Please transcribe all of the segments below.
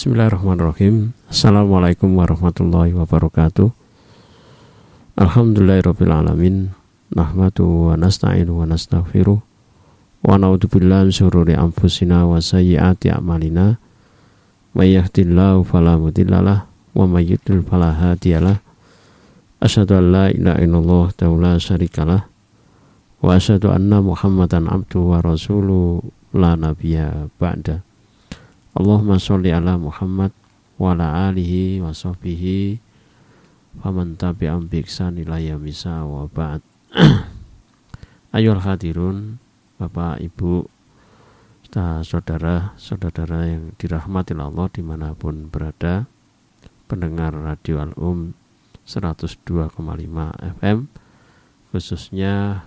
Bismillahirrahmanirrahim. Assalamualaikum warahmatullahi wabarakatuh. Alhamdulillahirrahmanirrahim Nahmatu wa nasta'inu wa nastaghfiruh. Wa na'udzubillahi min syururi anfusina wa sayyiati a'malina. May yahdihillahu fala mudhillalah wa may yudlil fala hadiyalah Asyhadu an la ilaha illallah wa la syarikalah wa asyhadu anna Muhammadan abduhu wa rasuluhu la nabiyya ba'da Allahumma sholli ala Muhammad wa ala alihi wa sahbihi faman tabi'am bi ila yamisa wa ba'd. Ayol hadirun Bapak Ibu saudara saudara yang dirahmati Allah di mana pun berada pendengar Radio Al-Um 102,5 FM khususnya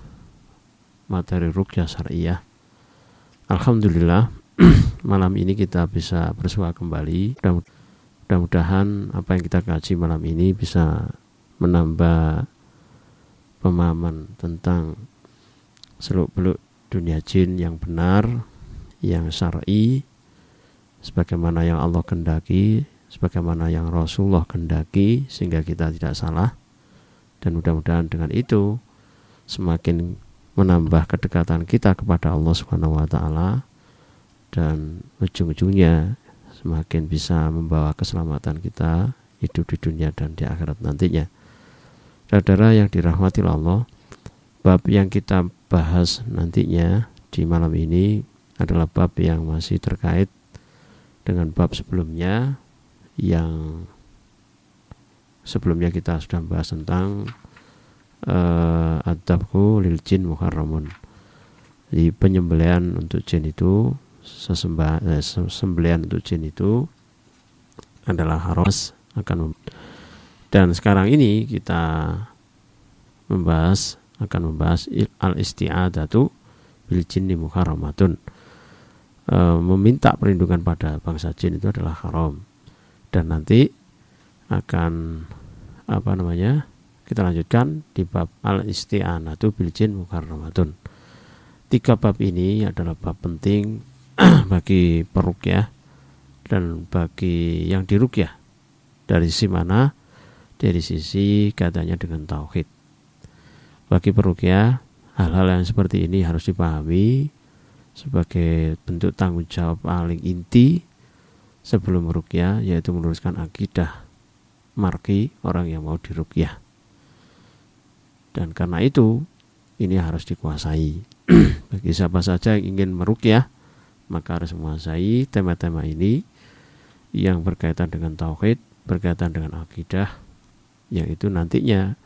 materi rukyah syariah. Alhamdulillah malam ini kita bisa bersua kembali. Mudah-mudahan apa yang kita kaji malam ini bisa menambah pemahaman tentang seluk-beluk dunia jin yang benar, yang syar'i, sebagaimana yang Allah kendaki, sebagaimana yang Rasulullah kendaki, sehingga kita tidak salah. Dan mudah-mudahan dengan itu semakin menambah kedekatan kita kepada Allah Subhanahu wa taala dan ujung-ujungnya semakin bisa membawa keselamatan kita hidup di dunia dan di akhirat nantinya. Saudara yang dirahmati Allah, bab yang kita bahas nantinya di malam ini adalah bab yang masih terkait dengan bab sebelumnya yang sebelumnya kita sudah bahas tentang uh, adabku lil jin muharramun. Di penyembelian untuk jin itu sesembah eh, sembelian untuk jin itu adalah haras akan dan sekarang ini kita membahas akan membahas al isti'adatu bil jinni muharramatun. E, meminta perlindungan pada bangsa jin itu adalah haram. Dan nanti akan apa namanya kita lanjutkan di bab al isti'anatu bil jin muharramatun. Tiga bab ini adalah bab penting bagi perukyah dan bagi yang dirukyah dari sisi mana? Dari sisi katanya dengan tauhid. Bagi perukyah hal-hal yang seperti ini harus dipahami sebagai bentuk tanggung jawab paling inti sebelum merukyah yaitu menuliskan akidah marki orang yang mau dirukyah dan karena itu ini harus dikuasai. Bagi siapa saja yang ingin merukyah maka harus menguasai tema-tema ini yang berkaitan dengan tauhid, berkaitan dengan akidah, yang itu nantinya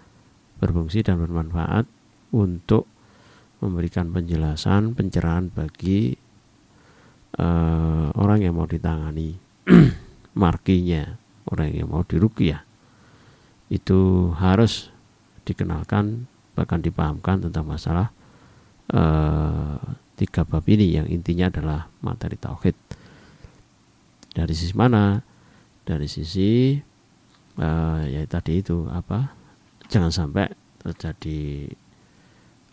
berfungsi dan bermanfaat untuk memberikan penjelasan, pencerahan bagi uh, orang yang mau ditangani, markinya, orang yang mau dirukyah. Itu harus dikenalkan, bahkan dipahamkan tentang masalah uh, tiga bab ini yang intinya adalah materi tauhid. Dari sisi mana? Dari sisi uh, ya tadi itu apa? Jangan sampai terjadi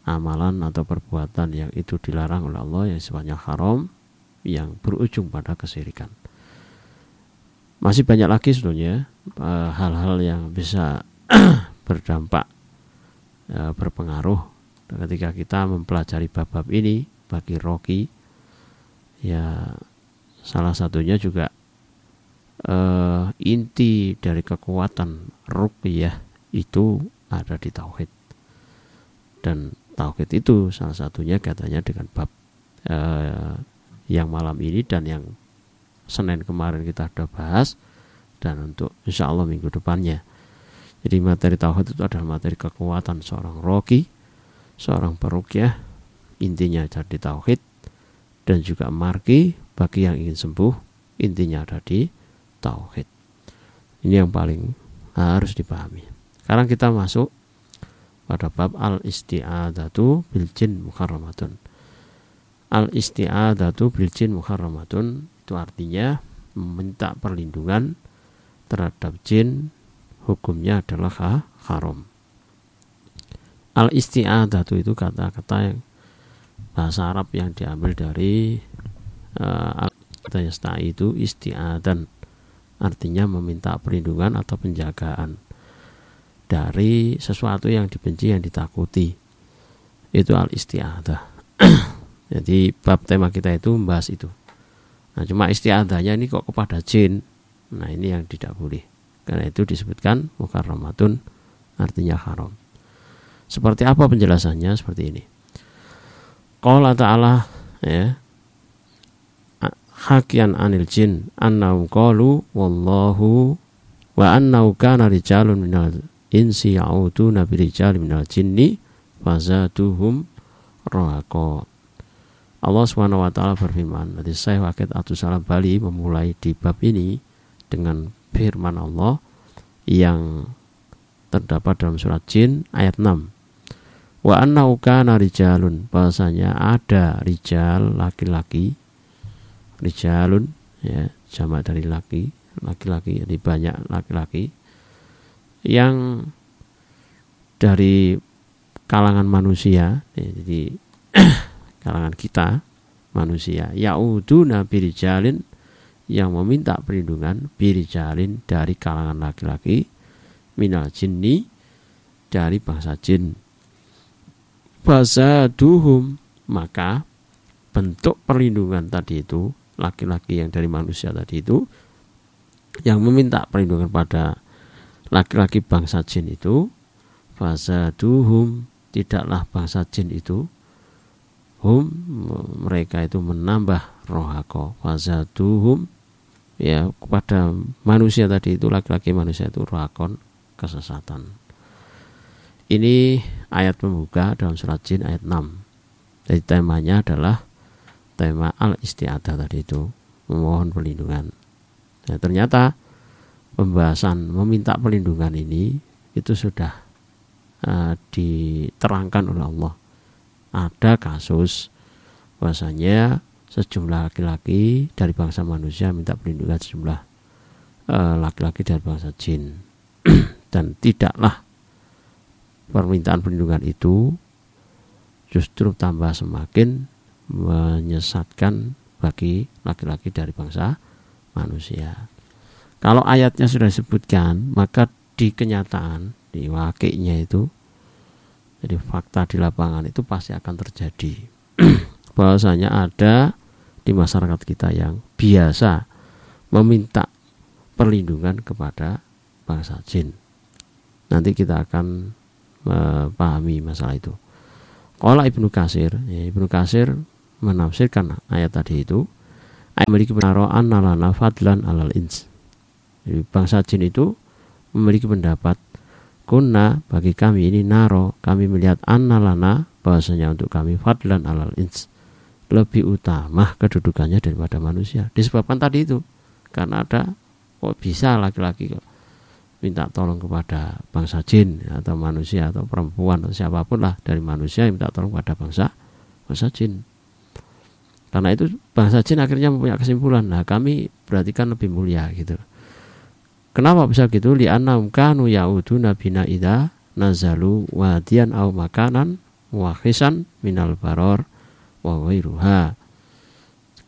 amalan atau perbuatan yang itu dilarang oleh Allah yang sifatnya haram yang berujung pada kesirikan. Masih banyak lagi sebenarnya eh, hal-hal uh, yang bisa berdampak uh, berpengaruh ketika kita mempelajari bab-bab ini bagi Rocky. Ya salah satunya juga uh, inti dari kekuatan ruqyah itu ada di tauhid. Dan tauhid itu salah satunya katanya dengan bab uh, yang malam ini dan yang Senin kemarin kita sudah bahas dan untuk insya Allah minggu depannya. Jadi materi tauhid itu adalah materi kekuatan seorang roki seorang perukyah intinya ada di tauhid dan juga marki bagi yang ingin sembuh intinya ada di tauhid. Ini yang paling harus dipahami. Sekarang kita masuk pada bab al isti'adatu bil jin muharramatun. Al isti'adatu bil jin muharramatun itu artinya meminta perlindungan terhadap jin hukumnya adalah haram al isti'adatu itu kata-kata yang bahasa Arab yang diambil dari uh, itu istiadan. Artinya meminta perlindungan atau penjagaan dari sesuatu yang dibenci yang ditakuti. Itu al istiadah jadi bab tema kita itu membahas itu. Nah cuma istiadahnya ini kok kepada jin? Nah ini yang tidak boleh. Karena itu disebutkan mukarramatun artinya haram. Seperti apa penjelasannya? Seperti ini Qala ta'ala ya. Hakian anil jin annahum qalu wallahu wa annahu kana rijalun minal insi ya'uduna birijal minal jinni fazatuhum rohako Allah swt berfirman nanti saya wakil Salam Bali memulai di bab ini dengan firman Allah yang terdapat dalam surat Jin ayat 6 wa anna kana rijalun. Bahasanya ada rijal laki-laki. Rijalun ya jamak dari laki. Laki-laki jadi banyak laki-laki. Yang dari kalangan manusia ya, jadi kalangan kita manusia. Yaudu nabi rijalin yang meminta perlindungan birijalin dari kalangan laki-laki minal jinni dari bangsa jin duhum maka bentuk perlindungan tadi itu laki-laki yang dari manusia tadi itu yang meminta perlindungan pada laki-laki bangsa jin itu duhum tidaklah bangsa jin itu hum mereka itu menambah rohako. Duhum ya kepada manusia tadi itu laki-laki manusia itu rohakon kesesatan. Ini ayat pembuka dalam surat jin ayat 6 jadi temanya adalah tema al istiadah tadi itu memohon perlindungan. Nah, ternyata pembahasan meminta perlindungan ini itu sudah uh, diterangkan oleh Allah. Ada kasus bahasanya sejumlah laki-laki dari bangsa manusia minta perlindungan sejumlah uh, laki-laki dari bangsa jin. Dan tidaklah permintaan perlindungan itu justru tambah semakin menyesatkan bagi laki-laki dari bangsa manusia. Kalau ayatnya sudah disebutkan, maka di kenyataan di wakilnya itu jadi fakta di lapangan itu pasti akan terjadi bahwasanya ada di masyarakat kita yang biasa meminta perlindungan kepada bangsa jin nanti kita akan memahami masalah itu. Kalau Ibnu Kasir ya, Ibnu Kasir menafsirkan ayat tadi itu ayat memiliki penaroan nalana fadlan alal ins. Jadi bangsa jin itu memiliki pendapat Kuna bagi kami ini naro kami melihat annalana bahasanya untuk kami fadlan alal ins. Lebih utama kedudukannya daripada manusia. Disebabkan tadi itu karena ada kok bisa laki-laki kok minta tolong kepada bangsa jin atau manusia atau perempuan atau siapa pun lah dari manusia yang minta tolong kepada bangsa bangsa jin karena itu bangsa jin akhirnya mempunyai kesimpulan nah kami berarti kan lebih mulia gitu Kenapa bisa gitu? Li'annahum kanu ya'uduna bina idha nazalu wadian au makanan wahisan minal baror wa ghairuha.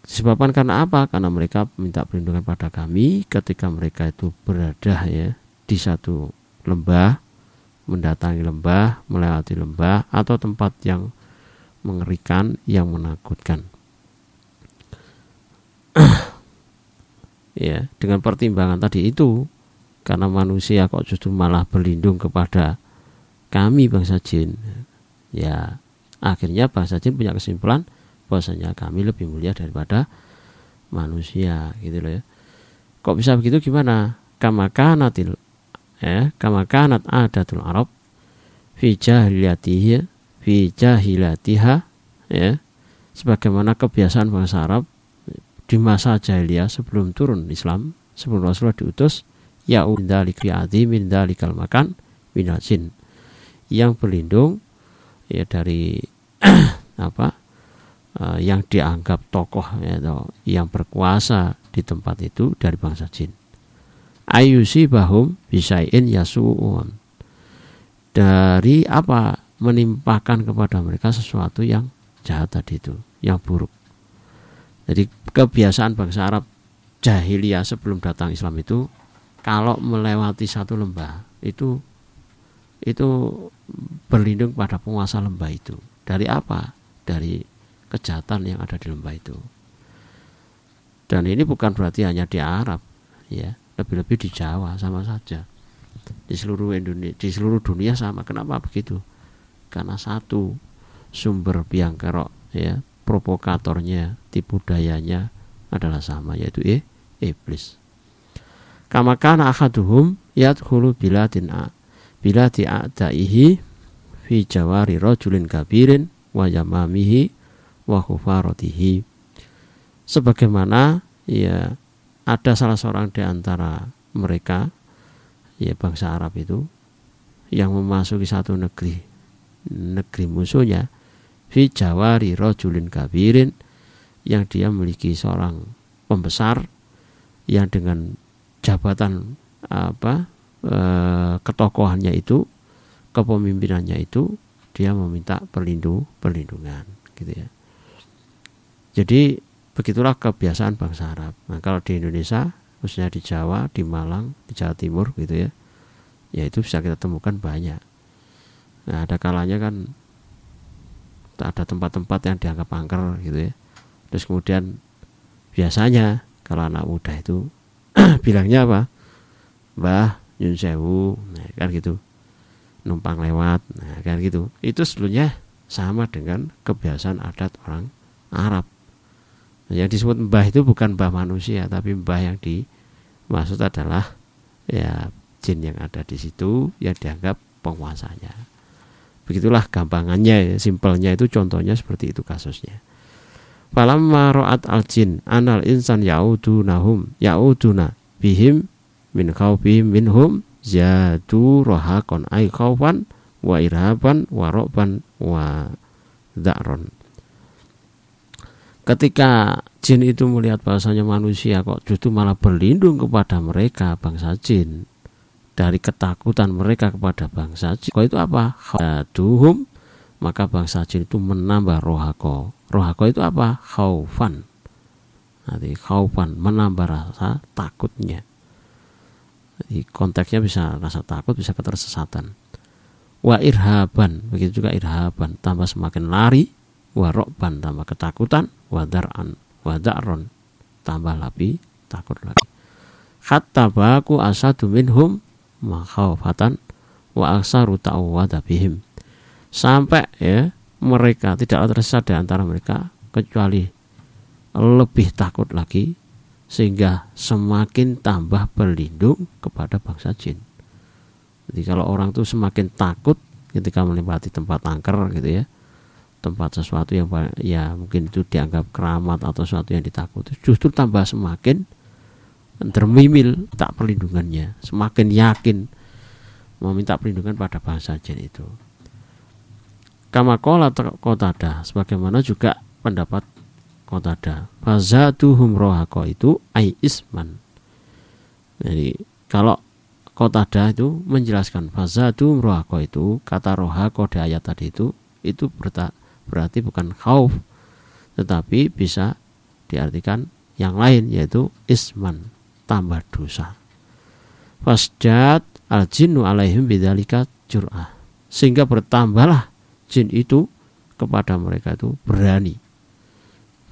Disebabkan karena apa? Karena mereka minta perlindungan pada kami ketika mereka itu berada ya di satu lembah, mendatangi lembah, melewati lembah atau tempat yang mengerikan, yang menakutkan. ya, dengan pertimbangan tadi itu karena manusia kok justru malah berlindung kepada kami bangsa jin ya akhirnya bangsa jin punya kesimpulan bahwasanya kami lebih mulia daripada manusia gitu loh ya. Kok bisa begitu? Gimana? Kamakanatil ya kamakanat adatul arab fi jahiliyatihi fi jahilatiha ya. Sebagaimana kebiasaan bangsa Arab di masa jahiliyah sebelum turun Islam sebelum Rasulullah diutus ya'ud dzalika azimin dzalikal makan minal yang berlindung ya dari apa uh, yang dianggap tokoh ya, atau yang berkuasa di tempat itu dari bangsa jin ayusi bahum bisain yasuun. Dari apa menimpakan kepada mereka sesuatu yang jahat tadi itu yang buruk. Jadi kebiasaan bangsa Arab jahiliyah sebelum datang Islam itu kalau melewati satu lembah itu itu berlindung pada penguasa lembah itu. Dari apa? Dari kejahatan yang ada di lembah itu. Dan ini bukan berarti hanya di Arab ya lebih-lebih di Jawa sama saja. Di seluruh Indonesia di seluruh dunia sama. Kenapa begitu? Karena satu sumber biang kerok ya provokatornya tipu dayanya adalah sama yaitu eh, iblis. Kama kana ahaduhum yadkhulu biladin a biladi a'daihi fi jawari rajulin kabirin wa yamamihi wa khufaratihi sebagaimana ya ada salah seorang di antara mereka ya bangsa Arab itu yang memasuki satu negeri negeri musuhnya fi jawari rojulin kabirin yang dia memiliki seorang pembesar yang dengan jabatan apa e, ketokohannya itu kepemimpinannya itu dia meminta perlindung perlindungan gitu ya. Jadi Begitulah kebiasaan bangsa Arab. Nah, kalau di Indonesia, khususnya di Jawa, di Malang, di Jawa Timur gitu ya, ya itu bisa kita temukan banyak. Nah, ada kalanya kan ada tempat-tempat yang dianggap angker gitu ya. Terus kemudian biasanya kalau anak muda itu bilangnya apa? Mbah, nyun sewu, nah, kan gitu. Numpang lewat, nah kan gitu. Itu sebetulnya sama dengan kebiasaan adat orang Arab yang disebut mbah itu bukan mbah manusia tapi mbah yang dimaksud adalah ya jin yang ada di situ yang dianggap penguasanya. Begitulah gampangannya simpelnya itu contohnya seperti itu kasusnya. Falamma ra'at al jin anal insan yaudunahum yauduna bihim min khawfihim minhum zadu rohakon ay khawfan wa irhaban wa roban wa da'ron ketika jin itu melihat bahasanya manusia kok justru malah berlindung kepada mereka bangsa jin. Dari ketakutan mereka kepada bangsa jin. Kok itu apa? Khaduhum maka bangsa jin itu menambah rohako. Rohako itu apa? Khaufan nanti khaufan menambah rasa takutnya. Jadi konteksnya bisa rasa takut bisa ketersesatan. Wa irhaban begitu juga irhaban tambah semakin lari warokban tambah ketakutan. Wadaran wadaron tambah lebih takut lagi hatta baku asadu minhum makhawfatan wa aksaru ta'awwada bihim. Sampai ya mereka tidak tersesat di antara mereka kecuali lebih takut lagi sehingga semakin tambah berlindung kepada bangsa jin. Jadi kalau orang tuh semakin takut ketika melewati tempat angker gitu ya, tempat sesuatu yang ya mungkin itu dianggap keramat atau sesuatu yang ditakuti. Justru tambah semakin termimil tak perlindungannya. Semakin yakin meminta perlindungan pada bangsa jin itu. Kama kola kotada sebagaimana juga pendapat kotada fazatuhum rohako itu ai isman. Jadi kalau kotada itu menjelaskan fazatuhum rohako itu kata rohako di ayat tadi itu itu berta, berarti bukan khauf tetapi bisa diartikan yang lain yaitu isman tambah dosa. Fasjad al jinnu alaihim bidzalika jur'ah. Sehingga bertambahlah jin itu kepada mereka itu berani.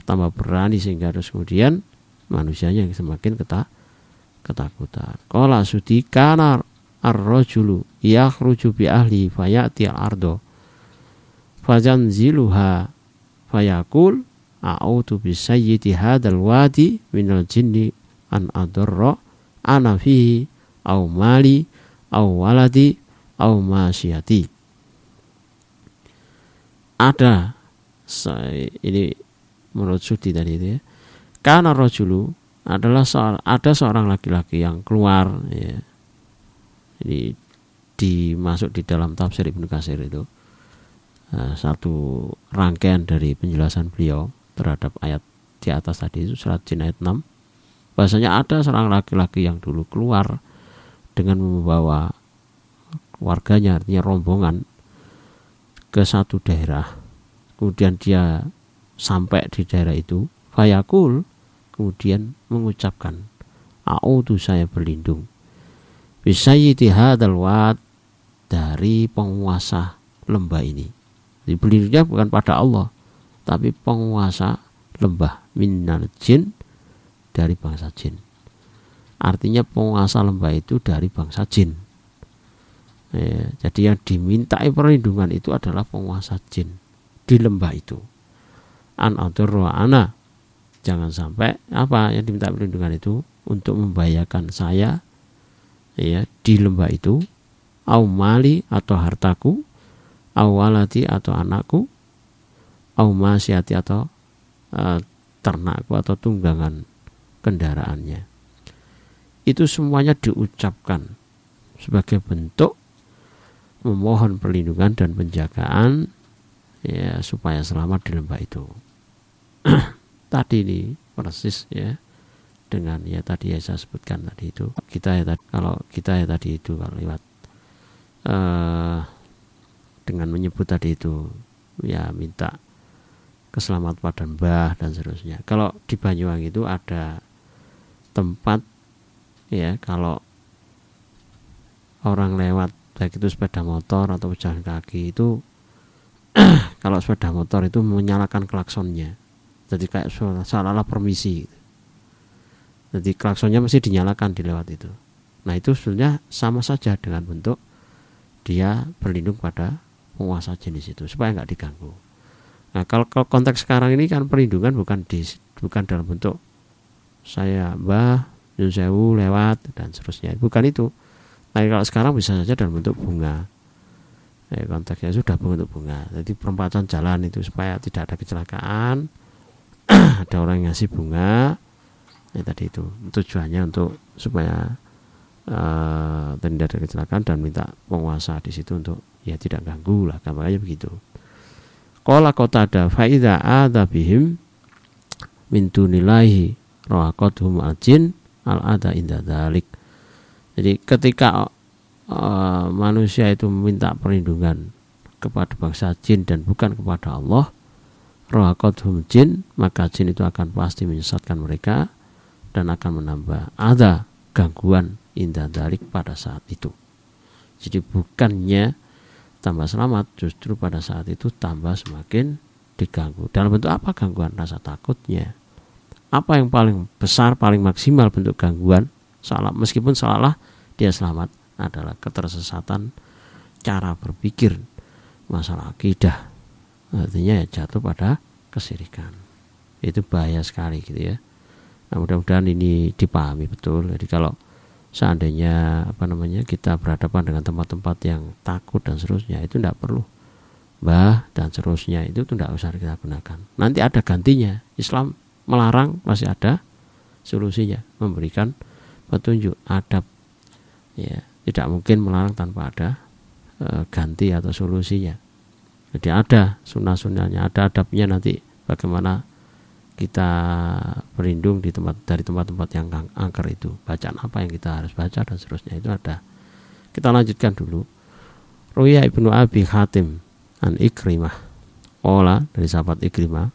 Tambah berani sehingga terus kemudian manusianya yang semakin ketak ketakutan. Qala sudi kana ar-rajulu yakhruju bi ahli fayati al-ardo fayanziluha fayakul a'udhu bisayyidi hadal wadi minal jinni an adurra. Ana fihi au mali au waladi au masyati. Ada ini menurut Sudi tadi itu ya. Karena rojulu adalah soal, ada seorang laki-laki yang keluar ya. Ini dimasuk di dalam tafsir Ibnu Kasir itu satu rangkaian dari penjelasan beliau terhadap ayat di atas tadi itu surat jin ayat 6 bahasanya ada seorang laki-laki yang dulu keluar dengan membawa warganya artinya rombongan ke satu daerah. Kemudian dia sampai di daerah itu. Fayakul kemudian mengucapkan A'udhu saya berlindung Bisayyidi hadal wad dari penguasa lembah ini. Jadi berlindungnya bukan pada Allah, tapi penguasa lembah minal jin dari bangsa jin. Artinya penguasa lembah itu dari bangsa jin. Ya, jadi yang dimintai perlindungan itu adalah penguasa jin di lembah itu. An ana jangan sampai apa yang diminta perlindungan itu untuk membahayakan saya ya di lembah itu au mali atau hartaku au walati atau anakku. Au masyati atau uh, ternakku atau tunggangan kendaraannya. Itu semuanya diucapkan sebagai bentuk memohon perlindungan dan penjagaan ya supaya selamat di lembah itu. Tadi ini persis ya dengan ya tadi ya saya sebutkan tadi itu. Kita ya tadi kalau kita ya tadi itu kalau lewat uh, dengan menyebut tadi itu ya minta keselamatan pada mbah dan seterusnya kalau di Banyuwangi itu ada tempat ya kalau orang lewat baik itu sepeda motor atau jalan kaki itu kalau sepeda motor itu menyalakan klaksonnya jadi kayak seolah-olah permisi. Jadi klaksonnya mesti dinyalakan di lewat itu. Nah itu sebenarnya sama saja dengan bentuk dia berlindung pada penguasa jenis itu supaya nggak diganggu. Nah kalau, kalau konteks sekarang ini kan perlindungan bukan di bukan dalam bentuk saya mbah Nyun Sewu lewat dan seterusnya bukan itu. Nah kalau sekarang bisa saja dalam bentuk bunga. Nah, konteksnya sudah bentuk bunga. Jadi perempatan jalan itu supaya tidak ada kecelakaan. ada orang yang ngasih bunga, ya tadi itu tujuannya untuk supaya uh, tidak ada kecelakaan dan minta penguasa di situ untuk ya tidak ganggu lah kamarnya begitu Kola kota ada faida ada bihim mintu nilai rohakothum al jin al ada indah dalik. Jadi ketika uh, manusia itu meminta perlindungan kepada bangsa jin dan bukan kepada Allah, rohakothum jin maka jin itu akan pasti menyesatkan mereka dan akan menambah ada gangguan indah dalik pada saat itu. Jadi bukannya tambah selamat, justru pada saat itu tambah semakin diganggu. Dalam bentuk apa gangguan? Rasa takutnya. Apa yang paling besar, paling maksimal bentuk gangguan, salah meskipun seolah dia selamat adalah ketersesatan cara berpikir masalah akidah. Artinya ya jatuh pada kesirikan. Itu bahaya sekali gitu ya. Nah, mudah-mudahan ini dipahami betul. Jadi kalau seandainya apa namanya kita berhadapan dengan tempat-tempat yang takut dan seterusnya itu tidak perlu bah dan seterusnya itu tidak usah kita gunakan. Nanti ada gantinya. Islam melarang masih ada solusinya, memberikan petunjuk adab. Ya, tidak mungkin melarang tanpa ada e, ganti atau solusinya. Jadi ada sunnah-sunnahnya, ada adabnya nanti bagaimana kita berlindung di tempat dari tempat-tempat yang angker itu. Bacaan apa yang kita harus baca dan seterusnya itu ada. Kita lanjutkan dulu. Ruya ibnu Abi Hatim an Ikrimah. Ola dari sahabat Ikrimah.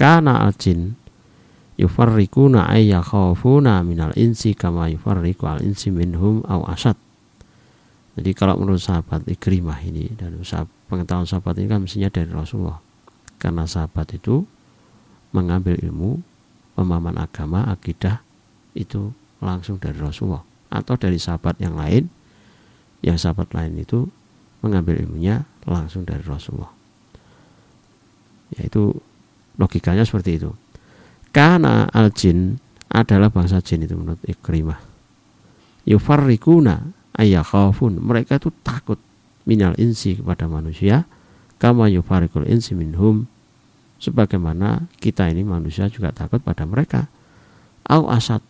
Kana al-jin yufarrikuna ayya khawfuna minal insi kama yufarriku al insi minhum au asad jadi kalau menurut sahabat Ikrimah ini dan pengetahuan sahabat ini kan mestinya dari Rasulullah. Karena sahabat itu mengambil ilmu pemahaman agama akidah itu langsung dari Rasulullah. Atau dari sahabat yang lain yang sahabat lain itu mengambil ilmunya langsung dari Rasulullah. Yaitu logikanya seperti itu. Karena al jin adalah bangsa jin itu menurut Ikrimah. Yufarrikuna ayyakhafun. Mereka itu takut minal insi kepada manusia. Kama yufarrikul insi minhum sebagaimana kita ini manusia juga takut pada mereka. Au asad.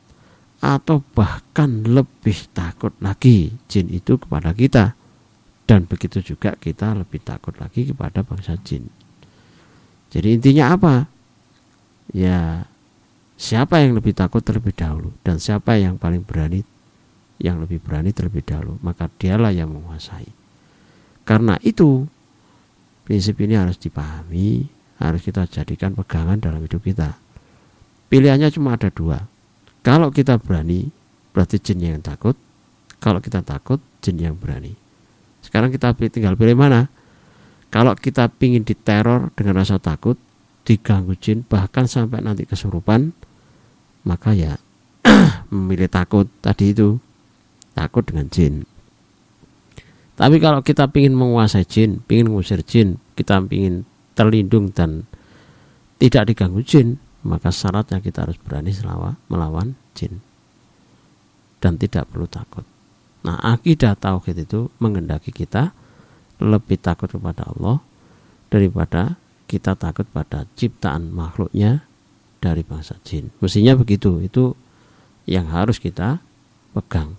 Atau bahkan lebih takut lagi jin itu kepada kita. Dan begitu juga kita lebih takut lagi kepada bangsa jin. Jadi intinya apa? Ya siapa yang lebih takut terlebih dahulu? Dan siapa yang paling berani? Yang lebih berani terlebih dahulu. Maka dialah yang menguasai. Karena itu prinsip ini harus dipahami harus kita jadikan pegangan dalam hidup kita. Pilihannya cuma ada dua. Kalau kita berani berarti jin yang takut. Kalau kita takut jin yang berani. Sekarang kita tinggal pilih mana? Kalau kita pingin diteror dengan rasa takut, diganggu jin, bahkan sampai nanti kesurupan, maka ya memilih takut. Tadi itu, takut dengan jin. Tapi kalau kita pingin menguasai jin, pingin mengusir jin, kita pingin terlindung dan tidak diganggu jin, maka syaratnya kita harus berani selawa, melawan jin dan tidak perlu takut. Nah, akidah tauhid itu mengendaki kita lebih takut kepada Allah daripada kita takut pada ciptaan makhluknya dari bangsa jin. Mestinya begitu. Itu yang harus kita pegang.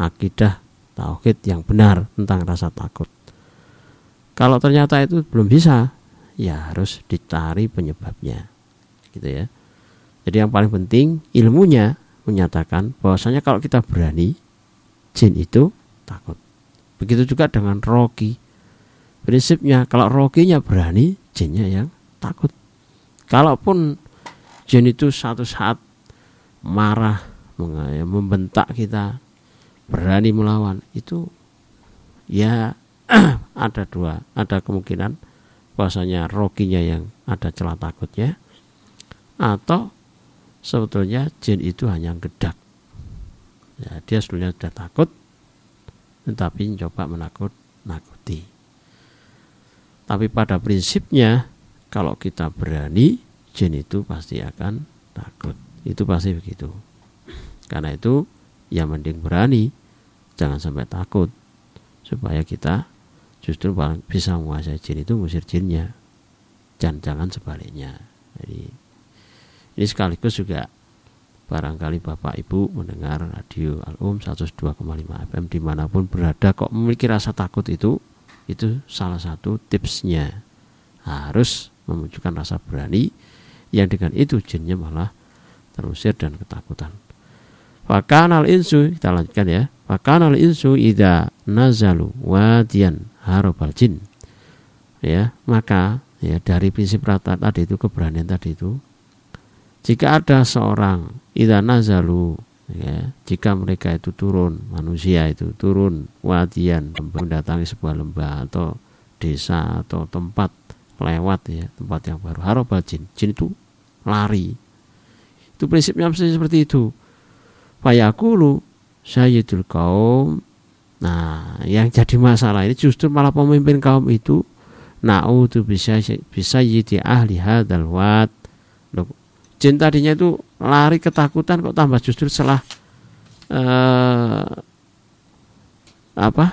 Akidah tauhid yang benar tentang rasa takut. Kalau ternyata itu belum bisa, ya harus dicari penyebabnya. Gitu ya. Jadi yang paling penting ilmunya menyatakan bahwasanya kalau kita berani jin itu takut. Begitu juga dengan rogi prinsipnya kalau roginya berani jinnya yang takut kalaupun jin itu satu saat marah membentak kita berani melawan itu ya ada dua ada kemungkinan bahwasanya roginya yang ada celah takutnya atau sebetulnya jin itu hanya gedak ya, dia sebetulnya sudah takut tetapi mencoba menakut nakuti tapi pada prinsipnya kalau kita berani, jin itu pasti akan takut. Itu pasti begitu. Karena itu ya mending berani, jangan sampai takut supaya kita justru bisa menguasai jin itu ngusir jinnya. Dan jangan sebaliknya. Jadi ini sekaligus juga barangkali Bapak Ibu mendengar radio Al-Um 102,5 FM di mana pun berada kok memiliki rasa takut itu? Itu salah satu tipsnya. Harus memunculkan rasa berani yang dengan itu jinnya malah terusir dan ketakutan. Fakanal insu kita lanjutkan ya. Fakanal insu ida nazalu wadian harobal jin. Ya maka ya dari prinsip rata tadi itu keberanian tadi itu jika ada seorang ida nazalu ya, jika mereka itu turun manusia itu turun wadian mendatangi sebuah lembah atau desa atau tempat lewat ya tempat yang baru harobal jin. Jin itu lari. Itu prinsipnya seperti itu. Fayakulu sayyidul kaum nah yang jadi masalah ini justru malah pemimpin kaum itu na'udhu bisa bisa yidi ahli hadal wat jin tadinya itu lari ketakutan kok tambah justru setelah eh, apa?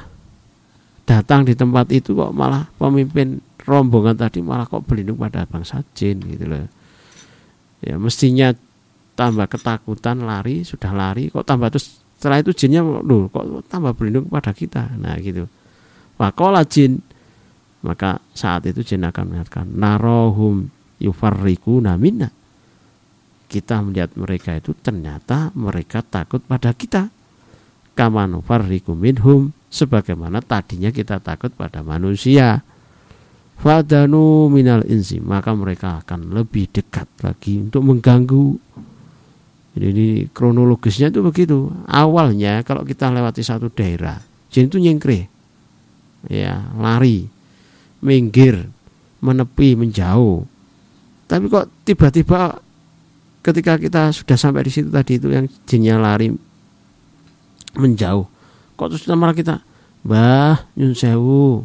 Datang di tempat itu kok malah pemimpin rombongan tadi malah kok berlindung pada bangsa jin gitu loh. Ya mestinya tambah ketakutan lari sudah lari kok tambah terus setelah itu jinnya loh kok tambah berlindung pada kita? Nah gitu. Wakola jin maka saat itu jin akan mengatakan narohum yufarriku namina kita melihat mereka itu ternyata mereka takut pada kita. Kamanufariku minhum sebagaimana tadinya kita takut pada manusia. Fadanu minal insi maka mereka akan lebih dekat lagi untuk mengganggu jadi kronologisnya itu begitu. Awalnya kalau kita lewati satu daerah jin itu nyengkre ya lari minggir menepi menjauh. Tapi kok tiba-tiba ketika kita sudah sampai di situ tadi itu yang jinnya lari menjauh kok terus malah kita bah nyun sewu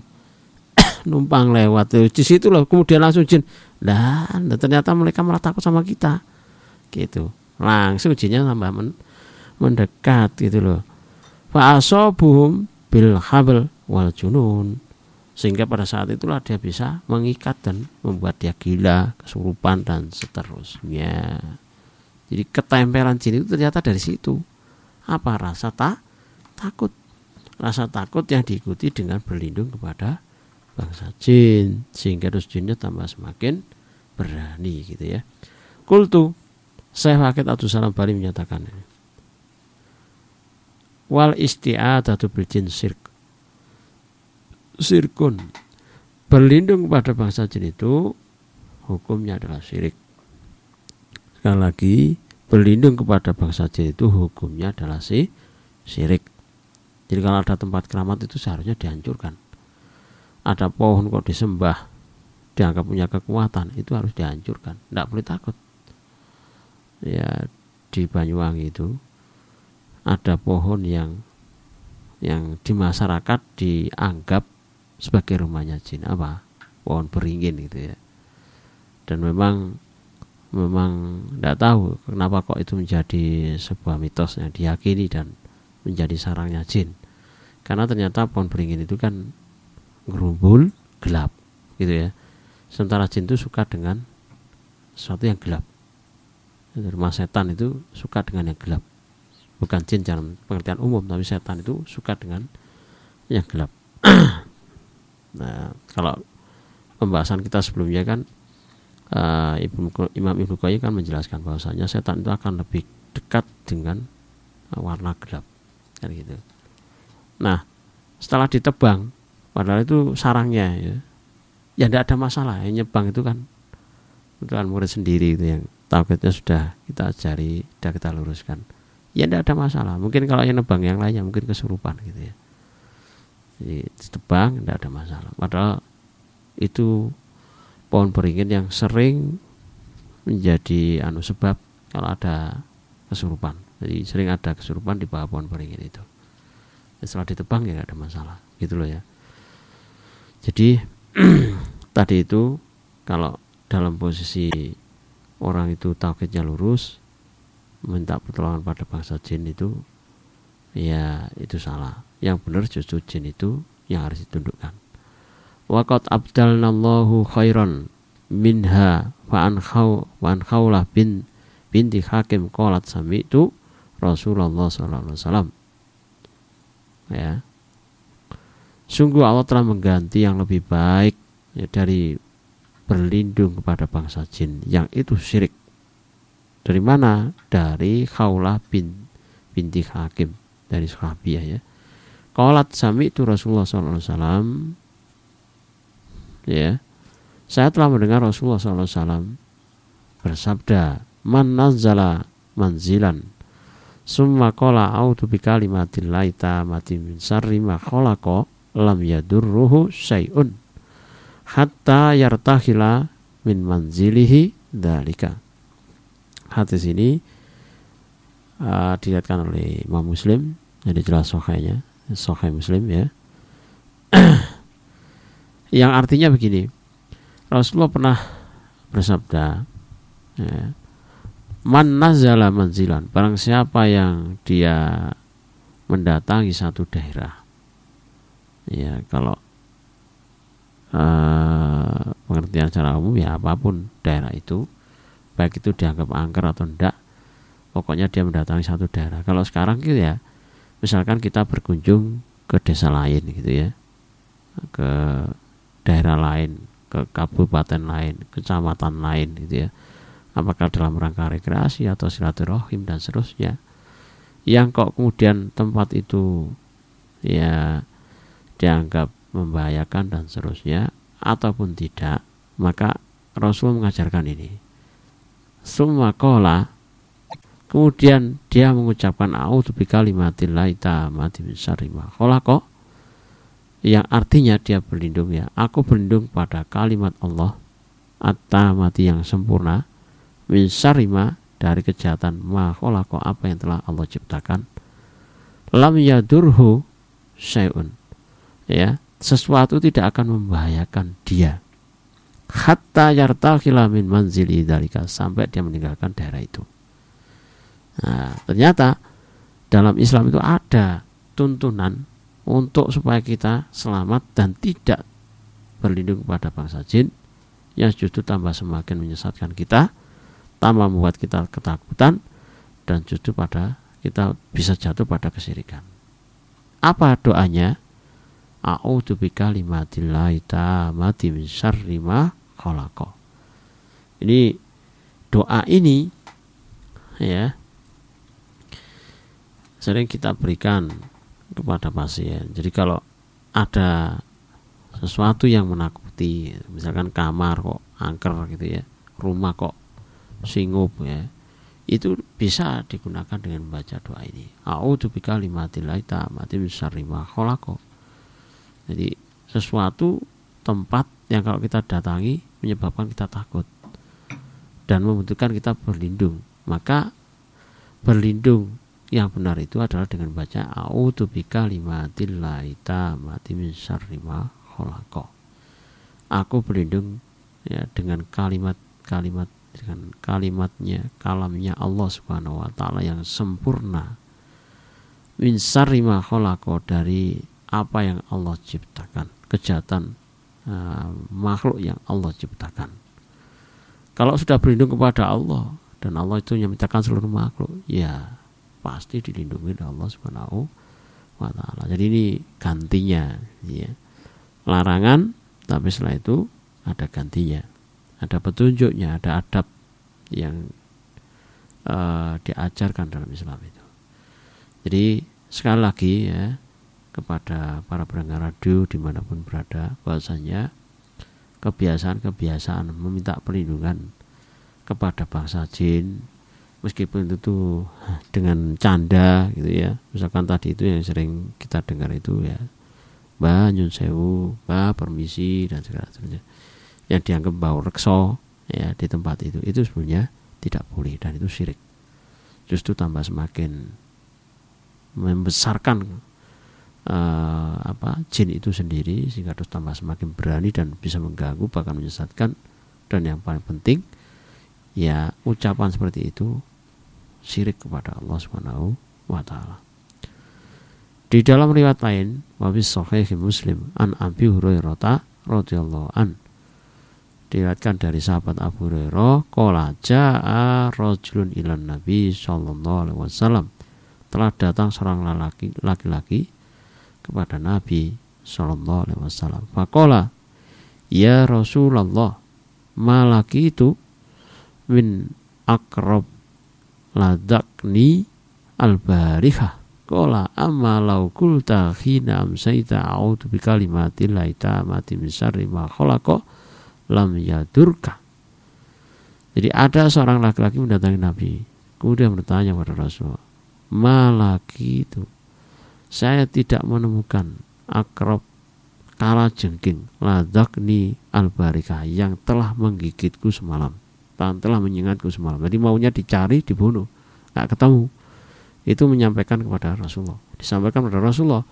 numpang lewat. Di situ loh kemudian langsung jin dan ternyata mereka malah takut sama kita. Gitu langsung jinnya tambah men mendekat gitu loh fa'asobum bil habl wal junun sehingga pada saat itulah dia bisa mengikat dan membuat dia gila, kesurupan dan seterusnya. Jadi ketempelan jin itu ternyata dari situ. Apa rasa tak takut? Rasa takut yang diikuti dengan berlindung kepada bangsa jin sehingga terus jinnya tambah semakin berani gitu ya. Kultu saya Fakir Abdul Salam Bali menyatakan ini. Wal isti'adatu bil jin sirk. Sirkun. Berlindung kepada bangsa jin itu hukumnya adalah syirik sekali lagi berlindung kepada bangsa jin itu hukumnya adalah si syirik jadi kalau ada tempat keramat itu seharusnya dihancurkan ada pohon kok disembah dianggap punya kekuatan itu harus dihancurkan tidak boleh takut ya di Banyuwangi itu ada pohon yang yang di masyarakat dianggap sebagai rumahnya jin apa pohon beringin gitu ya. Dan memang memang tidak tahu kenapa kok itu menjadi sebuah mitos yang diyakini dan menjadi sarangnya jin. Karena ternyata pohon beringin itu kan gerumbul gelap gitu ya. Sementara jin itu suka dengan sesuatu yang gelap rumah setan itu suka dengan yang gelap. Bukan jin dalam pengertian umum tapi setan itu suka dengan yang gelap. Nah kalau pembahasan kita sebelumnya kan uh, Imam Ibnu Qayyim kan menjelaskan bahwasanya setan itu akan lebih dekat dengan warna gelap. Kan gitu. Nah setelah ditebang padahal itu sarangnya ya. Ya tidak ada masalah yang nyebang itu kan itu kan murid sendiri itu yang tauhidnya sudah kita cari sudah kita luruskan. Ya tidak ada masalah. Mungkin kalau yang nebang yang lainnya mungkin kesurupan gitu ya. Jadi tebang tidak ada masalah. Padahal itu pohon beringin yang sering menjadi anu sebab kalau ada kesurupan. Jadi sering ada kesurupan di bawah pohon beringin itu. Ya, setelah ditebang ya tidak ada masalah. Gitu loh ya. Jadi tadi itu kalau dalam posisi orang itu tauhidnya lurus minta pertolongan pada bangsa jin itu ya itu salah. Yang benar justru jin itu yang harus ditundukkan. Waqad abdalnallahu khairan minha wa an khaw wa an khawlah bin binti hakim qalat itu Rasulullah wasallam. Ya. Sungguh Allah telah mengganti yang lebih baik ya, dari berlindung kepada bangsa jin yang itu syirik dari mana? Dari Khawlah bin binti Hakim dari Sahabiyah ya. Qalat sami itu Rasulullah SAW ya. Saya telah mendengar Rasulullah SAW bersabda, "Man nazzala manzilan summa qala a'udzu bi kalimatillahi tammati min syarri ma khalaqa lam yadurruhu syai'un hatta yartahila min manzilihi dalika." hadis ini uh, dilihatkan oleh Imam Muslim jadi jelas sohainya sohai Muslim ya yang artinya begini Rasulullah pernah bersabda ya, man nazala manzilan barang siapa yang dia mendatangi satu daerah ya kalau uh, pengertian secara umum ya apa pun daerah itu baik itu dianggap angker atau tidak pokoknya dia mendatangi satu daerah. Kalau sekarang gitu ya misalkan kita berkunjung ke desa lain gitu ya ke daerah lain ke kabupaten lain kecamatan lain gitu ya apakah dalam rangka rekreasi atau silaturahim dan seterusnya. Yang kok kemudian tempat itu ya dianggap membahayakan dan seterusnya ataupun tidak maka Rasul mengajarkan ini. Summa kola Kemudian dia mengucapkan A'udhu bi kalimatillahi ta'amati min syarri ma kok? Yang artinya dia berlindung ya. Aku berlindung pada kalimat Allah at-tamati yang sempurna min dari kejahatan ma kok apa yang telah Allah ciptakan. Lam yadurhu syai'un. Ya sesuatu tidak akan membahayakan dia hatta yartakhila min manzili dalika sampai dia meninggalkan daerah itu. Nah, ternyata dalam Islam itu ada tuntunan untuk supaya kita selamat dan tidak berlindung kepada bangsa jin yang justru tambah semakin menyesatkan kita, tambah membuat kita ketakutan dan justru pada kita bisa jatuh pada kesirikan. Apa doanya? A'udzu bikalimatillahi tammati min syarri ma khalaqa. Ini doa ini ya sering kita berikan kepada pasien. Jadi kalau ada sesuatu yang menakuti, misalkan kamar kok angker gitu ya, rumah kok singgup ya itu bisa digunakan dengan membaca doa ini. A'udzu bikalimatillahi tammati min syarri ma Jadi sesuatu tempat yang kalau kita datangi menyebabkan kita takut dan membutuhkan kita berlindung. Maka berlindung yang benar itu adalah dengan baca a'udzu bikalimatillahi tammati min syarri ma Aku berlindung ya dengan kalimat-kalimat dengan kalimatnya kalamnya Allah subhanahu wa ta'ala yang sempurna min sarima kholako dari apa yang Allah ciptakan? Kejahatan uh, makhluk yang Allah ciptakan. Kalau sudah berlindung kepada Allah dan Allah itu yang menciptakan seluruh makhluk ya pasti dilindungi oleh Allah subhanahu wa ta'ala. Jadi ini gantinya ya. Larangan tapi setelah itu ada gantinya. Ada petunjuknya, ada adab yang uh, diajarkan dalam Islam itu. Jadi sekali lagi ya kepada para pendengar radio di mana pun berada bahwasanya kebiasaan-kebiasaan meminta perlindungan kepada bangsa jin meskipun itu dengan canda gitu ya. Misalkan tadi itu yang sering kita dengar itu ya Mbah Nyun Sewu, Mbah permisi dan segala macamnya. Yang dianggap bau rekso ya di tempat itu itu sebenarnya tidak boleh dan itu syirik. Justru tambah semakin membesarkan uh, apa jin itu sendiri sehingga terus tambah semakin berani dan bisa mengganggu bahkan menyesatkan dan yang paling penting ya ucapan seperti itu syirik kepada Allah Subhanahu wa taala. Di dalam riwayat lain, wa sahih Muslim an Abi Hurairah radhiyallahu an diriwayatkan dari sahabat Abu Hurairah qala jaa rajulun ilan nabi sallallahu alaihi wasallam telah datang seorang laki laki kepada Nabi sallallahu alaihi wasallam faqala ya Rasulullah malaki itu min akrab ladakni al-barihah Kola amma lau kulta khina amsaita a'udhu bi kalimatillahi ta'amati min syarri ma khalaqa lam yadurka. Jadi ada seorang laki-laki mendatangi Nabi. Kemudian bertanya kepada Rasulullah, malaki itu saya tidak menemukan akrab kala jengking ladakni albarikah yang telah menggigitku semalam dan telah menyengatku semalam. Jadi maunya dicari, dibunuh, nggak ketemu. Itu menyampaikan kepada Rasulullah. Disampaikan kepada Rasulullah.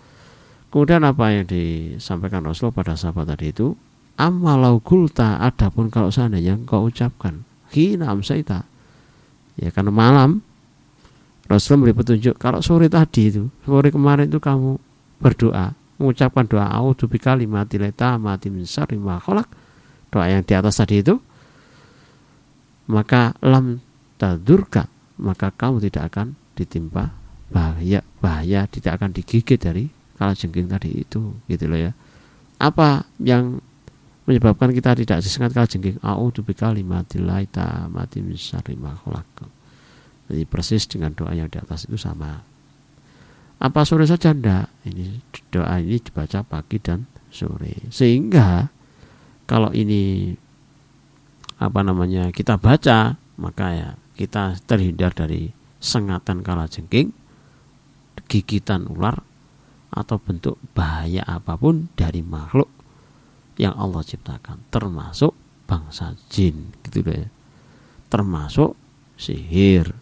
Kemudian apa yang disampaikan Rasulullah pada sahabat tadi itu amalau kulta adapun kalau seandainya engkau ucapkan hina amsaita ya karena malam Rasul memberi petunjuk kalau sore tadi itu sore kemarin itu kamu berdoa mengucapkan doa a'udzu bikalimati mati min syarri ma doa yang di atas tadi itu maka lam tadurka maka kamu tidak akan ditimpa bahaya bahaya tidak akan digigit dari kalau jengking tadi itu gitu loh ya. Apa yang menyebabkan kita tidak disengat kala jengking? A'udzu bikalimatillahi tammati min syarri ma Jadi persis dengan doa yang di atas itu sama. Apa sore saja ndak? Ini doa ini dibaca pagi dan sore. Sehingga kalau ini apa namanya kita baca maka ya kita terhindar dari sengatan kala jengking, gigitan ular atau bentuk bahaya apa pun dari makhluk yang Allah ciptakan termasuk bangsa jin gitu ya termasuk sihir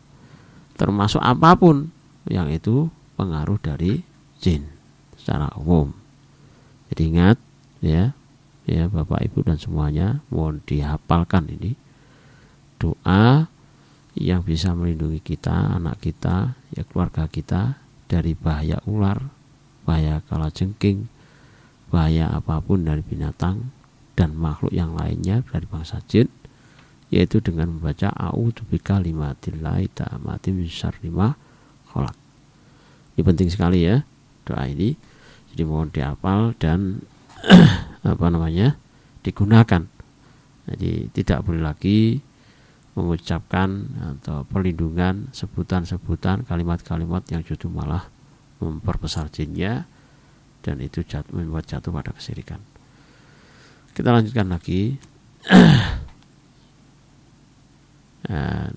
termasuk apa pun yang itu pengaruh dari jin secara umum. Jadi ingat ya ya Bapak Ibu dan semuanya mohon dihafalkan ini. Doa yang bisa melindungi kita, anak kita, ya keluarga kita dari bahaya ular, bahaya kalajengking, bahaya apa pun dari binatang dan makhluk yang lainnya dari bangsa jin yaitu dengan membaca a'udzu bikalimatillahi ta'amati min syarri ma khalaq. Ini penting sekali ya doa ini. Jadi mohon dihafal dan apa namanya? digunakan. Jadi tidak boleh lagi mengucapkan atau perlindungan sebutan-sebutan kalimat-kalimat yang justru malah memperbesar jinnya dan itu jatuh, membuat jatuh pada kesirikan. Kita lanjutkan lagi. dan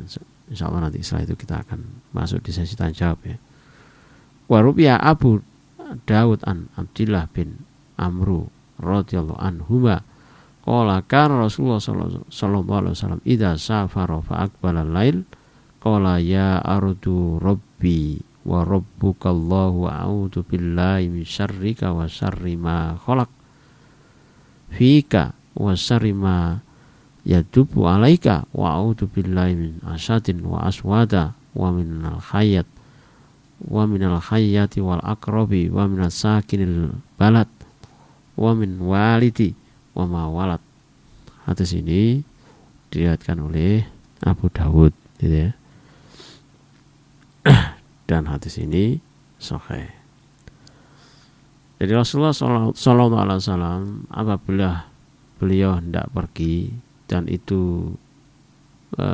insya Allah nanti setelah itu kita akan masuk di sesi tanya jawab ya. Warubiyah Abu Daud an Abdullah bin Amru radhiyallahu anhuma Qala kan Rasulullah sallallahu alaihi wasallam idza safara fa aqbala lail qala ya ardu rabbi wa rabbukallahu a'udzu billahi min syarrika wa syarri ma khalaq fika wa syarri ma yadubu alaika wa a'udzu billahi min asadin wa aswada wa min al khayat wa min al khayyati wal aqrabi wa min sakinil balad wa min walidi wa ma walad. Hadis ini diriwayatkan oleh Abu Dawud gitu ya. Dan hadis ini sahih. Jadi Rasulullah Shallallahu Alaihi Wasallam apabila beliau hendak pergi dan itu e,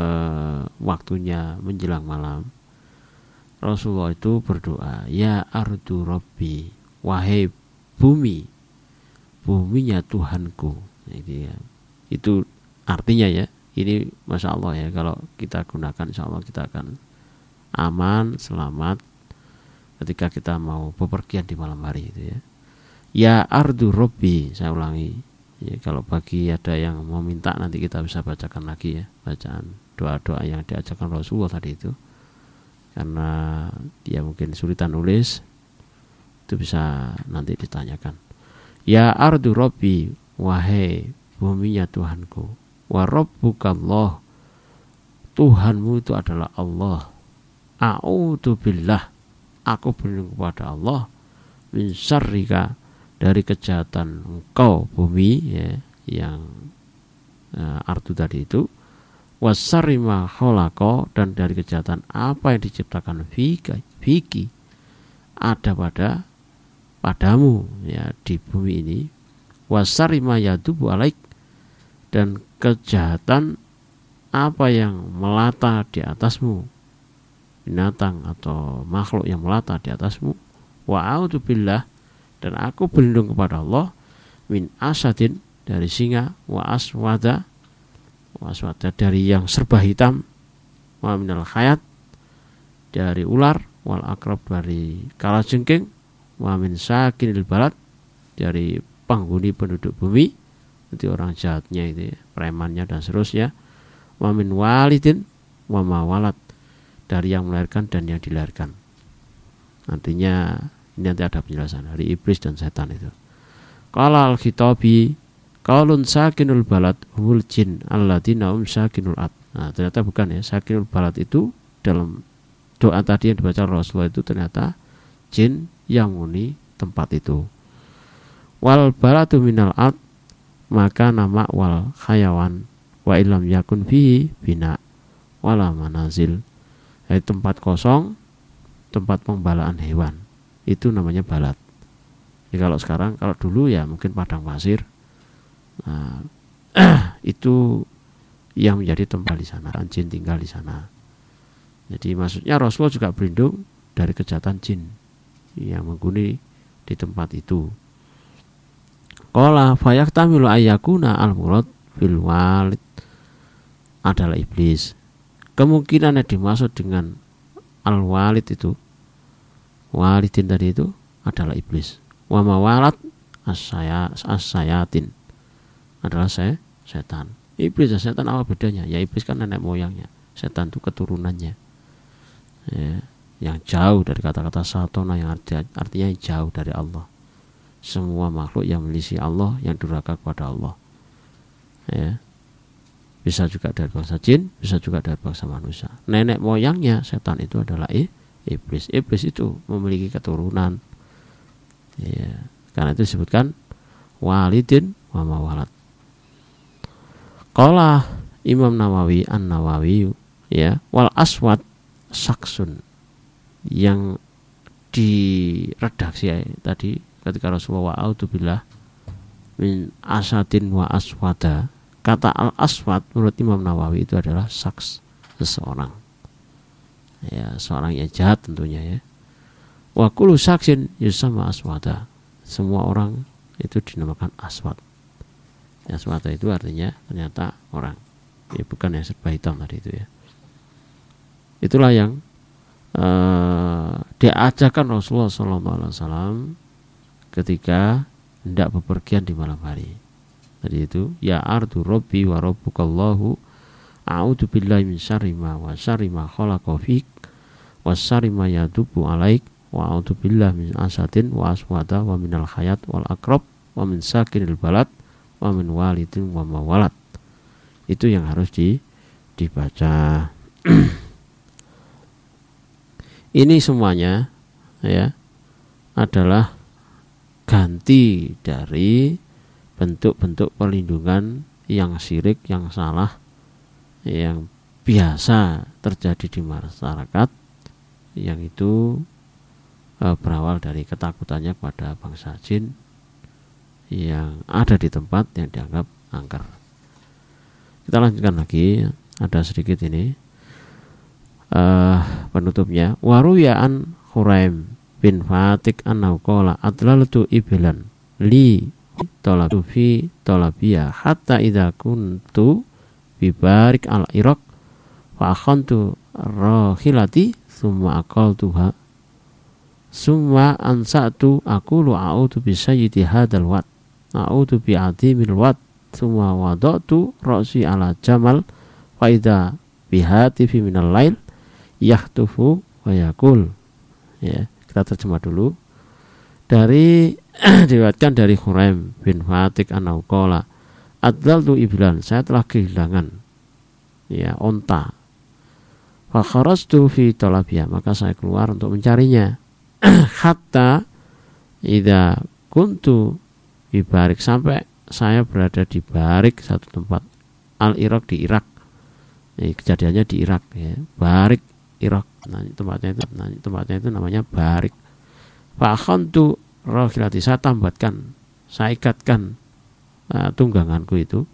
waktunya menjelang malam, Rasulullah itu berdoa, Ya ardu Robbi, wahai bumi, buminya Tuhanku. Jadi ya, itu artinya ya ini masya Allah ya kalau kita gunakan insya Allah kita akan aman selamat ketika kita mau bepergian di malam hari itu ya. Ya ardu robbi saya ulangi ya, kalau bagi ada yang mau minta nanti kita bisa bacakan lagi ya bacaan doa-doa yang diajarkan Rasulullah tadi itu. Karena dia mungkin sulitan nulis itu bisa nanti ditanyakan. Ya ardu robbi Wahai buminya Tuhanku Wa rabbukallah Tuhanmu itu adalah Allah. A'udhu billah Aku berlindung kepada Allah Min syarrika Dari kejahatan engkau bumi ya, Yang uh, Ardu tadi itu Wasarima kholako Dan dari kejahatan apa yang diciptakan Fiki Ada pada padamu ya di bumi ini. Wasarima yadubu alaik dan kejahatan apa yang melata di atasmu binatang atau makhluk yang melata di atasmu. Wa billah dan aku berlindung kepada Allah min asadin dari singa wa aswada wa aswada dari yang serba hitam wa minal khayat dari ular wal akrab dari kalajengking wa min sakinil barat dari penghuni penduduk bumi itu orang jahatnya itu ya, premannya dan seterusnya wa min walidin wa mawalat dari yang melahirkan dan yang dilahirkan. Nantinya ini nanti ada penjelasan dari iblis dan setan itu. Kalau al khitabi kalun sakinul balad humul jin alladzina um sakinul ad. Nah ternyata bukan ya sakinul balad itu dalam doa tadi yang dibaca Rasulullah itu ternyata jin yang muni tempat itu. Wal balatu minal art maka nama wal khayawan wa ilam yakun fihi bina wala manazil. Yaitu tempat kosong tempat pembalaan hewan itu namanya balat jadi kalau sekarang kalau dulu ya mungkin padang pasir nah, itu yang menjadi tempat di sana jin tinggal di sana jadi maksudnya Rasulullah juga berlindung dari kejahatan jin yang menghuni di tempat itu. Qala fayaktamilu ayyakuna al-murad fil walid adalah iblis. Kemungkinan yang dimaksud dengan al-walid itu walidin tadi itu adalah iblis. Wa mawalat as-sayatin adalah saya setan. Iblis dan setan apa bedanya? Ya iblis kan nenek moyangnya. Setan itu keturunannya. Ya yang jauh dari kata-kata satona yang artinya jauh dari Allah semua makhluk yang melisi Allah yang durhaka kepada Allah ya bisa juga dari bangsa jin bisa juga dari bangsa manusia nenek moyangnya setan itu adalah iblis. Iblis itu memiliki keturunan. Ya karena itu disebutkan walidin wa mawalad Qala Imam Nawawi An Nawawi ya wal aswad saksun. Yang diredaksi ya, tadi ketika Rasulullah wa'audubillah min asadin wa aswada kata al aswad menurut Imam Nawawi itu adalah saks seseorang ya seorang yang jahat tentunya ya. Wa kullu saksin yusama aswada semua orang itu dinamakan aswad aswada itu artinya ternyata orang. Ya bukan yang serba hitam tadi itu ya. Itulah yang uh, diajarkan Rasulullah SAW ketika hendak bepergian di malam hari. Tadi itu ya ardu robbi wa rabbukallahu a'udzu billahi min syarri ma wa syarri ma khalaqa fik wa syarri ma yadubu alaik wa a'udzu billahi min asatin wa aswada wa minal hayat wal akrab wa min sakinil balad wa min walidin wa mawalad. Itu yang harus di dibaca. Ini semuanya ya adalah ganti dari bentuk-bentuk perlindungan yang sirik, yang salah, yang biasa terjadi di masyarakat, yang itu e, berawal dari ketakutannya pada bangsa jin yang ada di tempat yang dianggap angker. Kita lanjutkan lagi, ada sedikit ini uh, penutupnya. Waruyaan Khuraim bin Fatik an adlaltu ibilan li tolatu fi tolabiya hatta idza kuntu bibarik al iraq fa akhantu rahilati summa aqaltuha. Summa ansatu aqulu a'udzu bi hadzal wat a'udzu bi adimil wat summa wadatu ra'si ala jamal fa idza bihatifi minal lail yahtufu wa yakul ya kita terjemah dulu. Dari diriwayatkan dari Khuraim bin Fatik Anaukola Adlal tu iblan saya telah kehilangan. Ya onta. Tu fi tolabia maka saya keluar untuk mencarinya. Hatta ida kuntu ibarik sampai saya berada di barik satu tempat. Al Irak di Irak. Ini kejadiannya di Irak ya. Barik Irak. Nah tempatnya itu nah, tempatnya itu namanya barik. Tu rohilati saya tambatkan saya ikatkan uh, tungganganku itu.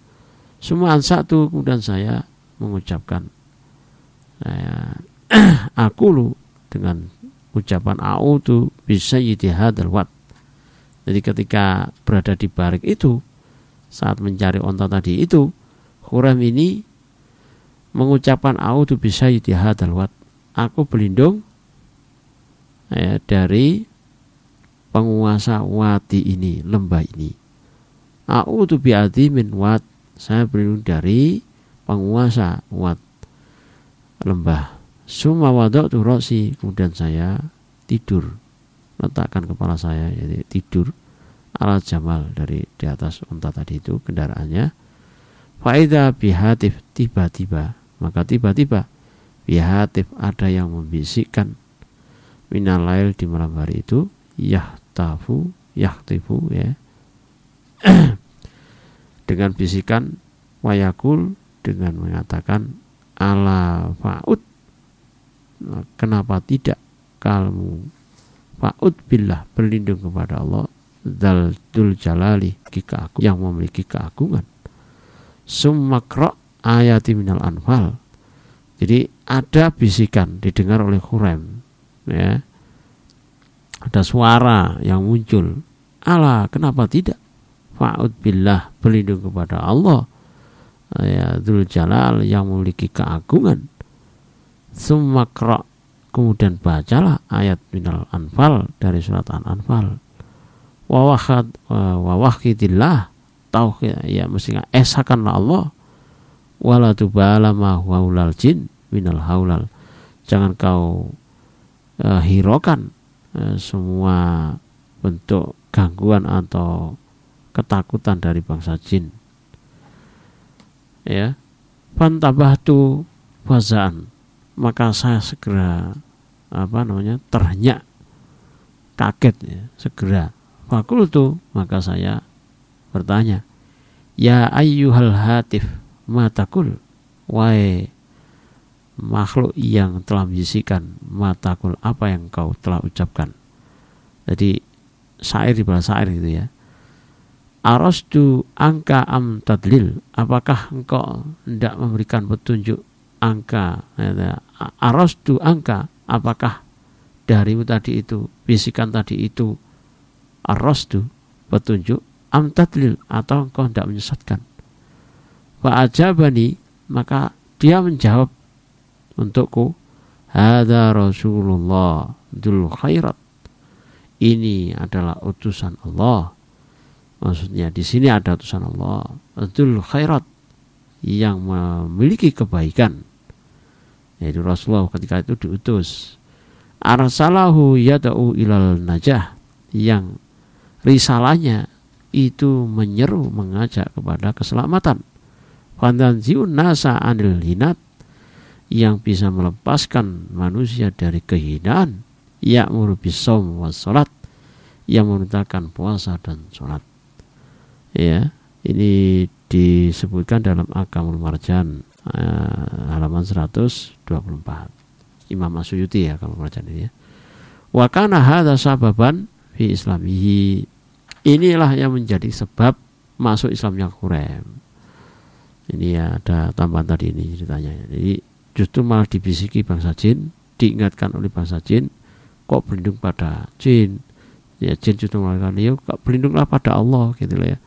Semua satu kemudian saya mengucapkan aku lu dengan ucapan autu bisa yidihadal wat jadi ketika berada di barik itu saat mencari onta tadi itu Huram ini mengucapkan autu bisa yidihadal wat aku berlindung ya, dari penguasa wadi ini, lembah ini. A'udzu min wat. Saya berlindung dari penguasa wat lembah. Suma wadatu rosi. Kemudian saya tidur. Letakkan kepala saya jadi tidur alat jamal dari di atas unta tadi itu kendaraannya. Faida bihatif tiba-tiba maka tiba-tiba bihatif ada yang membisikkan minalail di malam hari itu yah yahtafu yahtifu ya dengan bisikan wayakul dengan mengatakan ala fa'ud. Nah, kenapa tidak kamu fa'ud billah berlindung kepada Allah dul jalali aku yang memiliki keagungan. Summakro ayati minal anfal. Jadi ada bisikan didengar oleh Khurem ya. Ada suara yang muncul. Allah kenapa tidak fa'ud billah berlindung kepada Allah. Ya Dzul Jalal yang memiliki keagungan. Sumakra kemudian bacalah ayat minal anfal dari surat an-anfal. Wawahad wawahidillah tauhid ya mestinya esakanlah Allah. Wala tubala ma jin minal haulal. Jangan kau uh, hiraukan Eh, semua bentuk gangguan atau ketakutan dari bangsa jin. Ya, fantabahtu fazaan. Maka saya segera apa namanya terhenyak kaget ya, segera fakultu maka saya bertanya ya ayyuhal hatif matakul wahai makhluk yang telah membisikan matakul apa yang kau telah ucapkan. Jadi syair di bahasa syair gitu ya. Arastu angka am tadlil. Apakah engkau tidak memberikan petunjuk angka? Arastu angka. Apakah darimu tadi itu bisikan tadi itu arastu petunjuk am tadlil atau engkau tidak menyesatkan? Wa ajabani maka dia menjawab untukku Hada Rasulullah dul khairat. Ini adalah utusan Allah. Maksudnya di sini ada utusan Allah. Dul khairat yang memiliki kebaikan. Yaitu Rasulullah ketika itu diutus. Arsalahu yada'u ilal najah yang risalahnya itu menyeru mengajak kepada keselamatan. Fantanziun nasa anil hinat yang bisa melepaskan manusia dari kehinaan ya murubisom was salat yang memerintahkan puasa dan sholat ya ini disebutkan dalam Akamul Marjan uh, halaman 124 Imam Asyuyuti ya Akamul Marjan ini ya. Wa kana hadha sababan fi islamihi. Inilah yang menjadi sebab masuk Islamnya Kurem ini ya ada tambahan tadi ini ceritanya. Jadi justru malah dibisiki bangsa jin diingatkan oleh bangsa jin kok berlindung pada jin? Ya jin justru mengatakan ya kok berlindunglah pada Allah gitu loh ya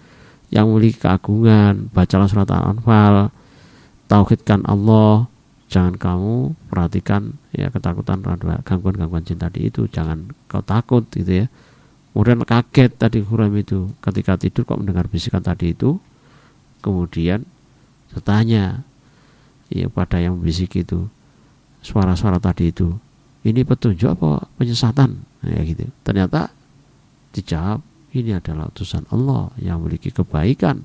yang memiliki keagungan. Bacalah surat al-anfal. Tauhidkan Allah. Jangan kamu perhatikan ya ketakutan gangguan-gangguan jin tadi itu. Jangan kau takut gitu ya. Kemudian kaget tadi Huram itu. Ketika tidur kok mendengar bisikan tadi itu. Kemudian bertanya ya pada yang berisik itu suara-suara tadi itu ini petunjuk apa penyesatan? Ya gitu. Ternyata dijawab ini adalah utusan Allah yang memiliki kebaikan.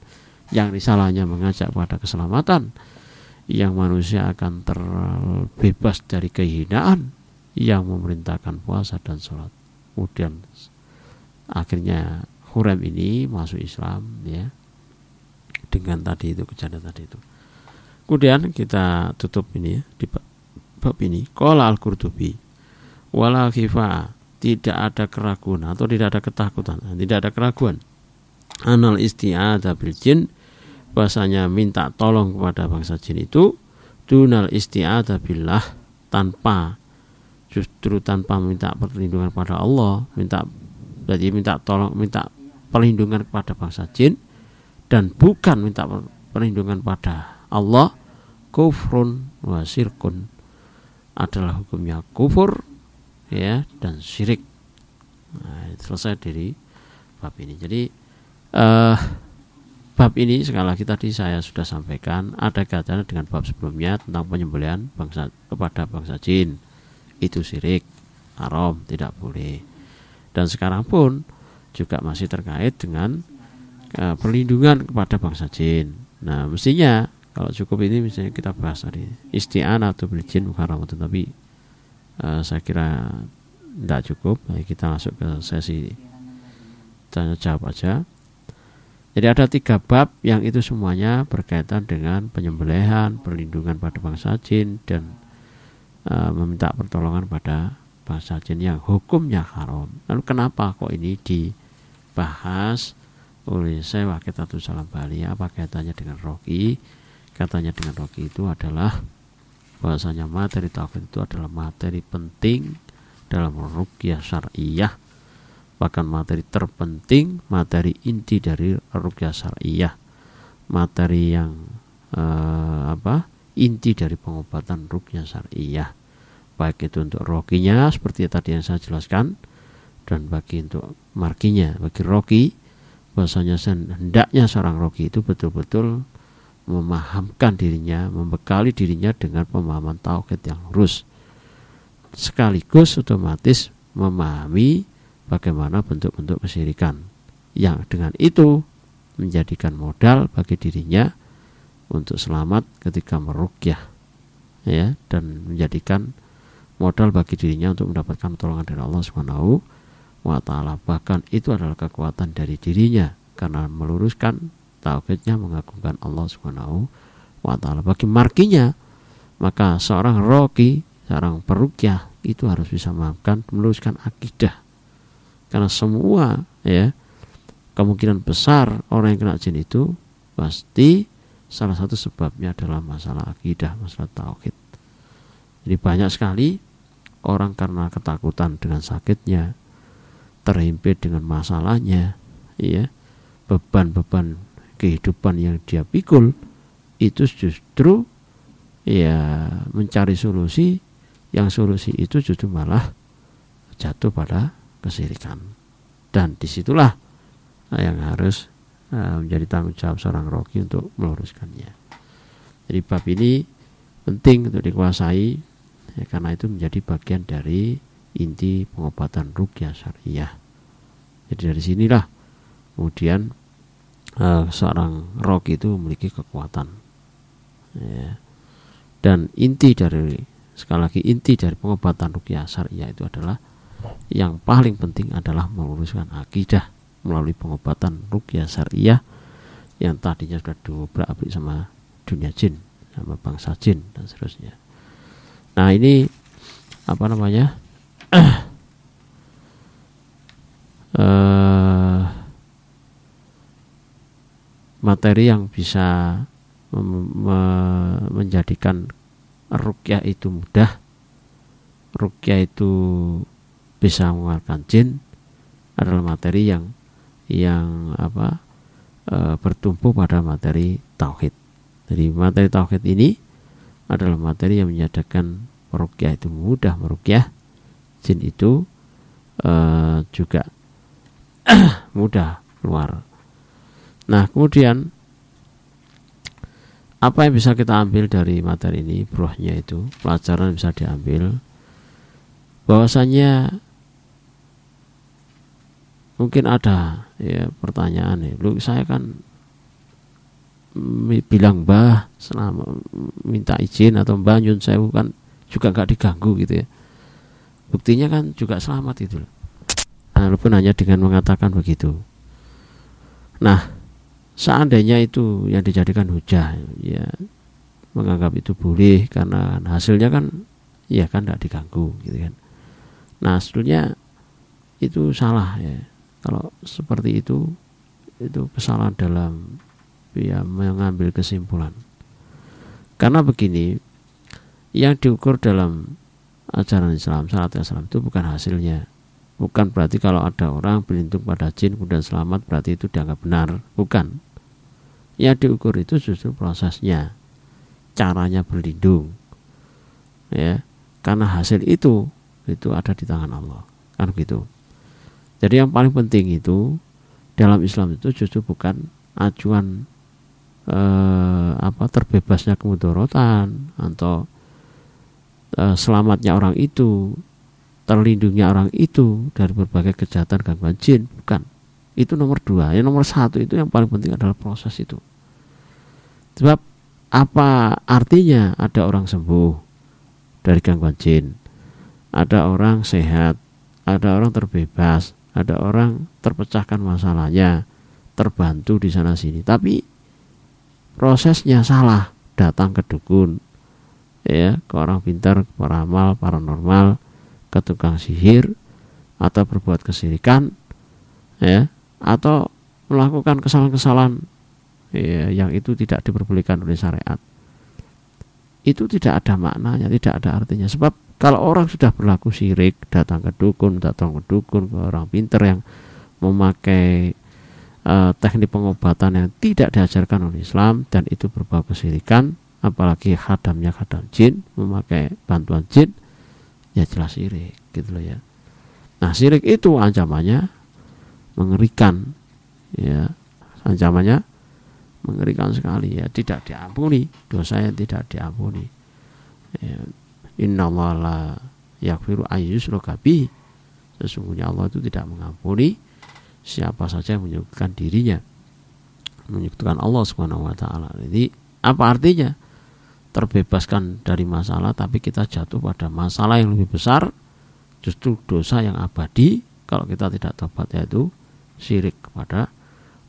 Yang risalahnya mengajak pada keselamatan. Yang manusia akan terbebas dari kehinaan. Yang memerintahkan puasa dan sholat. Kemudian akhirnya Hurem ini masuk Islam ya. Dengan tadi itu kejadian tadi itu. Kemudian kita tutup ini ya di bab ini. Qala al-Qurtubi wala khifa tidak ada keraguan atau tidak ada ketakutan, tidak ada keraguan. Anal isti'adzah bil jin bahasanya minta tolong kepada bangsa jin itu dunal isti'adzah billah tanpa justru tanpa minta perlindungan pada Allah, minta jadi minta tolong minta perlindungan kepada bangsa jin dan bukan minta perlindungan pada Allah kufrun wa sirkun adalah hukumnya kufur ya dan syirik. Nah, selesai dari bab ini. Jadi uh, bab ini sekali lagi tadi saya sudah sampaikan ada kaitannya dengan bab sebelumnya tentang penyembelihan bangsa kepada bangsa jin. Itu syirik haram tidak boleh. Dan sekarang pun juga masih terkait dengan uh, perlindungan kepada bangsa jin. Nah mestinya kalau cukup ini misalnya kita bahas tadi isti'anah atau berijin muharamatun tapi uh, saya kira tidak cukup kita masuk ke sesi tanya jawab aja jadi ada tiga bab yang itu semuanya berkaitan dengan penyembelihan, perlindungan pada bangsa jin dan uh, meminta pertolongan pada bangsa jin yang hukumnya haram. Lalu kenapa kok ini dibahas oleh saya Wakil Salam Bali? Apa kaitannya dengan Rocky? katanya dengan roki itu adalah bahasanya materi tauhid itu adalah materi penting dalam rukyah syariah. Bahkan materi terpenting materi inti dari rukyah syariah. Materi yang eh, apa inti dari pengobatan rukyah syariah. Baik itu untuk rokinya seperti tadi yang saya jelaskan dan bagi untuk markinya bagi roki bahasanya hendaknya seorang roki itu betul-betul memahamkan dirinya, membekali dirinya dengan pemahaman tauhid yang lurus. Sekaligus otomatis memahami bagaimana bentuk-bentuk kesyirikan yang dengan itu menjadikan modal bagi dirinya untuk selamat ketika merukyah ya dan menjadikan modal bagi dirinya untuk mendapatkan pertolongan dari Allah Subhanahu wa taala bahkan itu adalah kekuatan dari dirinya karena meluruskan tauhidnya mengagungkan Allah Subhanahu wa taala. Bagi markinya maka seorang roki, seorang perukyah itu harus bisa memahamkan meluruskan akidah. Karena semua ya kemungkinan besar orang yang kena jin itu pasti salah satu sebabnya adalah masalah akidah, masalah tauhid. Jadi banyak sekali orang karena ketakutan dengan sakitnya, terhimpit dengan masalahnya, ya, beban-beban kehidupan yang dia pikul itu justru ya mencari solusi yang solusi itu justru malah jatuh pada kesirikan. Dan di situlah yang harus uh, menjadi tanggung jawab seorang rogi untuk meluruskannya. Jadi bab ini penting untuk dikuasai ya, karena itu menjadi bagian dari inti pengobatan rukyah syariah. Jadi dari sinilah kemudian uh, seorang rogi itu memiliki kekuatan. Ya. dan inti dari sekali lagi inti dari pengobatan rukyah syariah itu adalah yang paling penting adalah meluruskan akidah melalui pengobatan rukyah syariah yang tadinya sudah dobrak abrik sama dunia jin sama bangsa jin dan seterusnya. Nah ini apa namanya? Uh, materi yang bisa menjadikan rukyah itu mudah rukyah itu bisa mengeluarkan jin adalah materi yang yang apa e, bertumpu pada materi tauhid. Jadi materi tauhid ini adalah materi yang menyatakan rukyah itu mudah merukyah jin itu e, juga mudah keluar nah kemudian apa yang bisa kita ambil dari materi ini buahnya itu pelajaran bisa diambil? Bahwasanya mungkin ada ya pertanyaan ya. Lu saya kan bilang mbah selama minta izin atau mbah nyun saya kan juga nggak diganggu gitu ya. Buktinya kan juga selamat itu nah, walaupun hanya dengan mengatakan begitu. Nah seandainya itu yang dijadikan hujah ya menganggap itu boleh karena hasilnya kan ya kan tidak diganggu gitu kan. Nah sebetulnya itu salah ya. Kalau seperti itu itu kesalahan dalam ya mengambil kesimpulan. Karena begini yang diukur dalam ajaran Islam syarat Islam itu bukan hasilnya Bukan berarti kalau ada orang berlindung pada jin kemudian selamat berarti itu dianggap benar. Bukan. Yang diukur itu justru prosesnya. Caranya berlindung. Ya. Karena hasil itu itu ada di tangan Allah. Kan begitu. Jadi yang paling penting itu dalam Islam itu justru bukan acuan eh, apa terbebasnya kemudorotan atau eh, selamatnya orang itu terlindungnya orang itu dari berbagai kejahatan gangguan jin bukan. Itu nomor dua. Yang nomor satu itu yang paling penting adalah proses itu. Sebab apa artinya ada orang sembuh dari gangguan jin ada orang sehat. Ada orang terbebas. Ada orang terpecahkan masalahnya terbantu di sana sini. Tapi prosesnya salah. Datang ke dukun ya ke orang pintar ke paramal paranormal ke tukang sihir atau berbuat kesirikan ya atau melakukan kesalahan-kesalahan ya, yang itu tidak diperbolehkan oleh syariat. Itu tidak ada maknanya tidak ada artinya. Sebab kalau orang sudah berlaku sirik datang ke dukun datang ke dukun ke orang pinter yang memakai uh, teknik pengobatan yang tidak diajarkan oleh Islam dan itu berbau kesirikan apalagi khadamnya khadam jin memakai bantuan jin ya jelas sirik gitu loh ya. Nah sirik itu ancamannya mengerikan ya. Ancamannya mengerikan sekali ya. Tidak diampuni dosa yang tidak diampuni. Ya. inna Allah la yakfiru ayyusrokabi sesungguhnya Allah itu tidak mengampuni siapa saja menyebutkan dirinya. Menyebutkan Allah subhanahu wa ta'ala. Jadi apa artinya terbebaskan dari masalah tapi kita jatuh pada masalah yang lebih besar justru dosa yang abadi kalau kita tidak tobat yaitu syirik kepada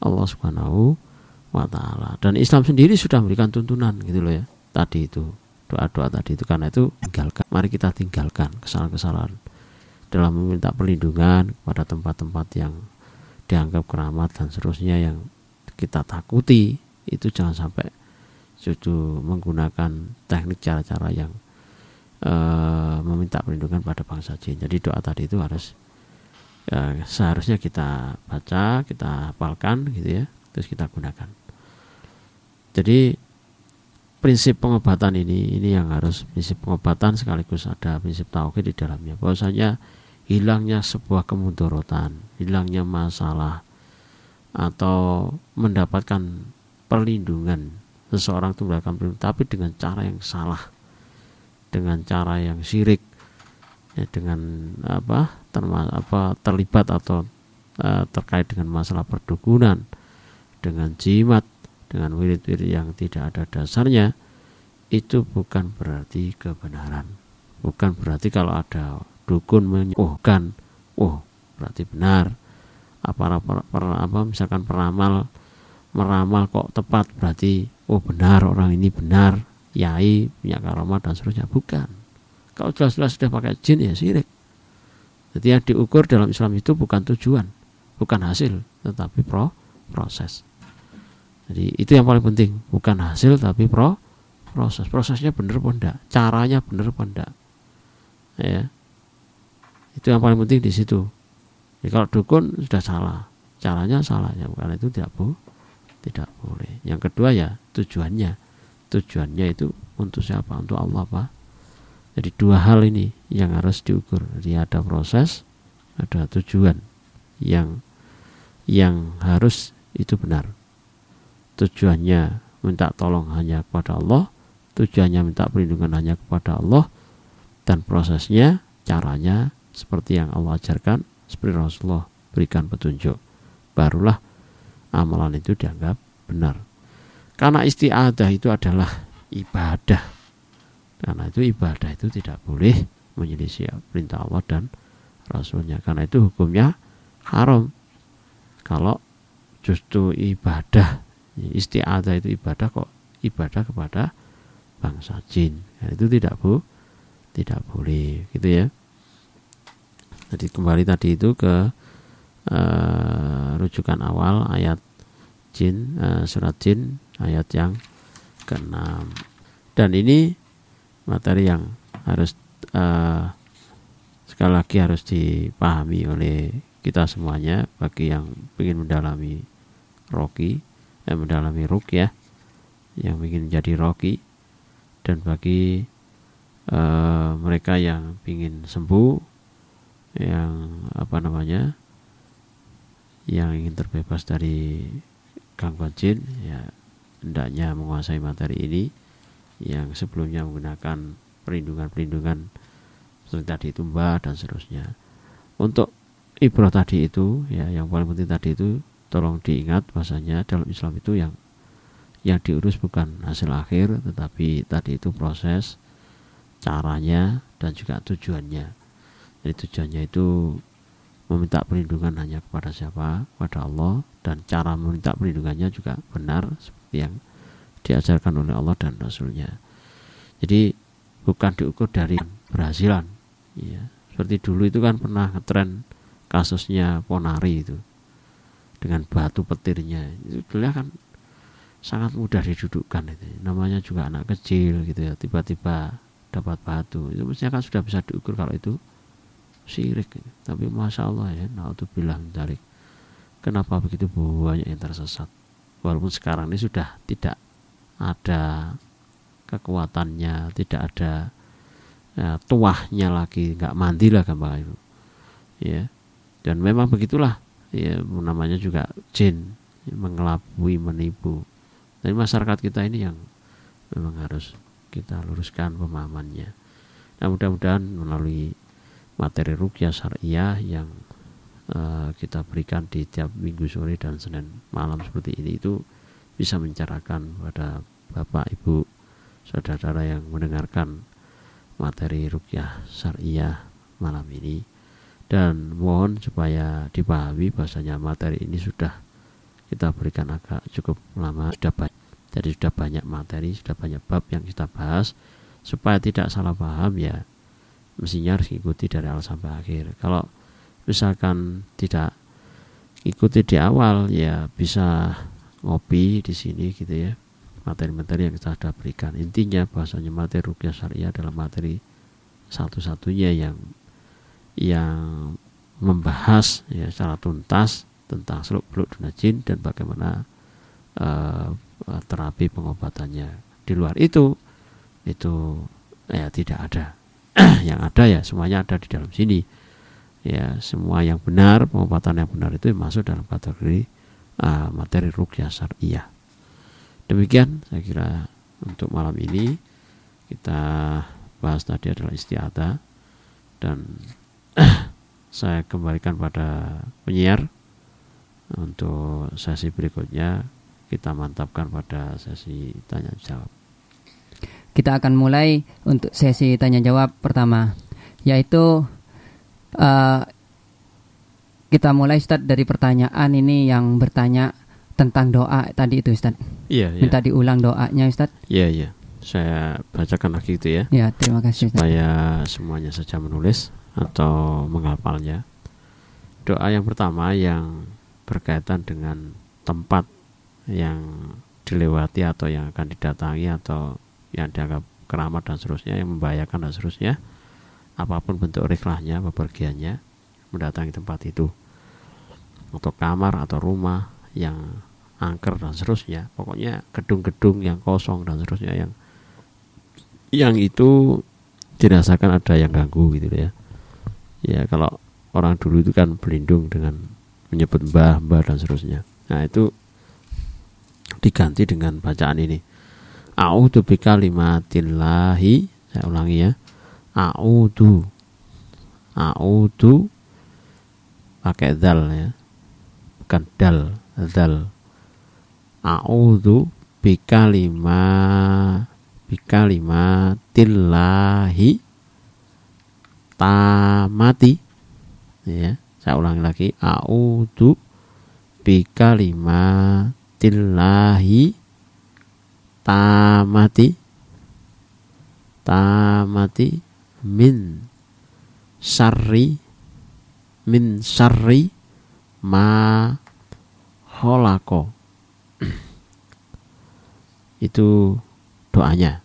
Allah Subhanahu wa taala. Dan Islam sendiri sudah memberikan tuntunan gitu loh ya. Tadi itu doa-doa tadi itu karena itu tinggalkan. Mari kita tinggalkan kesalahan-kesalahan dalam meminta perlindungan kepada tempat-tempat yang dianggap keramat dan seterusnya yang kita takuti itu jangan sampai justru menggunakan teknik cara-cara yang uh, meminta perlindungan pada bangsa jin. Jadi doa tadi itu harus uh, seharusnya kita baca, kita hafalkan gitu ya, terus kita gunakan. Jadi prinsip pengobatan ini ini yang harus prinsip pengobatan sekaligus ada prinsip tauhid di dalamnya bahwasanya hilangnya sebuah kemudorotan hilangnya masalah atau mendapatkan perlindungan seseorang itu mendapatkan perlindungan tapi dengan cara yang salah. Dengan cara yang syirik. Ya, dengan apa termas apa terlibat atau uh, terkait dengan masalah perdukunan. Dengan jimat. Dengan wirid-wirid yang tidak ada dasarnya. Itu bukan berarti kebenaran. Bukan berarti kalau ada dukun menyuhkan oh berarti benar. Apa, apa, apa misalkan peramal meramal kok tepat berarti oh benar orang ini benar. Yai punya karamah dan seterusnya. Bukan. Kalau jelas-jelas sudah pakai jin ya sirik jadi yang diukur dalam Islam itu bukan tujuan. Bukan hasil tetapi pro proses. Jadi itu yang paling penting. Bukan hasil tapi pro proses. Prosesnya benar pun enggak? Caranya benar pun enggak? Ya. Itu yang paling penting di situ. Jadi kalau dukun sudah salah. Caranya salahnya. Karena itu tidak bu tidak boleh. Yang kedua ya tujuannya. Tujuannya itu untuk siapa? Untuk Allah pak. Jadi dua hal ini yang harus diukur. Jadi ada proses ada tujuan. Yang yang harus itu benar. Tujuannya minta tolong hanya kepada Allah tujuannya minta perlindungan hanya kepada Allah dan prosesnya caranya seperti yang Allah ajarkan seperti Rasulullah berikan petunjuk. Barulah amalan itu dianggap benar. Karena istiadah itu adalah ibadah. Karena itu ibadah itu tidak boleh menyelisih perintah Allah dan Rasulnya. Karena itu hukumnya haram. Kalau justru ibadah istiadah itu ibadah kok ibadah kepada bangsa jin. Ya, itu tidak bu tidak boleh gitu ya. Jadi kembali tadi itu ke uh, rujukan awal ayat jin uh, surat jin ayat yang ke-6 dan ini materi yang harus uh, sekali lagi harus dipahami oleh kita semuanya bagi yang ingin mendalami roki yang mendalami rukyah yang ingin menjadi roki dan bagi uh, mereka yang ingin sembuh yang apa namanya yang ingin terbebas dari gangguan jin ya hendaknya menguasai materi ini yang sebelumnya menggunakan perlindungan-perlindungan seperti tadi itu mbak dan seterusnya. Untuk ibrah tadi itu ya yang paling penting tadi itu tolong diingat bahasanya dalam Islam itu yang yang diurus bukan hasil akhir tetapi tadi itu proses caranya dan juga tujuannya. Jadi tujuannya itu meminta perlindungan hanya kepada siapa? Kepada Allah dan cara meminta perlindungannya juga benar seperti yang diajarkan oleh Allah dan Rasulnya. Jadi bukan diukur dari berhasilan ya seperti dulu itu kan pernah ngetren kasusnya Ponari itu dengan batu petirnya. Itu dulu kan sangat mudah didudukkan itu. Namanya juga anak kecil gitu ya tiba-tiba dapat batu. Itu mestinya kan sudah bisa diukur kalau itu syirik gitu. tapi masya Allah ya bilang dari kenapa begitu banyak yang tersesat? Walaupun sekarang ini sudah tidak ada kekuatannya tidak ada ya, tuahnya lagi nggak mandi lah gampang itu ya. Dan memang begitulah ya namanya juga jin mengelabui menipu. Dari masyarakat kita ini yang memang harus kita luruskan pemahamannya. Nah mudah-mudahan melalui materi rukyah syariah yang uh, kita berikan di tiap minggu sore dan senin malam seperti ini itu bisa mencerahkan pada bapak ibu saudara-saudara yang mendengarkan materi rukyah syariah malam ini. Dan mohon supaya dipahami bahasanya materi ini sudah kita berikan agak cukup lama sudah banyak jadi sudah banyak materi sudah banyak bab yang kita bahas. Supaya tidak salah paham ya mestinya harus ikuti dari awal sampai akhir. Kalau misalkan tidak ikuti di awal ya bisa ngopi di sini gitu ya. Materi-materi yang kita sudah berikan. Intinya bahasanya materi rukyah syariah adalah materi satu-satunya yang yang membahas ya secara tuntas tentang seluk beluk dunia jin dan bagaimana uh, terapi pengobatannya di luar itu itu ya tidak ada. Yang ada ya semuanya ada di dalam sini ya semua yang benar pengobatan yang benar itu masuk dalam kategori uh, materi rukyah syariah demikian saya kira untuk malam ini. Kita bahas tadi adalah istiadah dan saya kembalikan pada penyiar untuk sesi berikutnya. Kita mantapkan pada sesi tanya jawab. Kita akan mulai untuk sesi tanya jawab pertama, yaitu uh, kita mulai Ustaz dari pertanyaan ini yang bertanya tentang doa tadi itu Ustaz. Iya, iya. Minta diulang doanya Ustaz. Iya, iya. Saya bacakan lagi itu ya. Ya, terima kasih Ustaz. Supaya semuanya saja menulis atau menghafalnya. Doa yang pertama yang berkaitan dengan tempat yang dilewati atau yang akan didatangi atau yang dianggap keramat dan seterusnya yang membahayakan dan seterusnya apa pun bentuk riklahnya bepergiannya mendatangi tempat itu untuk kamar atau rumah yang angker dan seterusnya pokoknya gedung-gedung yang kosong dan seterusnya yang yang itu dirasakan ada yang ganggu gitu ya ya kalau orang dulu itu kan berlindung dengan menyebut mbah mbah dan seterusnya nah itu diganti dengan bacaan ini. A'udzu bikalimatillahi. Saya ulangi ya. A'udzu. A'udzu pakai dal ya. Bukan dal, dal. A'udzu bikalima bikalimatillahi tamati. Ya, saya ulangi lagi. A'udzu bikalimatillahi tamati tamati min syarri min syarri ma holako itu doanya.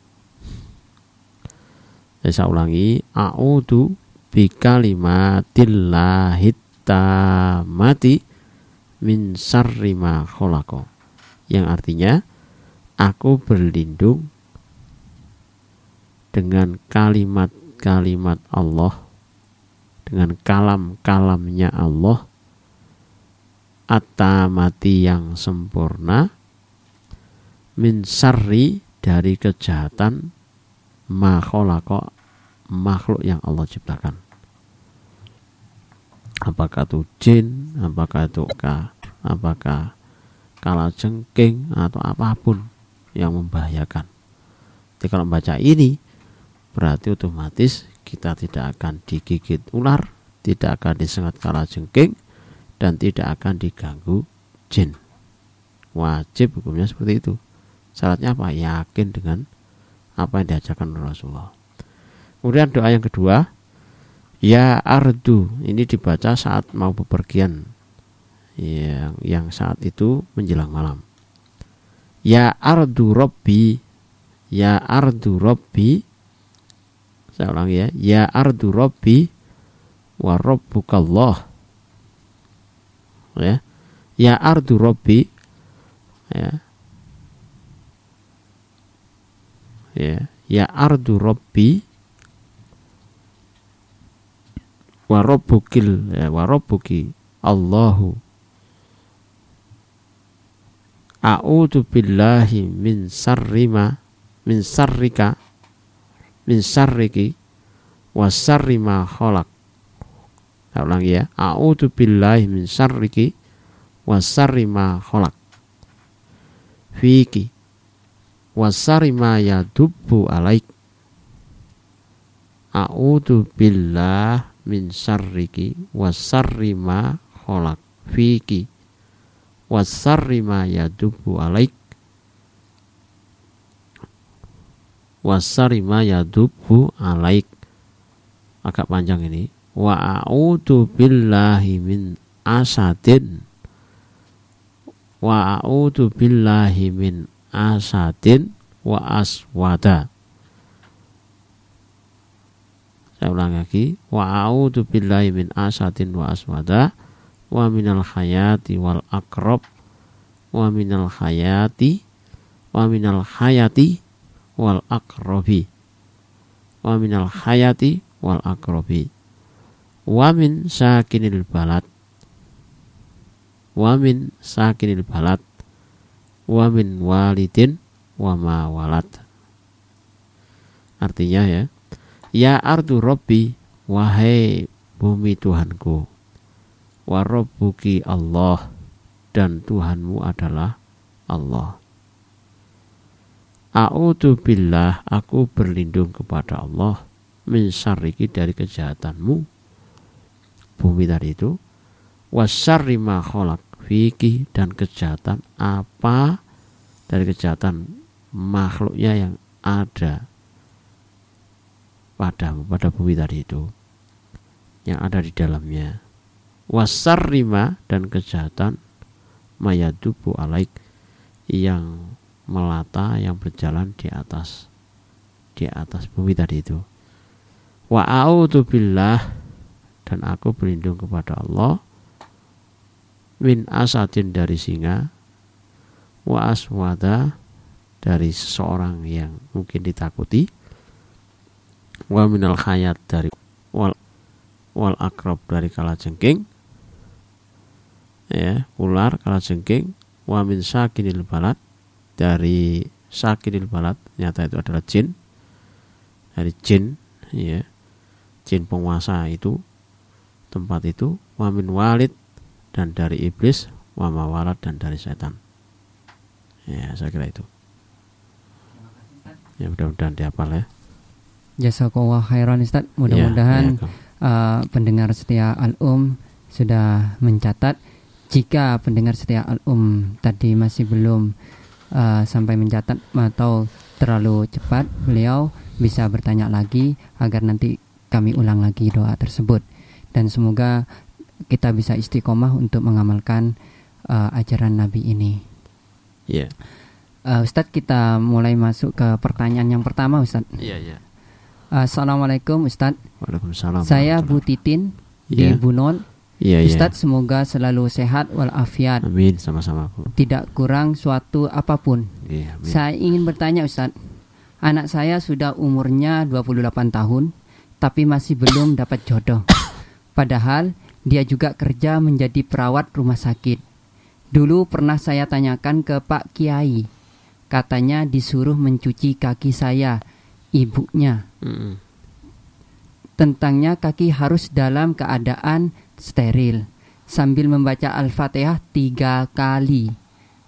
Saya ulangi a'udhu bikalimatillahi tamati min syarri ma kholako yang artinya aku berlindung dengan kalimat-kalimat Allah dengan kalam-kalamnya Allah atamati yang sempurna min sarri dari kejahatan makhluk makhluk yang Allah ciptakan apakah itu jin apakah itu ka apakah kala jengking atau apa pun yang membahayakan. Jadi kalau membaca ini berarti otomatis kita tidak akan digigit ular, tidak akan disengat kala jengking dan tidak akan diganggu jin. Wajib hukumnya seperti itu. Syaratnya apa? Yakin dengan apa yang diajarkan Rasulullah. Kemudian doa yang kedua, ya ardu. Ini dibaca saat mau bepergian yang yang saat itu menjelang malam. Ya ardu robbi, ya ardu robbi. Saya ulang ya, ya ardu robbi wa rabbukallah. Ya. Ya ardu robbi ya. Ya, ya ardu robbi wa rabbukil ya, wa rabbuki Allahu A'udzu billahi min sarrima min sarrika min sarriki wa sarri ma khalaq. Saya ulangi ya. A'udzu billahi min sarriki wa sarri ma khalaq. Fiki wa sarri ma yadubbu alaik. A'udzu billah min sarriki wa sarri ma khalaq. Fiki wasarri ma yadubu alaik wasarri ma yadubu alaik. Agak panjang ini. Wa a'udhu billahi min asadin. Wa a'udhu billahi min asadin wa aswada. Saya ulang lagi. Wa a'udhu billahi min asadin wa aswada. Wa minal hayati wal akrob wa minal hayati. Wa minal hayati wal akrobi wa minal hayati wal akrobi wa min sakinil balad. Wa min sakinil balad. Wa min walidin wa ma walad. Artinya ya ya ardu robbi wahai bumi Tuhanku wa rabbuki Allah dan Tuhanmu adalah Allah A'udzu billah aku berlindung kepada Allah min syarriki dari kejahatanmu. Bumi tadi itu wasarri ma khalaq fiki dan kejahatan apa? Dari kejahatan makhluknya yang ada pada pada bumi tadi itu yang ada di dalamnya. Wasarrima dan kejahatan mayadubu alaik yang melata yang berjalan di atas di atas bumi tadi itu. Wa billah dan aku berlindung kepada Allah min asatin dari singa wa aswada dari seseorang yang mungkin ditakuti wa minal khayat dari wal wal akrob dari kala jengking ya ular kala jengking wa min sakinil balad dari sakinil balad nyata itu adalah jin. Dari jin ya. Jin penguasa itu tempat itu wamin walid dan dari iblis wa mawalad dan dari setan. Ya saya kira itu. Ya mudah-mudahan dihafal ya. Jazakallah khairan Ustaz. Mudah-mudahan ya, ya, uh, pendengar setia Al-Um sudah mencatat. Jika pendengar setia Al-Um tadi masih belum uh, sampai mencatat atau terlalu cepat, beliau bisa bertanya lagi agar nanti kami ulang lagi doa tersebut. Dan semoga kita bisa istiqomah untuk mengamalkan uh, ajaran Nabi ini. Iya. Yeah. Uh, Ustadz kita mulai masuk ke pertanyaan yang pertama Ustadz. Iya yeah, iya. Yeah. Assalamualaikum Ustadz. Waalaikumsalam. Saya Bu Titin yeah. di iya. Bunon Iya, iya. Ustadz semoga selalu sehat walafiat. Amin, sama-sama. Tidak kurang suatu apa pun. Iya, amin. Saya ingin bertanya Ustadz. Anak saya sudah umurnya 28 tahun, tapi masih belum dapat jodoh. Padahal dia juga kerja menjadi perawat rumah sakit. Dulu pernah saya tanyakan ke Pak Kiai. Katanya disuruh mencuci kaki saya, ibunya. Mm -mm. Tentangnya kaki harus dalam keadaan steril sambil membaca Al-Fatihah tiga kali.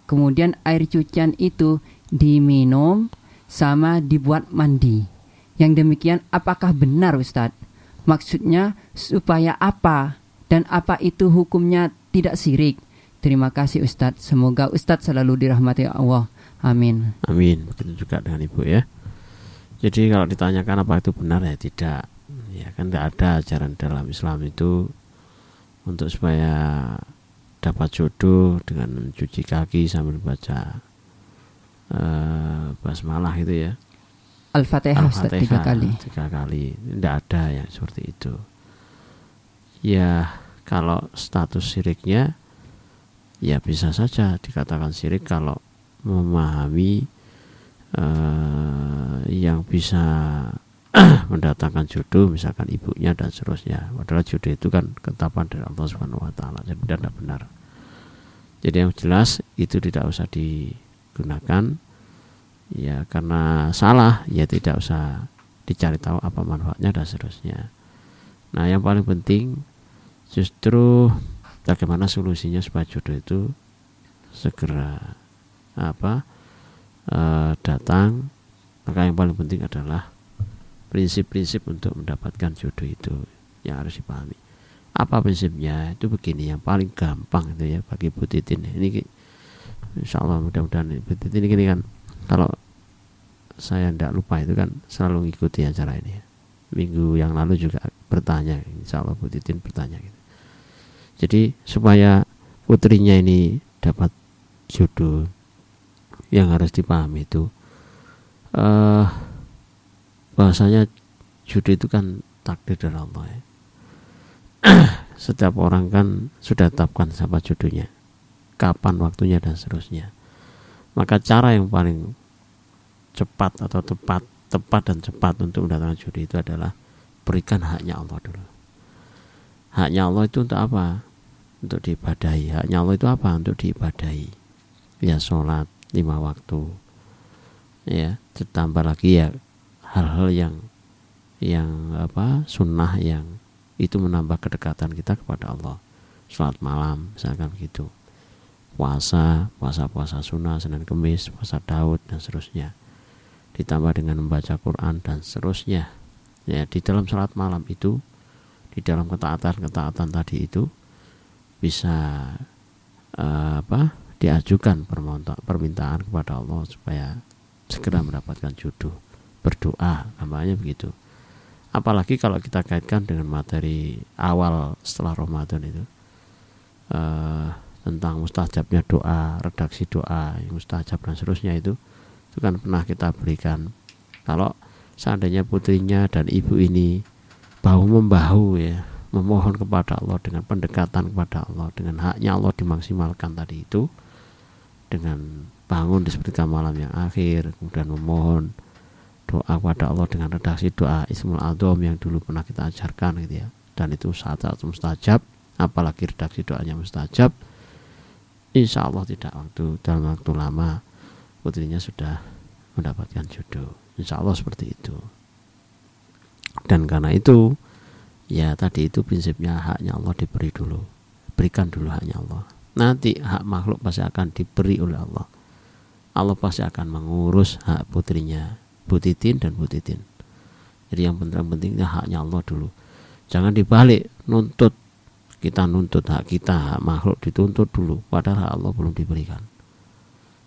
Kemudian air cucian itu diminum sama dibuat mandi. Yang demikian apakah benar Ustadz? Maksudnya supaya apa? Dan apa itu hukumnya tidak sirik? Terima kasih Ustadz. Semoga Ustadz selalu dirahmati Allah. Amin. Amin. Begitu juga dengan Ibu ya. Jadi kalau ditanyakan apa itu benar ya tidak. Ya kan tidak ada ajaran dalam Islam itu untuk supaya dapat jodoh dengan mencuci kaki sambil baca uh, basmalah itu ya. Al-Fatihah Al tiga kali. tiga kali. Tidak ada yang seperti itu. Ya kalau status siriknya ya bisa saja dikatakan sirik kalau memahami uh, yang bisa mendatangkan jodoh misalkan ibunya dan seterusnya. Padahal jodoh itu kan ketetapan dari Allah Subhanahu wa taala. Jadi tidak benar. Jadi yang jelas itu tidak usah digunakan. Ya karena salah ya tidak usah dicari tahu apa manfaatnya dan seterusnya. Nah yang paling penting justru bagaimana solusinya supaya jodoh itu segera apa uh, datang. Maka yang paling penting adalah prinsip-prinsip untuk mendapatkan jodoh itu yang harus dipahami. Apa prinsipnya? Itu begini yang paling gampang itu ya bagi Bu Titin. Ini insya Allah mudah-mudahan Titin ini kan kalau saya tidak lupa itu kan selalu mengikuti acara ini. Minggu yang lalu juga bertanya, insya Allah bertanya. Gitu. Jadi supaya putrinya ini dapat jodoh yang harus dipahami itu uh, bahasanya judi itu kan takdir dari Allah ya. Setiap orang kan sudah tetapkan siapa jodohnya, kapan waktunya dan seterusnya. Maka cara yang paling cepat atau tepat tepat dan cepat untuk mendatangkan judi itu adalah berikan haknya Allah dulu. Haknya Allah itu untuk apa? Untuk diibadahi. Haknya Allah itu apa? Untuk diibadahi. Ya sholat lima waktu. Ya ditambah lagi ya hal-hal yang yang apa sunnah yang itu menambah kedekatan kita kepada Allah. Sholat malam misalkan begitu puasa puasa puasa sunnah senin kemis puasa Daud dan seterusnya. Ditambah dengan membaca Quran dan seterusnya. Ya di dalam sholat malam itu di dalam ketaatan-ketaatan tadi itu bisa uh, apa diajukan permintaan kepada Allah supaya segera mendapatkan jodoh berdoa namanya begitu. Apalagi kalau kita kaitkan dengan materi awal setelah Ramadan itu uh, tentang mustajabnya doa redaksi doa mustajab dan seterusnya itu itu kan pernah kita berikan. Kalau seandainya putrinya dan ibu ini bahu membahu ya memohon kepada Allah dengan pendekatan kepada Allah dengan haknya Allah dimaksimalkan tadi itu dengan bangun di sepertiga malam yang akhir kemudian memohon doa kepada Allah dengan redaksi doa Ismul Adham yang dulu pernah kita ajarkan gitu ya dan itu saat-saat mustajab apalagi redaksi doanya mustajab insya Allah tidak waktu dalam waktu lama putrinya sudah mendapatkan jodoh. Insya Allah seperti itu. Dan karena itu, ya tadi itu prinsipnya haknya Allah diberi dulu. Berikan dulu haknya Allah. Nanti hak makhluk pasti akan diberi oleh Allah. Allah pasti akan mengurus hak putrinya, Butitin dan Butitin. Jadi yang penting-pentingnya haknya Allah dulu. Jangan dibalik nuntut kita nuntut hak kita, hak makhluk dituntut dulu, padahal hak Allah belum diberikan.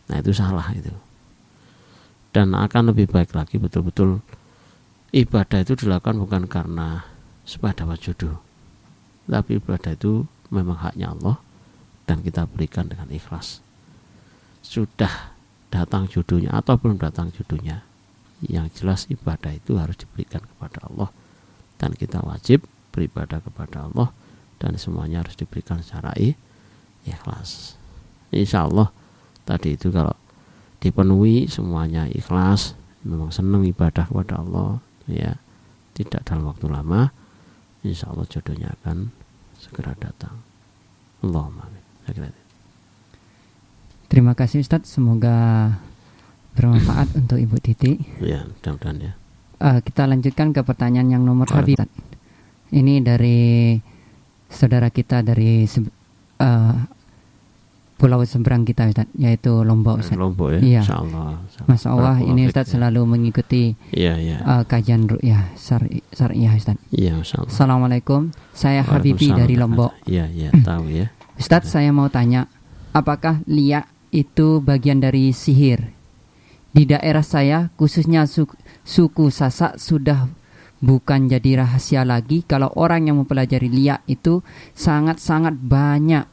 Nah itu salah itu. Dan akan lebih baik lagi betul-betul ibadah itu dilakukan bukan karena supaya dapat jodoh. Tapi ibadah itu memang haknya Allah dan kita berikan dengan ikhlas. Sudah datang jodohnya atau belum datang jodohnya. Yang jelas ibadah itu harus diberikan kepada Allah. Dan kita wajib beribadah kepada Allah dan semuanya harus diberikan secara ikhlas. Insya Allah tadi itu kalau dipenuhi semuanya ikhlas memang senang ibadah kepada Allah ya tidak dalam waktu lama insya Allah jodohnya akan segera datang. Allahumma amin. Terima kasih Ustadz semoga bermanfaat untuk Ibu Titi ya mudah-mudahan ya uh, kita lanjutkan ke pertanyaan yang nomor satu ini dari saudara kita dari uh, pulau seberang kita Ustaz, yaitu Lombok Ustaz. Lombok ya. Iya. Masya Allah. Masya Allah ini Ustaz selalu mengikuti iya, iya. Uh, kajian ru'yah syariah Ustaz. Iya. Assalamualaikum. Saya Habibi dari Lombok. Iya, iya, tahu ya. Ustaz, saya mau tanya, apakah liak itu bagian dari sihir? Di daerah saya, khususnya su suku Sasak sudah bukan jadi rahasia lagi kalau orang yang mempelajari liak itu sangat-sangat banyak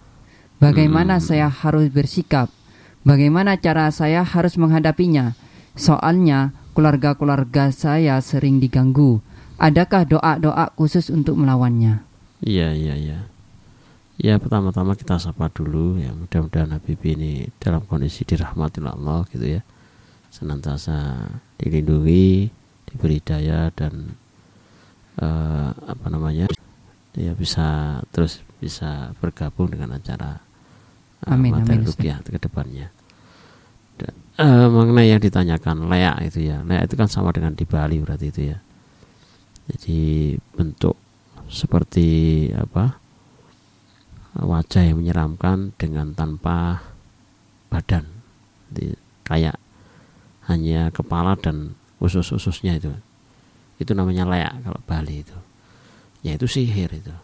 Bagaimana hmm. saya harus bersikap? Bagaimana cara saya harus menghadapinya? Soalnya keluarga-keluarga saya sering diganggu. Adakah doa-doa khusus untuk melawannya? Iya, iya, iya. Ya pertama-tama kita sapa dulu ya mudah-mudahan Habib ini dalam kondisi dirahmati Allah gitu ya senantiasa dilindungi diberi daya dan uh, apa namanya ya bisa terus bisa bergabung dengan acara amin, materi amin, rupiah ke depannya. Uh, mengenai yang ditanyakan leak itu ya, leak itu kan sama dengan di Bali berarti itu ya. Jadi bentuk seperti apa wajah yang menyeramkan dengan tanpa badan, Jadi, kayak hanya kepala dan usus-ususnya itu. Itu namanya leak kalau Bali itu. Ya itu sihir itu.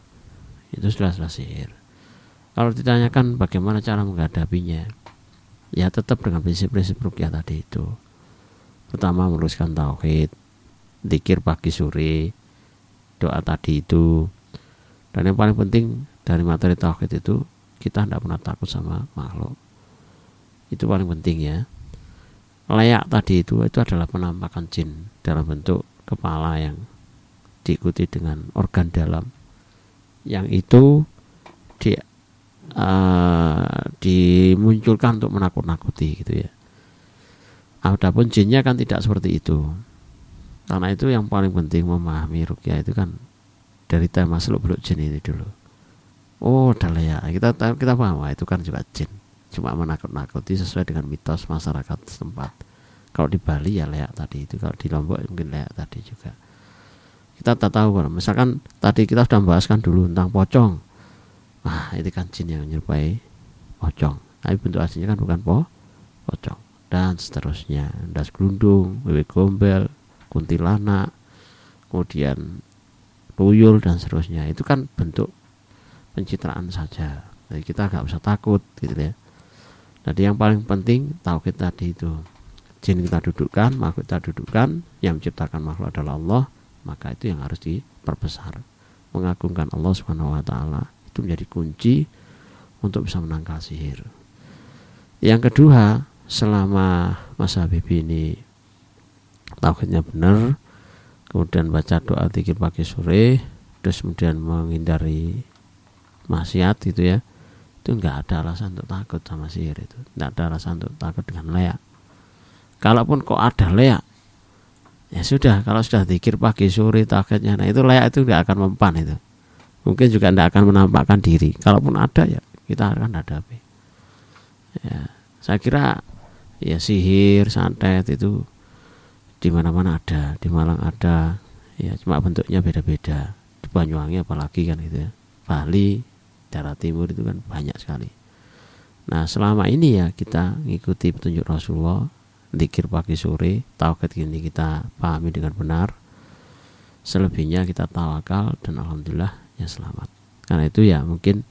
Itu jelas-jelas sihir kalau ditanyakan bagaimana cara menghadapinya, ya tetap dengan prinsip-prinsip rukyah tadi itu. Pertama meluruskan tauhid, dikir pagi sore, doa tadi itu. Dan yang paling penting dari materi tauhid itu kita tidak pernah takut sama makhluk. Itu paling penting ya. Layak tadi itu itu adalah penampakan jin dalam bentuk kepala yang diikuti dengan organ dalam. Yang itu di uh, dimunculkan untuk menakut-nakuti gitu ya. Adapun jinnya kan tidak seperti itu. Karena itu yang paling penting memahami rukyah itu kan dari tema seluk beluk jin ini dulu. Oh dah ya kita kita paham itu kan juga jin cuma menakut-nakuti sesuai dengan mitos masyarakat setempat. Kalau di Bali ya leak tadi itu kalau di Lombok mungkin leak tadi juga. Kita tak tahu kalau misalkan tadi kita sudah membahaskan dulu tentang pocong. Nah itu kan jin yang menyerupai pocong. Tapi bentuk aslinya kan bukan po pocong. Dan seterusnya. Das gelundung bebek gombel kuntilanak kemudian tuyul dan seterusnya. Itu kan bentuk pencitraan saja. Jadi kita nggak usah takut gitu ya jadi yang paling penting tauhid tadi itu. Jin kita dudukkan makhluk kita dudukkan yang menciptakan makhluk adalah Allah maka itu yang harus diperbesar. Mengagungkan Allah subhanahu wa taala. Itu menjadi kunci untuk bisa menangkal sihir. Yang kedua selama masa Habib ini tauhidnya benar kemudian baca doa zikir pagi sore terus kemudian menghindari maksiat gitu ya itu nggak ada alasan untuk takut sama sihir itu. Nggak ada alasan untuk takut dengan leak. Kalaupun kok ada leak ya sudah. Kalau sudah zikir pagi sore takutnya nah itu leak itu nggak akan mempan itu. Mungkin juga tidak akan menampakkan diri. Kalaupun ada ya kita akan hadapi. Ya saya kira ya sihir santet itu di mana-mana ada, di Malang ada, ya cuma bentuknya beda-beda. Di Banyuwangi apalagi kan gitu ya. Bali, daerah timur itu kan banyak sekali. Nah selama ini ya kita ngikuti petunjuk Rasulullah, dikir pagi sore, tauhid ini kita pahami dengan benar. Selebihnya kita tawakal dan alhamdulillah ya selamat. Karena itu ya mungkin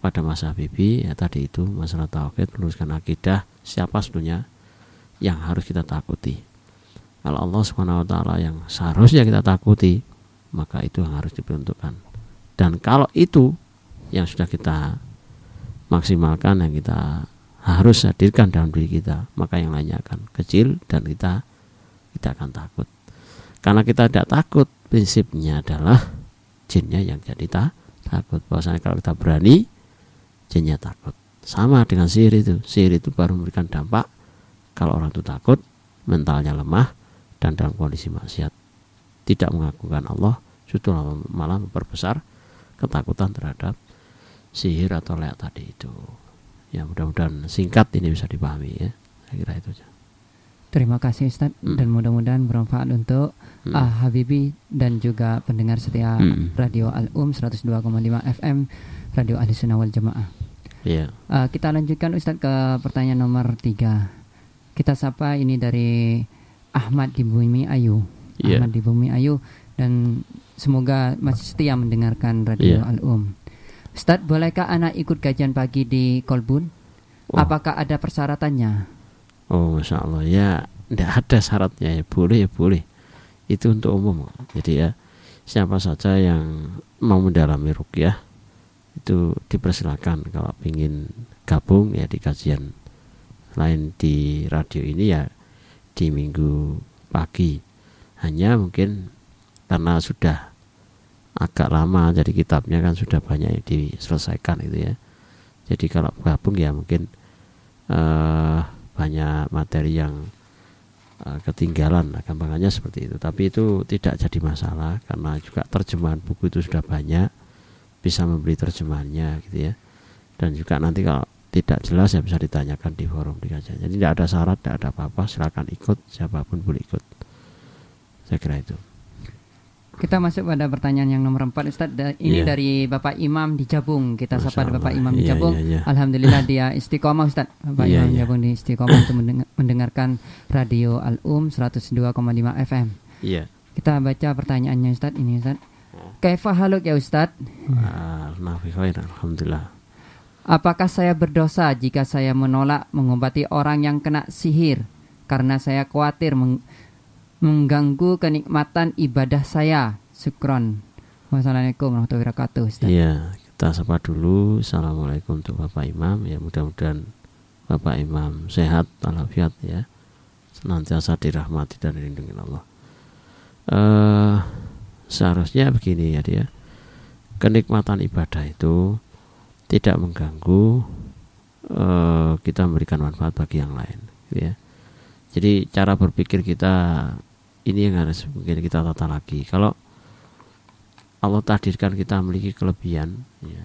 pada masa Bibi ya tadi itu masalah tauhid meluruskan akidah siapa sebenarnya yang harus kita takuti kalau Allah Subhanahu wa taala yang seharusnya kita takuti, maka itu yang harus diperuntukkan. Dan kalau itu yang sudah kita maksimalkan yang kita harus hadirkan dalam diri kita, maka yang lainnya akan kecil dan kita kita akan takut. Karena kita tidak takut, prinsipnya adalah jinnya yang jadi tak takut. Bahwasanya kalau kita berani, jinnya takut. Sama dengan sihir itu. Sihir itu baru memberikan dampak kalau orang itu takut, mentalnya lemah, dan dalam kondisi maksiat tidak mengagungkan Allah justru malah memperbesar ketakutan terhadap sihir atau leak tadi itu ya mudah-mudahan singkat ini bisa dipahami ya saya kira itu aja Terima kasih Ustaz hmm. dan mudah-mudahan bermanfaat untuk hmm. uh, Habibi dan juga pendengar setia hmm. Radio Al-Um 102,5 FM Radio Ahli Sunnah wal Jamaah. Yeah. Uh, kita lanjutkan Ustaz ke pertanyaan nomor tiga. Kita sapa ini dari Ahmad di Bumi Ayu. Yeah. Ahmad di Bumi Ayu dan semoga masih setia mendengarkan Radio yeah. Al-Um. Ustaz, bolehkah anak ikut kajian pagi di Kolbun? Oh. Apakah ada persyaratannya? Oh, Masya Allah. Ya, tidak ada syaratnya ya. Boleh ya boleh. Itu untuk umum. Jadi ya, siapa saja yang mau mendalami rukyah itu dipersilakan kalau ingin gabung ya di kajian lain di radio ini ya di minggu pagi hanya mungkin karena sudah agak lama jadi kitabnya kan sudah banyak yang diselesaikan itu ya jadi kalau gabung ya mungkin uh, banyak materi yang uh, ketinggalan gampangannya seperti itu tapi itu tidak jadi masalah karena juga terjemahan buku itu sudah banyak bisa membeli terjemahannya gitu ya dan juga nanti kalau tidak jelas ya bisa ditanyakan di forum di kajian. Jadi tidak ada syarat, tidak ada apa-apa, silakan ikut, siapa pun boleh ikut. Saya kira itu. Kita masuk pada pertanyaan yang nomor empat Ustaz. Ini yeah. dari Bapak Imam di Jabung. Kita Masya sapa Bapak Imam di iya, Jabung. Yeah, yeah, Alhamdulillah dia istiqomah Ustaz. Bapak yeah, Imam yeah. Jabung di istiqomah untuk mendengarkan radio Al-Um 102,5 FM. Iya. Yeah. Kita baca pertanyaannya Ustaz ini Ustaz. Kaifa haluk ya Ustaz? Ah, Alhamdulillah. Apakah saya berdosa jika saya menolak mengobati orang yang kena sihir karena saya khawatir meng mengganggu kenikmatan ibadah saya? Sukron. Wassalamualaikum warahmatullahi wabarakatuh. Iya, kita sapa dulu. Assalamualaikum untuk Bapak Imam. Ya mudah-mudahan Bapak Imam sehat, walafiat ya. Senantiasa dirahmati dan dilindungi Allah. Uh, seharusnya begini ya dia. Kenikmatan ibadah itu tidak mengganggu uh, kita memberikan manfaat bagi yang lain ya jadi cara berpikir kita ini yang harus mungkin kita tata lagi. Kalau Allah takdirkan kita memiliki kelebihan ya,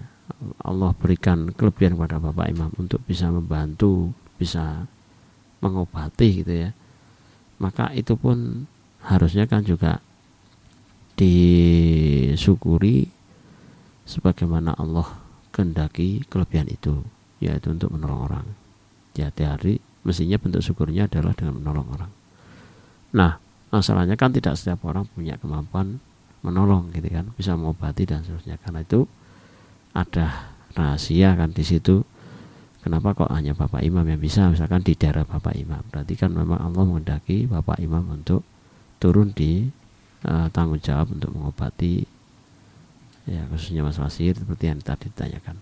Allah berikan kelebihan kepada Bapak Imam untuk bisa membantu bisa mengobati gitu ya maka itu pun harusnya kan juga disyukuri sebagaimana Allah kehendaki kelebihan itu yaitu untuk menolong orang. Ya hari mestinya bentuk syukurnya adalah dengan menolong orang. Nah masalahnya kan tidak setiap orang punya kemampuan menolong gitu kan. Bisa mengobati dan seterusnya. Karena itu ada rahasia kan di situ. Kenapa kok hanya bapak imam yang bisa? Misalkan di daerah bapak imam. Berarti kan memang Allah menghendaki bapak imam untuk turun di uh, tanggung jawab untuk mengobati ya khususnya masalah sihir seperti yang tadi ditanyakan.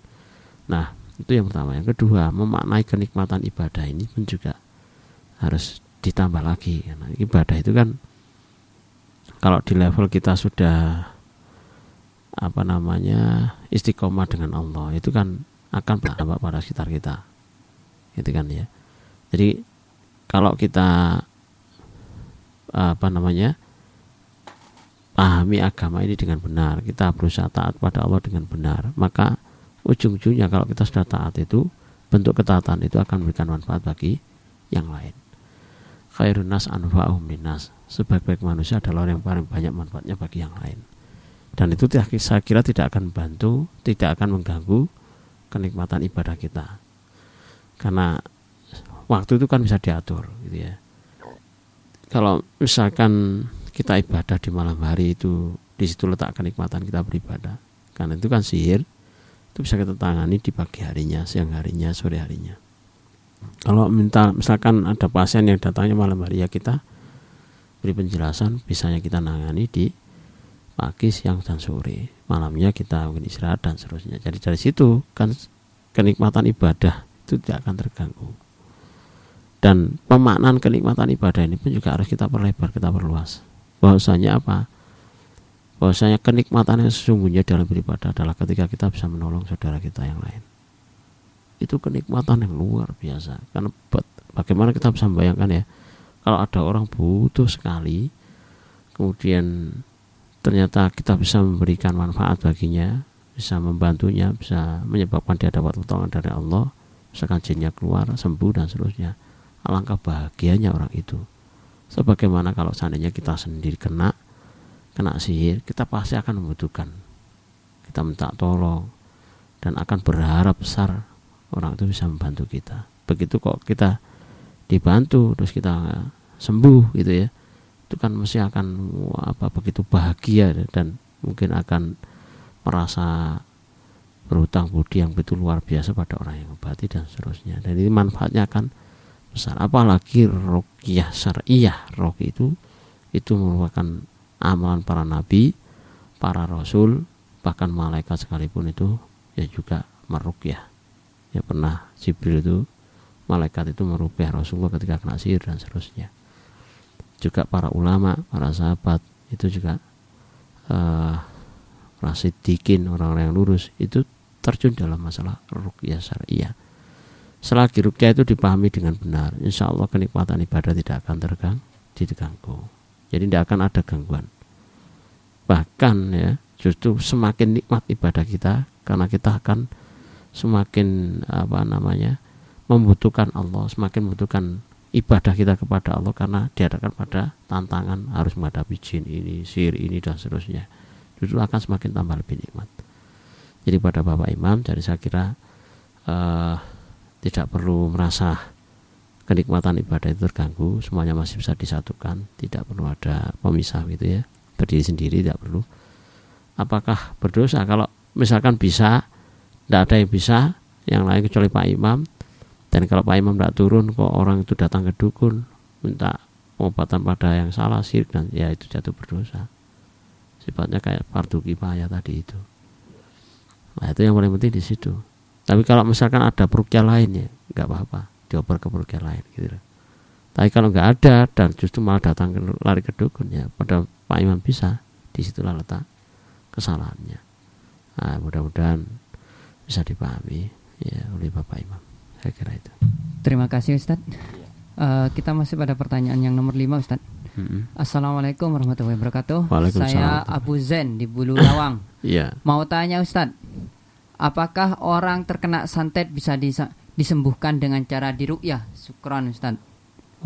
Nah itu yang pertama. Yang kedua memaknai kenikmatan ibadah ini pun juga harus ditambah lagi. Karena ibadah itu kan kalau di level kita sudah apa namanya istiqomah dengan Allah itu kan akan berdampak pada sekitar kita. Gitu kan ya. Jadi kalau kita apa namanya pahami agama ini dengan benar kita berusaha taat pada Allah dengan benar maka ujung-ujungnya kalau kita sudah taat itu bentuk ketaatan itu akan memberikan manfaat bagi yang lain khairun nas anfa'uhum linnas sebaik-baik manusia adalah orang yang paling banyak manfaatnya bagi yang lain. Dan itu saya kira tidak akan membantu tidak akan mengganggu kenikmatan ibadah kita. Karena waktu itu kan bisa diatur gitu ya. Kalau misalkan kita ibadah di malam hari itu di situ letak kenikmatan kita beribadah. Karena itu kan sihir itu bisa kita tangani di pagi harinya siang harinya sore harinya kalau minta misalkan ada pasien yang datangnya malam hari ya kita beri penjelasan bisanya kita nangani di pagi siang dan sore. Malamnya kita mungkin istirahat dan seterusnya. Jadi dari situ kan kenikmatan ibadah itu tidak akan terganggu. Dan pemaknaan kenikmatan ibadah ini pun juga harus kita perlebar kita perluas. Bahwasanya apa? Bahwasanya kenikmatan yang sesungguhnya dalam beribadah adalah ketika kita bisa menolong saudara kita yang lain itu kenikmatan yang luar biasa. Karena bagaimana kita bisa membayangkan ya kalau ada orang butuh sekali kemudian ternyata kita bisa memberikan manfaat baginya bisa membantunya bisa menyebabkan dia dapat pertolongan dari Allah misalkan jinnya keluar sembuh dan seterusnya. Alangkah bahagianya orang itu. Sebagaimana kalau seandainya kita sendiri kena kena sihir kita pasti akan membutuhkan. Kita minta tolong dan akan berharap besar orang itu bisa membantu kita. Begitu kok kita dibantu terus kita sembuh gitu ya itu kan mesti akan apa begitu bahagia dan mungkin akan merasa berhutang budi yang begitu luar biasa pada orang yang obati dan seterusnya. Dan ini manfaatnya akan besar. Apalagi rukyah syariah rok itu itu merupakan amalan para nabi para rasul bahkan malaikat sekalipun itu ya juga merukyah ya pernah Jibril itu malaikat itu merukyah Rasulullah ketika kena sihir dan seterusnya juga para ulama para sahabat itu juga uh, rasidikin orang-orang yang lurus itu terjun dalam masalah rukyah syariah Selagi rukyah itu dipahami dengan benar, insya Allah kenikmatan ibadah tidak akan tergang, diganggu. Jadi tidak akan ada gangguan. Bahkan ya, justru semakin nikmat ibadah kita karena kita akan semakin apa namanya membutuhkan Allah, semakin membutuhkan ibadah kita kepada Allah karena diadakan pada tantangan harus menghadapi jin ini, sihir ini dan seterusnya. Justru akan semakin tambah lebih nikmat. Jadi pada Bapak Imam, jadi saya kira uh, tidak perlu merasa kenikmatan ibadah itu terganggu semuanya masih bisa disatukan tidak perlu ada pemisah gitu ya berdiri sendiri tidak perlu apakah berdosa kalau misalkan bisa tidak ada yang bisa yang lain kecuali Pak Imam. Dan kalau Pak Imam tidak turun kok orang itu datang ke dukun minta pengobatan pada yang salah sih dan ya itu jatuh berdosa. Sifatnya kayak fardu kifayah tadi itu. Nah itu yang paling penting di situ. Tapi kalau misalkan ada perukia lain ya nggak apa-apa. Dioper ke perukia lain gitu tapi kalau nggak ada dan justru malah datang ke, lari ke dukun ya pada Pak Imam bisa. Di situlah letak kesalahannya. Nah, mudah-mudahan bisa dipahami ya oleh Bapak Imam saya kira itu terima kasih Ustadz Uh, kita masih pada pertanyaan yang nomor 5 Ustaz. Hmm. Assalamualaikum warahmatullahi wabarakatuh. Saya Abu Zen di Bulu Lawang. Iya. Mau tanya Ustaz, apakah orang terkena santet bisa disembuhkan dengan cara diruqyah? Syukran Ustaz.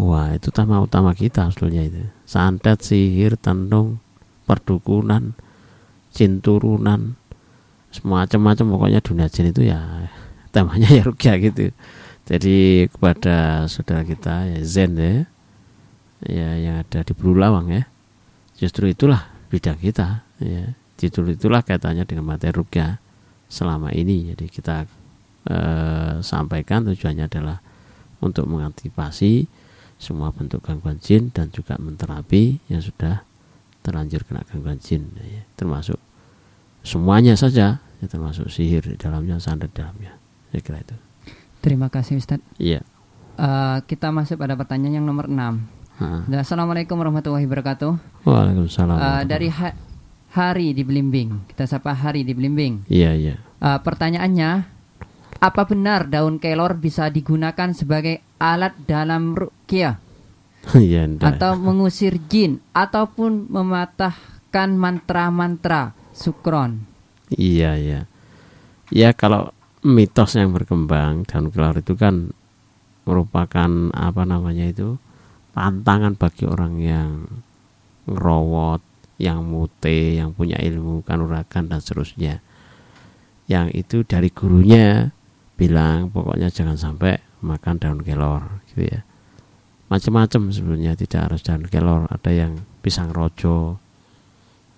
Wah, itu utama utama kita sebetulnya itu. Santet, sihir, tandung, perdukunan, jin turunan, semacam-macam pokoknya dunia jin itu ya temanya ya rukyah gitu. Jadi kepada saudara kita ya Zen ya, ya yang ada di Bulu Lawang ya justru itulah bidang kita ya. Justru itulah kaitannya dengan materi rukyah selama ini. Jadi kita eh, sampaikan tujuannya adalah untuk mengantisipasi semua bentuk gangguan jin dan juga menterapi yang sudah terlanjur kena gangguan jin ya, termasuk semuanya saja ya, termasuk sihir di dalamnya santet di dalamnya saya kira itu terima kasih Ustadz iya uh, kita masuk pada pertanyaan yang nomor 6 Assalamualaikum warahmatullahi wabarakatuh. Waalaikumsalam. Uh, dari ha Hari di Belimbing. Kita sapa Hari di Belimbing. Iya, iya. Uh, pertanyaannya, apa benar daun kelor bisa digunakan sebagai alat dalam rukyah? Iya, atau mengusir jin ataupun mematahkan mantra-mantra sukron. Iya, iya. Ya kalau mitos yang berkembang daun kelor itu kan merupakan apa namanya itu tantangan bagi orang yang ngerowot, yang mute, yang punya ilmu kanuragan dan seterusnya. Yang itu dari gurunya bilang pokoknya jangan sampai makan daun kelor gitu ya. Macam-macam sebenarnya tidak harus daun kelor, ada yang pisang rojo.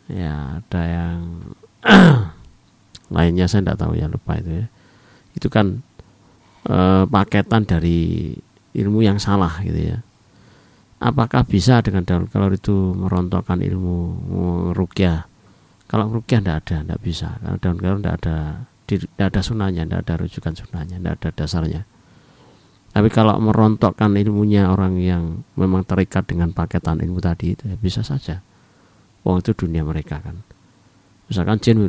Ya, ada yang lainnya saya tidak tahu ya lupa itu ya. Itu kan eh, paketan dari ilmu yang salah gitu ya. Apakah bisa dengan daun kelor itu merontokkan ilmu rukyah? Kalau rukyah tidak ada tidak bisa. Karena daun kelor tidak ada tidak ada sunahnya tidak ada rujukan sunahnya tidak ada dasarnya. Tapi kalau merontokkan ilmunya orang yang memang terikat dengan paketan ilmu tadi itu ya bisa saja. Wong itu dunia mereka kan. Misalkan jin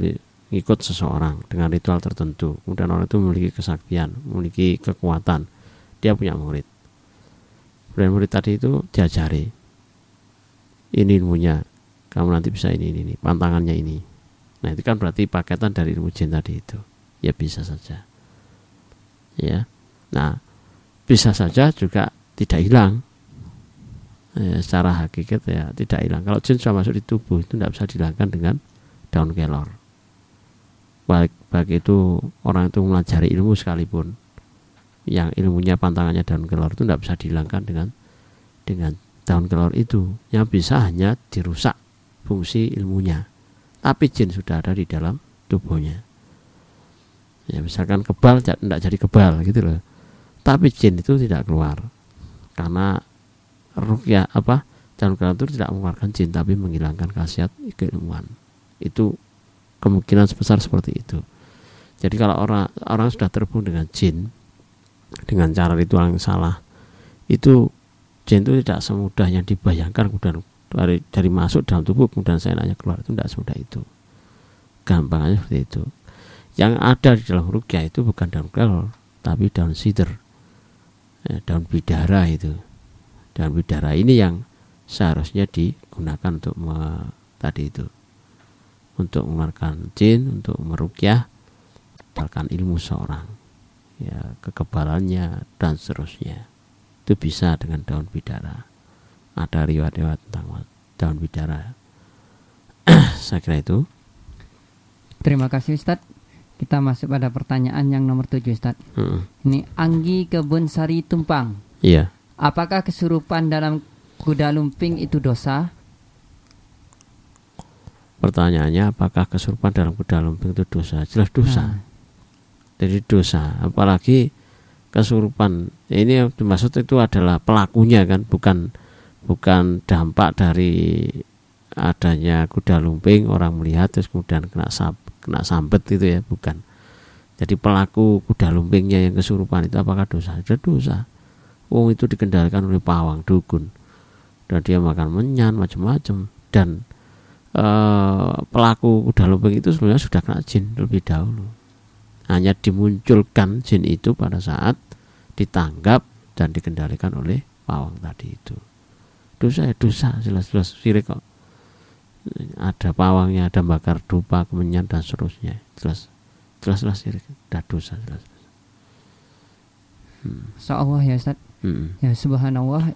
ikut seseorang dengan ritual tertentu. Kemudian orang itu memiliki kesaktian memiliki kekuatan. Dia punya murid. Dan murid tadi itu diajari ini ilmunya kamu nanti bisa ini ini, ini pantangannya ini. Nah itu kan berarti paketan dari ilmu jin tadi itu. Ya bisa saja. Ya. Nah bisa saja juga tidak hilang. Ya, secara hakikat ya tidak hilang. Kalau jin sudah masuk di tubuh itu tidak bisa dihilangkan dengan daun kelor baik baik itu orang itu melajari ilmu sekalipun yang ilmunya pantangannya daun kelor itu tidak bisa dihilangkan dengan dengan daun kelor itu. Yang bisa hanya dirusak fungsi ilmunya. Tapi jin sudah ada di dalam tubuhnya. Ya misalkan kebal tidak jadi kebal gitu loh. Tapi jin itu tidak keluar. Karena rukyah apa daun kelor itu tidak mengeluarkan jin tapi menghilangkan khasiat keilmuan. Itu kemungkinan sebesar seperti itu. Jadi kalau orang orang sudah terhubung dengan jin dengan cara ritual yang salah itu jin itu tidak semudah yang dibayangkan kemudian dari, dari masuk dalam tubuh kemudian saya nanya keluar itu tidak semudah itu. Gampangnya seperti itu. Yang ada di dalam rukyah itu bukan daun kelor tapi daun sider ya, daun bidara itu. Daun bidara ini yang seharusnya digunakan untuk tadi itu untuk mengeluarkan jin untuk merukyah mendapatkan ilmu seorang. Ya kekebalannya dan seterusnya. Itu bisa dengan daun bidara. Ada riwayat-riwayat tentang daun bidara. Saya kira itu. Terima kasih Ustadz. Kita masuk pada pertanyaan yang nomor tujuh Ustadz. Hmm. ini Anggi Kebun Sari Tumpang. Iya. Apakah kesurupan dalam kuda lumping itu dosa pertanyaannya apakah kesurupan dalam kuda lumping itu dosa? Jelas dosa. Nah. Dari dosa. Apalagi kesurupan. Ini yang dimaksud itu adalah pelakunya kan bukan bukan dampak dari adanya kuda lumping orang melihat terus kemudian kena sab, kena sambet itu ya bukan. Jadi pelaku kuda lumpingnya yang kesurupan itu apakah dosa? Ada dosa. Wong itu dikendalikan oleh pawang dukun. Dan dia makan menyan macam-macam. Dan eh, pelaku kuda lumping itu sebenarnya sudah kena jin lebih dahulu. Hanya dimunculkan jin itu pada saat ditangkap dan dikendalikan oleh pawang tadi itu. Dosa ya dosa jelas-jelas sirik kok. Ada pawangnya ada bakar dupa kemenyan dan seterusnya. Jelas jelas-jelas sirik. Dah dosa jelas hmm. Allah ya Ustaz. Hmm. ya subhanallah.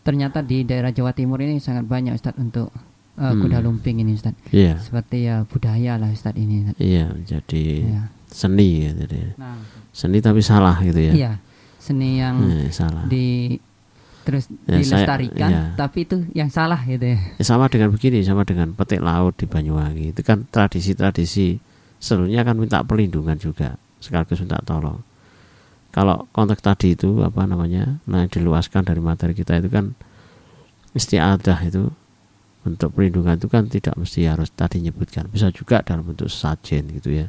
Ternyata di daerah Jawa Timur ini sangat banyak Ustaz untuk uh, hmm. kuda lumping ini Ustaz. Iya. Seperti ya budaya lah Ustaz ini. Ustaz. Iya, jadi ya. seni ya jadi. Nah. Seni tapi salah gitu ya. Iya. Seni yang eh, salah. di terus ya, dilestarikan saya, ya. tapi itu yang salah gitu ya. ya. Sama dengan begini, sama dengan petik laut di Banyuwangi. Itu kan tradisi-tradisi seluruhnya kan minta perlindungan juga sekaligus minta tolong. Kalau konteks tadi itu apa namanya, nah diluaskan dari materi kita itu kan istiadah itu bentuk perlindungan itu kan tidak mesti harus tadi nyebutkan. Bisa juga dalam bentuk sesajen gitu ya.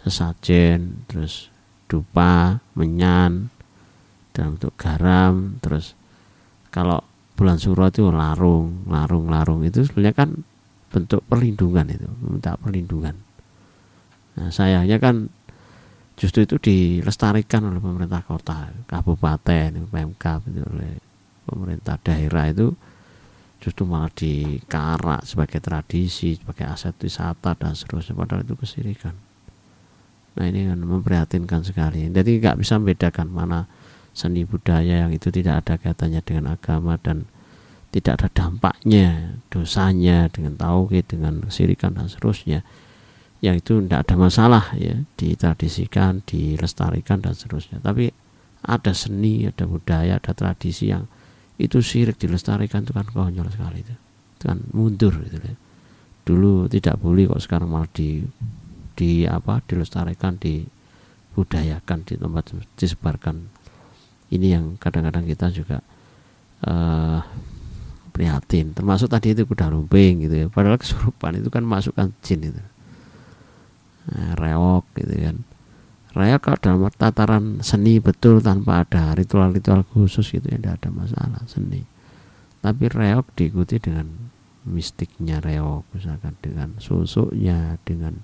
Sesajen terus dupa menyan dalam bentuk garam terus kalau bulan suro itu larung larung larung. Itu sebenarnya kan bentuk perlindungan itu minta perlindungan. Nah sayangnya kan justru itu dilestarikan oleh pemerintah kota kabupaten PMK gitu, oleh pemerintah daerah itu justru malah dikarak sebagai tradisi, sebagai aset wisata dan seterusnya padahal itu kesirikan. Nah ini kan memprihatinkan sekali. Jadi nggak bisa membedakan mana seni budaya yang itu tidak ada kaitannya dengan agama dan tidak ada dampaknya, dosanya dengan tauhid, dengan kesirikan dan seterusnya. Yang itu tidak ada masalah ya, ditradisikan, dilestarikan dan seterusnya. Tapi ada seni, ada budaya, ada tradisi yang itu sirik dilestarikan itu kan konyol sekali itu, itu kan mundur gitu ya. dulu tidak boleh kok sekarang malah di di apa dilestarikan dibudayakan di tempat disebarkan. Ini yang kadang-kadang kita juga uh, prihatin. Termasuk tadi itu kuda lumping gitu ya. Padahal kesurupan itu kan masukkan jin itu. Nah, reok gitu kan Raya kalau dalam tataran seni betul tanpa ada ritual-ritual khusus itu ya tidak ada masalah seni. Tapi reok diikuti dengan mistiknya reok misalkan dengan susuknya dengan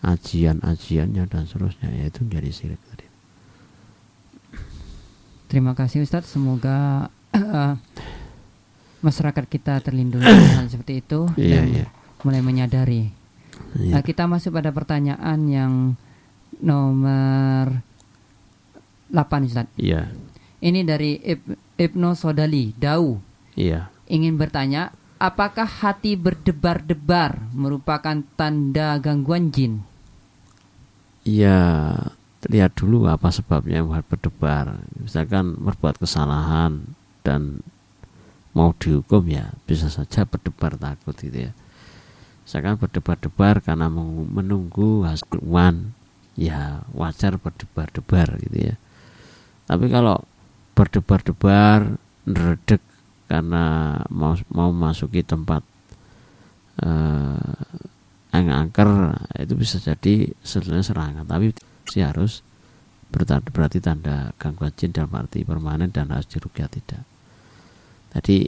ajian-ajiannya dan seterusnya ya itu menjadi sirik tadi. Terima kasih Ustadz semoga uh, masyarakat kita terlindungi hal seperti itu iya, dan iya. mulai menyadari. Iya. Nah, kita masuk pada pertanyaan yang nomor 8 Ustaz. Iya. Ini dari Ibnu Sodali, Dau. Iya. Ingin bertanya, apakah hati berdebar-debar merupakan tanda gangguan jin? Iya, lihat dulu apa sebabnya buat berdebar. Misalkan berbuat kesalahan dan mau dihukum ya bisa saja berdebar takut gitu ya. Misalkan berdebar-debar karena menunggu hasil ya wajar berdebar-debar gitu ya. Tapi kalau berdebar-debar neredek karena mau mau masuki tempat eh, angker itu bisa jadi sebenarnya serangan. Tapi sih harus berarti, tanda gangguan jin dalam arti permanen dan harus dirugia tidak. Jadi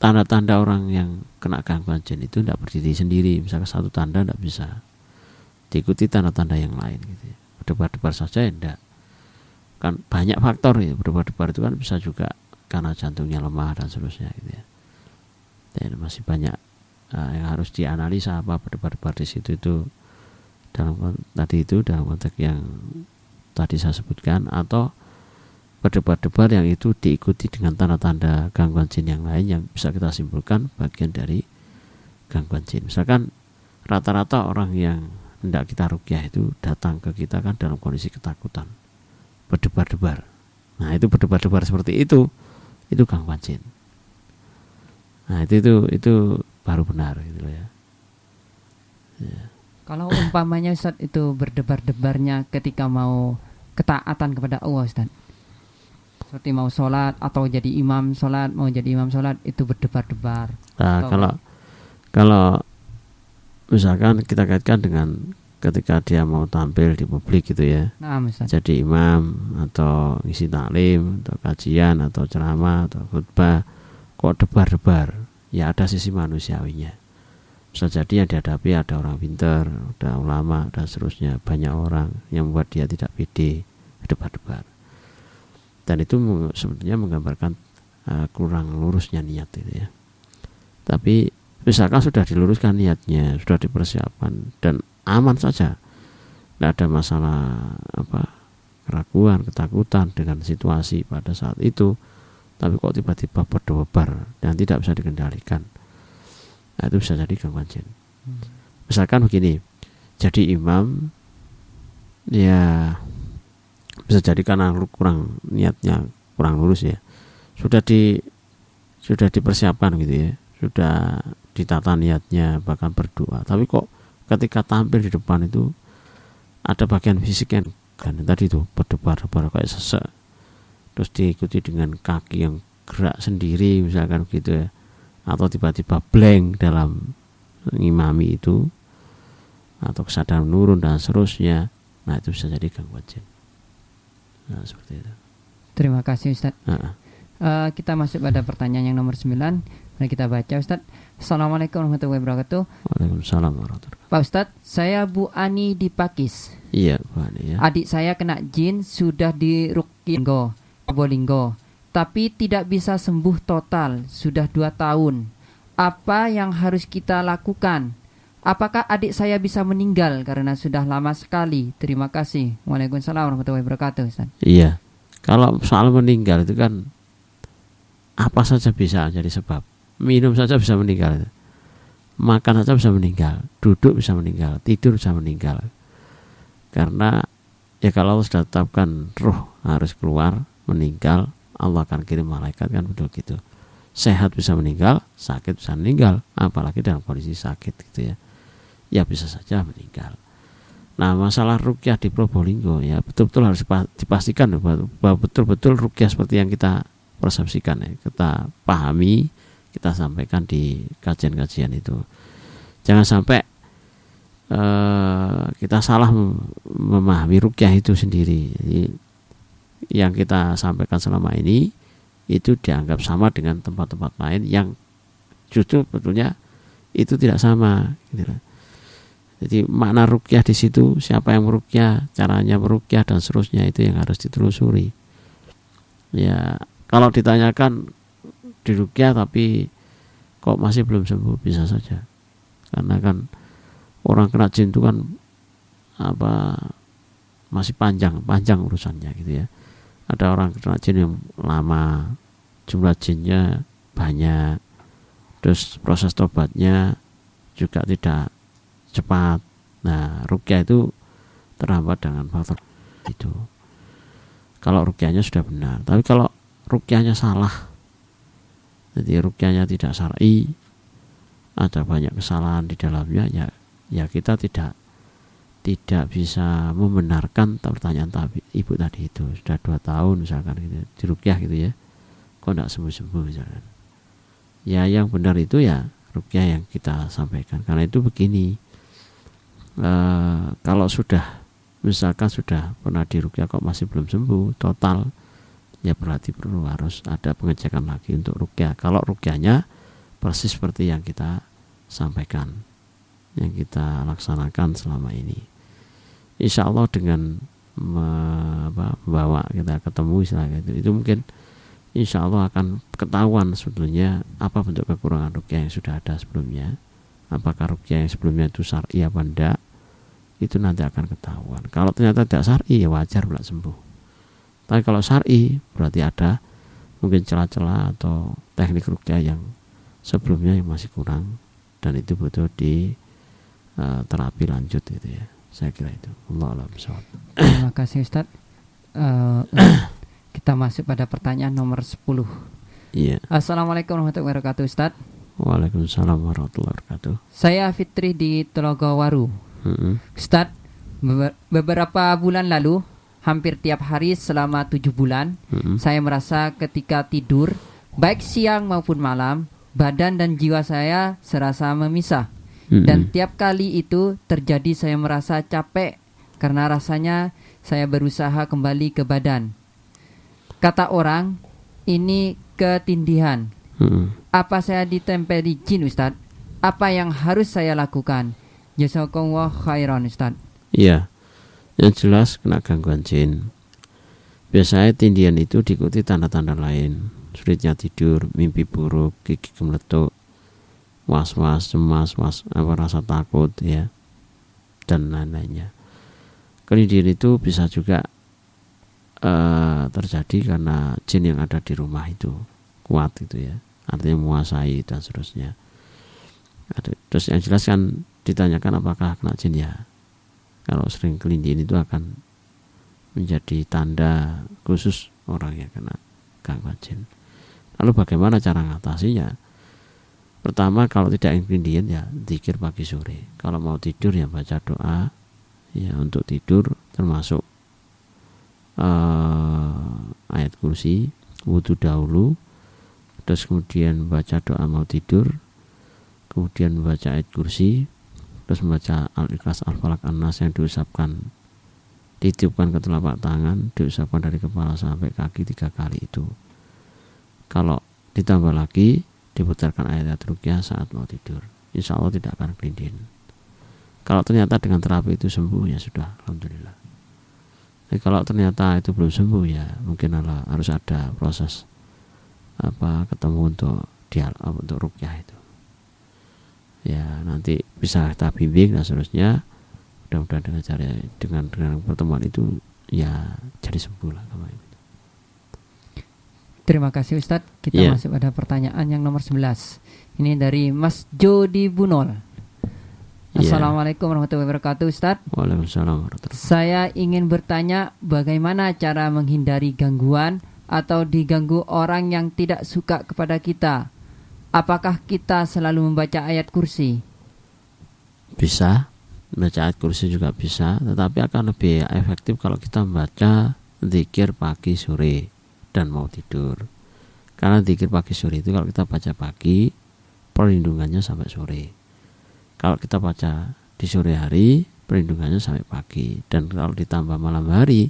tanda-tanda orang yang kena gangguan jin itu tidak berdiri sendiri. Misalnya satu tanda tidak bisa diikuti tanda-tanda yang lain gitu ya. berdebar-debar saja ya enggak. Kan banyak faktor ya berdebar-debar itu kan bisa juga karena jantungnya lemah dan seterusnya gitu ya. Dan masih banyak uh, yang harus dianalisa apa berdebar-debar di situ itu dalam tadi itu dalam konteks yang tadi saya sebutkan atau berdebar-debar yang itu diikuti dengan tanda-tanda gangguan jin yang lain yang bisa kita simpulkan bagian dari gangguan jin. Misalkan rata-rata orang yang hendak kita rukyah itu datang ke kita kan dalam kondisi ketakutan. Berdebar-debar. Nah itu berdebar-debar seperti itu itu gangguan jin. Nah itu itu itu baru benar gitu ya, ya. kalau umpamanya Ustaz itu berdebar-debarnya ketika mau ketaatan kepada Allah Ustaz. Seperti mau sholat atau jadi imam sholat mau jadi imam sholat itu berdebar-debar. Nah, kalau kalau misalkan kita kaitkan dengan ketika dia mau tampil di publik gitu ya. Nah, jadi imam atau isi taklim atau kajian atau ceramah atau khutbah kok debar-debar? Ya ada sisi manusiawinya. Bisa jadi yang dihadapi ada orang pinter ada ulama dan seterusnya. Banyak orang yang membuat dia tidak pede debar-debar. Dan itu sebetulnya menggambarkan uh, kurang lurusnya niat itu ya. Tapi misalkan sudah diluruskan niatnya sudah dipersiapkan dan aman saja. Tidak ada masalah apa keraguan ketakutan dengan situasi pada saat itu. Tapi kok tiba-tiba berdebar dan tidak bisa dikendalikan? Nah, itu bisa jadi gangguan jin. Misalkan begini jadi imam ya bisa jadi karena kurang niatnya kurang lurus ya. Sudah di sudah dipersiapkan gitu ya. Sudah ditata niatnya bahkan berdoa. Tapi kok ketika tampil di depan itu ada bagian fisik yang kan tadi itu berdebar-debar kayak sesek. Terus diikuti dengan kaki yang gerak sendiri misalkan gitu ya. Atau tiba-tiba blank dalam ngimami itu. Atau kesadaran menurun dan seterusnya. Nah itu bisa jadi gangguan jin. Nah seperti itu. Terima kasih Ustaz uh -uh. Uh, kita masuk pada pertanyaan yang nomor 9 Mari kita baca Ustaz Assalamualaikum warahmatullahi wabarakatuh Waalaikumsalam warahmatullahi wabarakatuh Pak Ustaz, saya Bu Ani di Pakis Iya Bu Ani ya Adik saya kena jin sudah di Rukingo, Probolinggo Tapi tidak bisa sembuh total, sudah dua tahun Apa yang harus kita lakukan? Apakah adik saya bisa meninggal karena sudah lama sekali? Terima kasih. Waalaikumsalam warahmatullahi wabarakatuh. Ustaz. Iya. Kalau soal meninggal itu kan apa saja bisa jadi sebab. Minum saja bisa meninggal. Makan saja bisa meninggal. Duduk bisa meninggal. Tidur bisa meninggal. Karena ya kalau sudah tetapkan roh harus keluar meninggal, Allah akan kirim malaikat kan betul gitu. Sehat bisa meninggal, sakit bisa meninggal, apalagi dalam kondisi sakit gitu ya ya bisa saja meninggal. Nah masalah rukyah di Probolinggo ya betul-betul harus dipastikan bahwa betul-betul rukyah seperti yang kita persepsikan ya kita pahami kita sampaikan di kajian-kajian itu. Jangan sampai uh, kita salah memahami rukyah itu sendiri. Jadi, yang kita sampaikan selama ini itu dianggap sama dengan tempat-tempat lain yang justru betulnya itu tidak sama. Gitu jadi makna rukyah di situ siapa yang merukyah, caranya merukyah dan seterusnya itu yang harus ditelusuri. Ya, kalau ditanyakan di rukyah tapi kok masih belum sembuh bisa saja. Karena kan orang kena jin itu kan apa masih panjang, panjang urusannya gitu ya. Ada orang kena jin yang lama, jumlah jinnya banyak, terus proses tobatnya juga tidak cepat. Nah, rukyah itu terhambat dengan faktor itu. Kalau rukyahnya sudah benar, tapi kalau rukyahnya salah, jadi rukyahnya tidak syar'i, ada banyak kesalahan di dalamnya, ya, ya kita tidak tidak bisa membenarkan pertanyaan tapi ibu tadi itu. Sudah dua tahun misalkan gitu di rukyah gitu ya. Kok tidak sembuh sembuh misalkan. Ya yang benar itu ya rukyah yang kita sampaikan. Karena itu begini Eh, kalau sudah misalkan sudah pernah dirukyah kok masih belum sembuh total ya berarti perlu harus ada pengecekan lagi untuk rukyah kalau rukyahnya persis seperti yang kita sampaikan yang kita laksanakan selama ini insya Allah dengan membawa kita ketemu istilahnya itu, itu mungkin insya Allah akan ketahuan sebetulnya apa bentuk kekurangan rukyah yang sudah ada sebelumnya apakah rukyah yang sebelumnya itu syar'i apa enggak itu nanti akan ketahuan. Kalau ternyata tidak syar'i ya wajar pula sembuh. Tapi kalau syar'i berarti ada mungkin celah-celah atau teknik rukyah yang sebelumnya yang masih kurang dan itu butuh di uh, terapi lanjut itu ya. Saya kira itu. Allah alam Terima kasih Ustaz. Uh, kita masuk pada pertanyaan nomor 10. Iya. Assalamualaikum warahmatullahi wabarakatuh Ustaz. Waalaikumsalam warahmatullahi wabarakatuh. Saya Fitri di Telogowaru. Mm-hmm. Start beberapa bulan lalu, hampir tiap hari selama tujuh bulan, mm-hmm. saya merasa ketika tidur, baik siang maupun malam, badan dan jiwa saya serasa memisah. Mm-hmm. Dan tiap kali itu terjadi saya merasa capek karena rasanya saya berusaha kembali ke badan. Kata orang, ini ketindihan. Hmm. Apa saya ditempeli jin Ustadz? Apa yang harus saya lakukan? Jazakallah khairan Ustaz. Iya. Yang jelas kena gangguan jin. Biasanya tindian itu diikuti tanda-tanda lain. sulitnya tidur mimpi buruk gigi gemeletuk was-was cemas was apa rasa takut ya dan lain-lainnya kelindian itu bisa juga uh, terjadi karena jin yang ada di rumah itu kuat itu ya artinya menguasai dan seterusnya terus yang jelas kan ditanyakan apakah kena jin ya kalau sering kelindian itu akan menjadi tanda khusus orang yang kena gangguan jin. Lalu bagaimana cara mengatasinya pertama kalau tidak ingin ya zikir pagi sore. Kalau mau tidur ya baca doa. Ya untuk tidur termasuk uh, ayat kursi wudhu dahulu terus kemudian baca doa mau tidur kemudian membaca ayat kursi terus membaca al-ikhlas al-falak an-nas yang diusapkan ditiupkan ke telapak tangan diusapkan dari kepala sampai kaki tiga kali itu. Kalau ditambah lagi diputarkan ayat-ayat rukyah saat mau tidur. Insya Allah tidak akan kelindin kalau ternyata dengan terapi itu sembuh ya sudah Alhamdulillah. Tapi kalau ternyata itu belum sembuh ya mungkin harus ada proses apa ketemu untuk dialog untuk rukyah itu ya nanti bisa kita bimbing dan seterusnya mudah-mudahan dengan cara dengan dengan pertemuan itu ya jadi sembuh lah Terima kasih Ustadz. Kita yeah. masih pada pertanyaan yang nomor 11. Ini dari Mas Jody Bunol. Yeah. Assalamualaikum warahmatullahi wabarakatuh Ustadz. Waalaikumsalam warahmatullahi Saya ingin bertanya bagaimana cara menghindari gangguan atau diganggu orang yang tidak suka kepada kita apakah kita selalu membaca ayat kursi? Bisa, membaca ayat kursi juga bisa, tetapi akan lebih efektif kalau kita membaca zikir pagi sore dan mau tidur. Karena zikir pagi sore itu kalau kita baca pagi, perlindungannya sampai sore. Kalau kita baca di sore hari, perlindungannya sampai pagi. Dan kalau ditambah malam hari,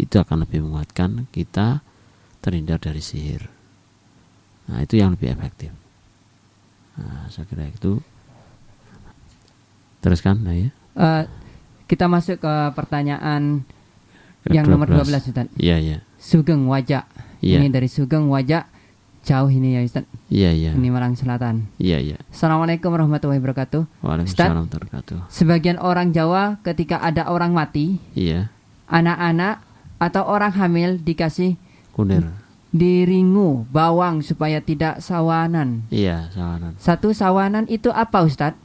itu akan lebih menguatkan kita terhindar dari sihir. Nah, itu yang lebih efektif. Nah, saya kira itu teruskan nah ya. Uh, kita masuk ke pertanyaan ke yang 12. nomor 12 Ustaz. Iya, iya. Sugeng Wajak. Iya. Ini dari Sugeng Wajak jauh ini ya Ustaz. Iya, iya. Ini Malang Selatan. Iya, iya. Assalamualaikum warahmatullahi wabarakatuh. Waalaikumsalam warahmatullahi Sebagian orang Jawa ketika ada orang mati, iya. Anak-anak atau orang hamil dikasih kunir diringu bawang supaya tidak sawanan. Iya, sawanan. Satu sawanan itu apa Ustadz?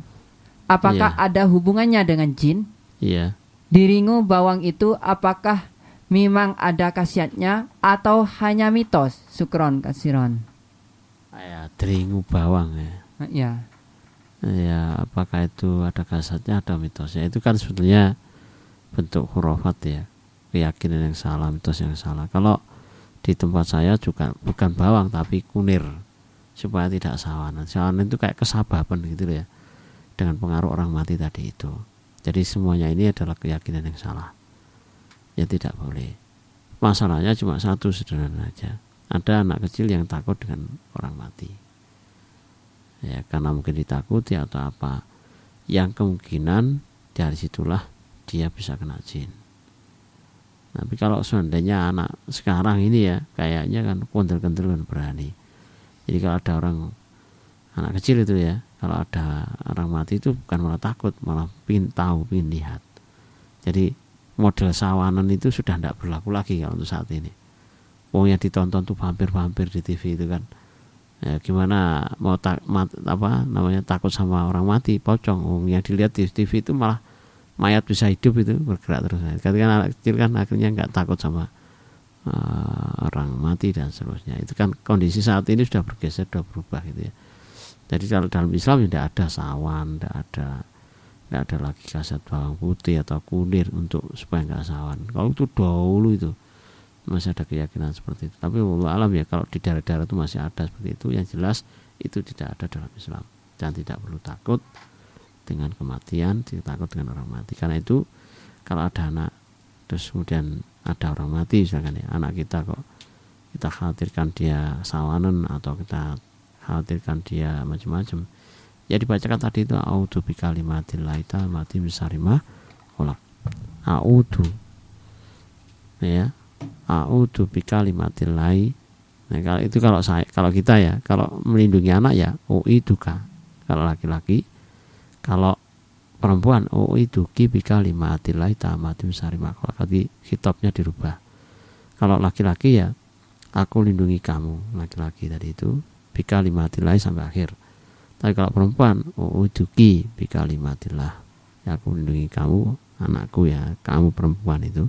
Apakah iya. ada hubungannya dengan jin? Iya. Diringu bawang itu apakah memang ada khasiatnya atau hanya mitos? Sukron kasiron. Ya, diringu bawang ya. Ya. Ya, apakah itu ada khasiatnya atau mitosnya? Itu kan sebetulnya bentuk hurufat ya. Keyakinan yang salah, mitos yang salah. Kalau di tempat saya juga bukan bawang tapi kunir. Supaya tidak sawanan. Sawanan itu kayak kesababan gitu ya. Dengan pengaruh orang mati tadi itu. Jadi semuanya ini adalah keyakinan yang salah. Ya tidak boleh. Masalahnya cuma satu sederhana saja ada anak kecil yang takut dengan orang mati. Ya karena mungkin ditakuti atau apa. Yang kemungkinan dari situlah dia bisa kena jin tapi kalau seandainya anak sekarang ini ya kayaknya kan kondel-kondel kan berani. Jadi kalau ada orang anak kecil itu ya, kalau ada orang mati itu bukan malah takut, malah pin tahu, pin lihat. Jadi model sawanan itu sudah tidak berlaku lagi kalau untuk saat ini. Wong yang ditonton tuh vampir-vampir di TV itu kan. Ya, gimana mau tak mat, apa namanya takut sama orang mati pocong Wong yang dilihat di TV itu malah mayat bisa hidup itu bergerak terus. Ketika anak kecil kan akhirnya nggak takut sama uh, orang mati dan seterusnya. Itu kan kondisi saat ini sudah bergeser sudah berubah gitu ya. Jadi kalau dalam Islam tidak ada sawan tidak ada tidak ada lagi kaset bawang putih atau kunir untuk supaya nggak sawan. Kalau itu dahulu itu masih ada keyakinan seperti itu. Tapi alam ya kalau di daerah-daerah itu masih ada seperti itu yang jelas itu tidak ada dalam Islam. Dan tidak perlu takut dengan kematian takut dengan orang mati. Karena itu kalau ada anak terus kemudian ada orang mati misalkan ya anak kita kok kita khawatirkan dia sawanan atau kita khawatirkan dia macam-macam ya dibacakan tadi itu audu bi kalimatillahi mati misarimah olak audu ya audu bi kalimatillahi Nah, kalau itu kalau saya kalau kita ya, kalau melindungi anak ya ui duka. Kalau laki-laki, kalau perempuan duki bika lima atilai tamati sari makhluk. Jadi kitabnya dirubah. Kalau laki-laki ya aku lindungi kamu laki-laki tadi itu bika lima atilai sampai akhir. Tapi kalau perempuan ui duki bika lima atilah. Ya aku lindungi kamu anakku ya kamu perempuan itu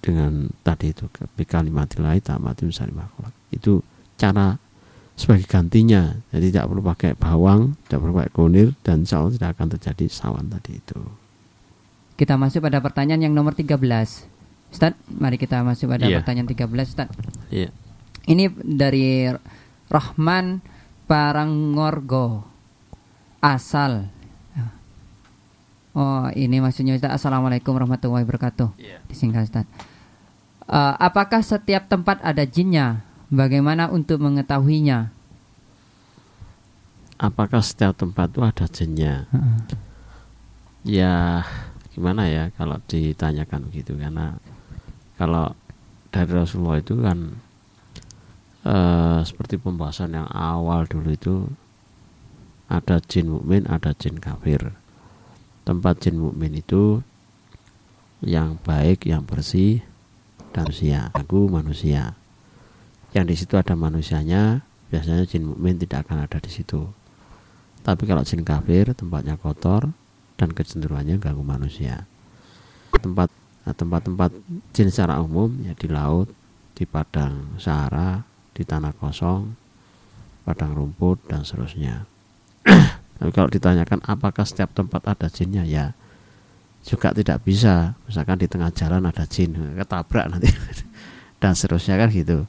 dengan tadi itu bikalimatillahi tamati misali makhluk itu cara sebagai gantinya jadi tidak perlu pakai bawang tidak perlu pakai kunir dan insya Allah tidak akan terjadi sawan tadi itu kita masuk pada pertanyaan yang nomor 13 Ustaz mari kita masuk pada yeah. pertanyaan 13 Ustaz yeah. ini dari Rahman Parangorgo asal Oh, ini maksudnya Ustaz. Assalamualaikum warahmatullahi wabarakatuh. Yeah. Disingkat Ustaz. Uh, apakah setiap tempat ada jinnya? Bagaimana untuk mengetahuinya? Apakah setiap tempat itu ada jinnya? Uh -uh. Ya, gimana ya kalau ditanyakan begitu karena kalau dari Rasulullah itu kan uh, seperti pembahasan yang awal dulu itu ada jin mukmin, ada jin kafir. Tempat jin mukmin itu yang baik, yang bersih, dan manusia aku manusia yang di situ ada manusianya biasanya jin mukmin tidak akan ada di situ. Tapi kalau jin kafir tempatnya kotor dan kecenderungannya ganggu manusia. Tempat nah, tempat-tempat jin secara umum ya di laut di padang sahara di tanah kosong padang rumput dan seterusnya. Tapi kalau ditanyakan apakah setiap tempat ada jinnya? Ya juga tidak bisa. Misalkan di tengah jalan ada jin ketabrak nanti. Dan seterusnya kan gitu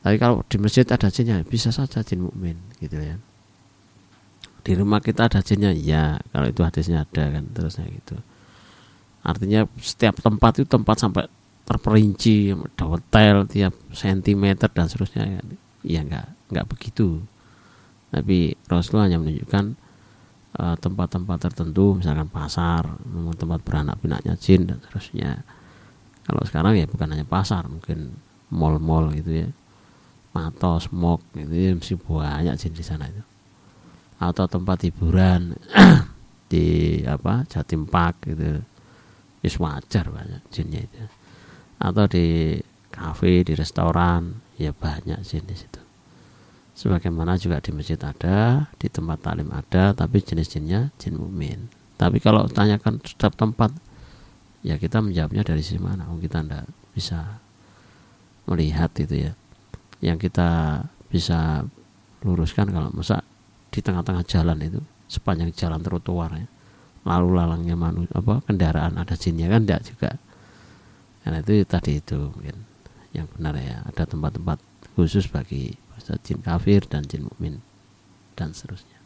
tapi kalau di masjid ada jinnya bisa saja jin mukmin gitu ya. Di rumah kita ada jinnya? Ya kalau itu hadisnya ada kan terusnya gitu. Artinya setiap tempat itu tempat sampai terperinci ada hotel tiap sentimeter dan seterusnya kan. Ya enggak enggak begitu. Tapi Rasulullah hanya menunjukkan Eh, tempat-tempat uh, tertentu misalkan pasar tempat beranak pinaknya jin dan seterusnya. Kalau sekarang ya bukan hanya pasar mungkin mall-mall gitu ya matos mok gitu ya mesti banyak jin di sana itu atau tempat hiburan di apa Jatim Park gitu is wajar banyak jinnya itu atau di kafe di restoran ya banyak jin di situ sebagaimana juga di masjid ada, di tempat talim ada, tapi jenis-jenisnya jin mukmin. Tapi kalau tanyakan setiap tempat, ya kita menjawabnya dari sisi mana? Oh, kita tidak bisa melihat itu ya. Yang kita bisa luruskan kalau masa di tengah-tengah jalan itu sepanjang jalan trotoar ya lalu lalangnya manusia apa kendaraan ada jinnya kan tidak juga karena itu tadi itu mungkin yang benar ya ada tempat-tempat khusus bagi jin kafir dan jin mukmin dan seterusnya.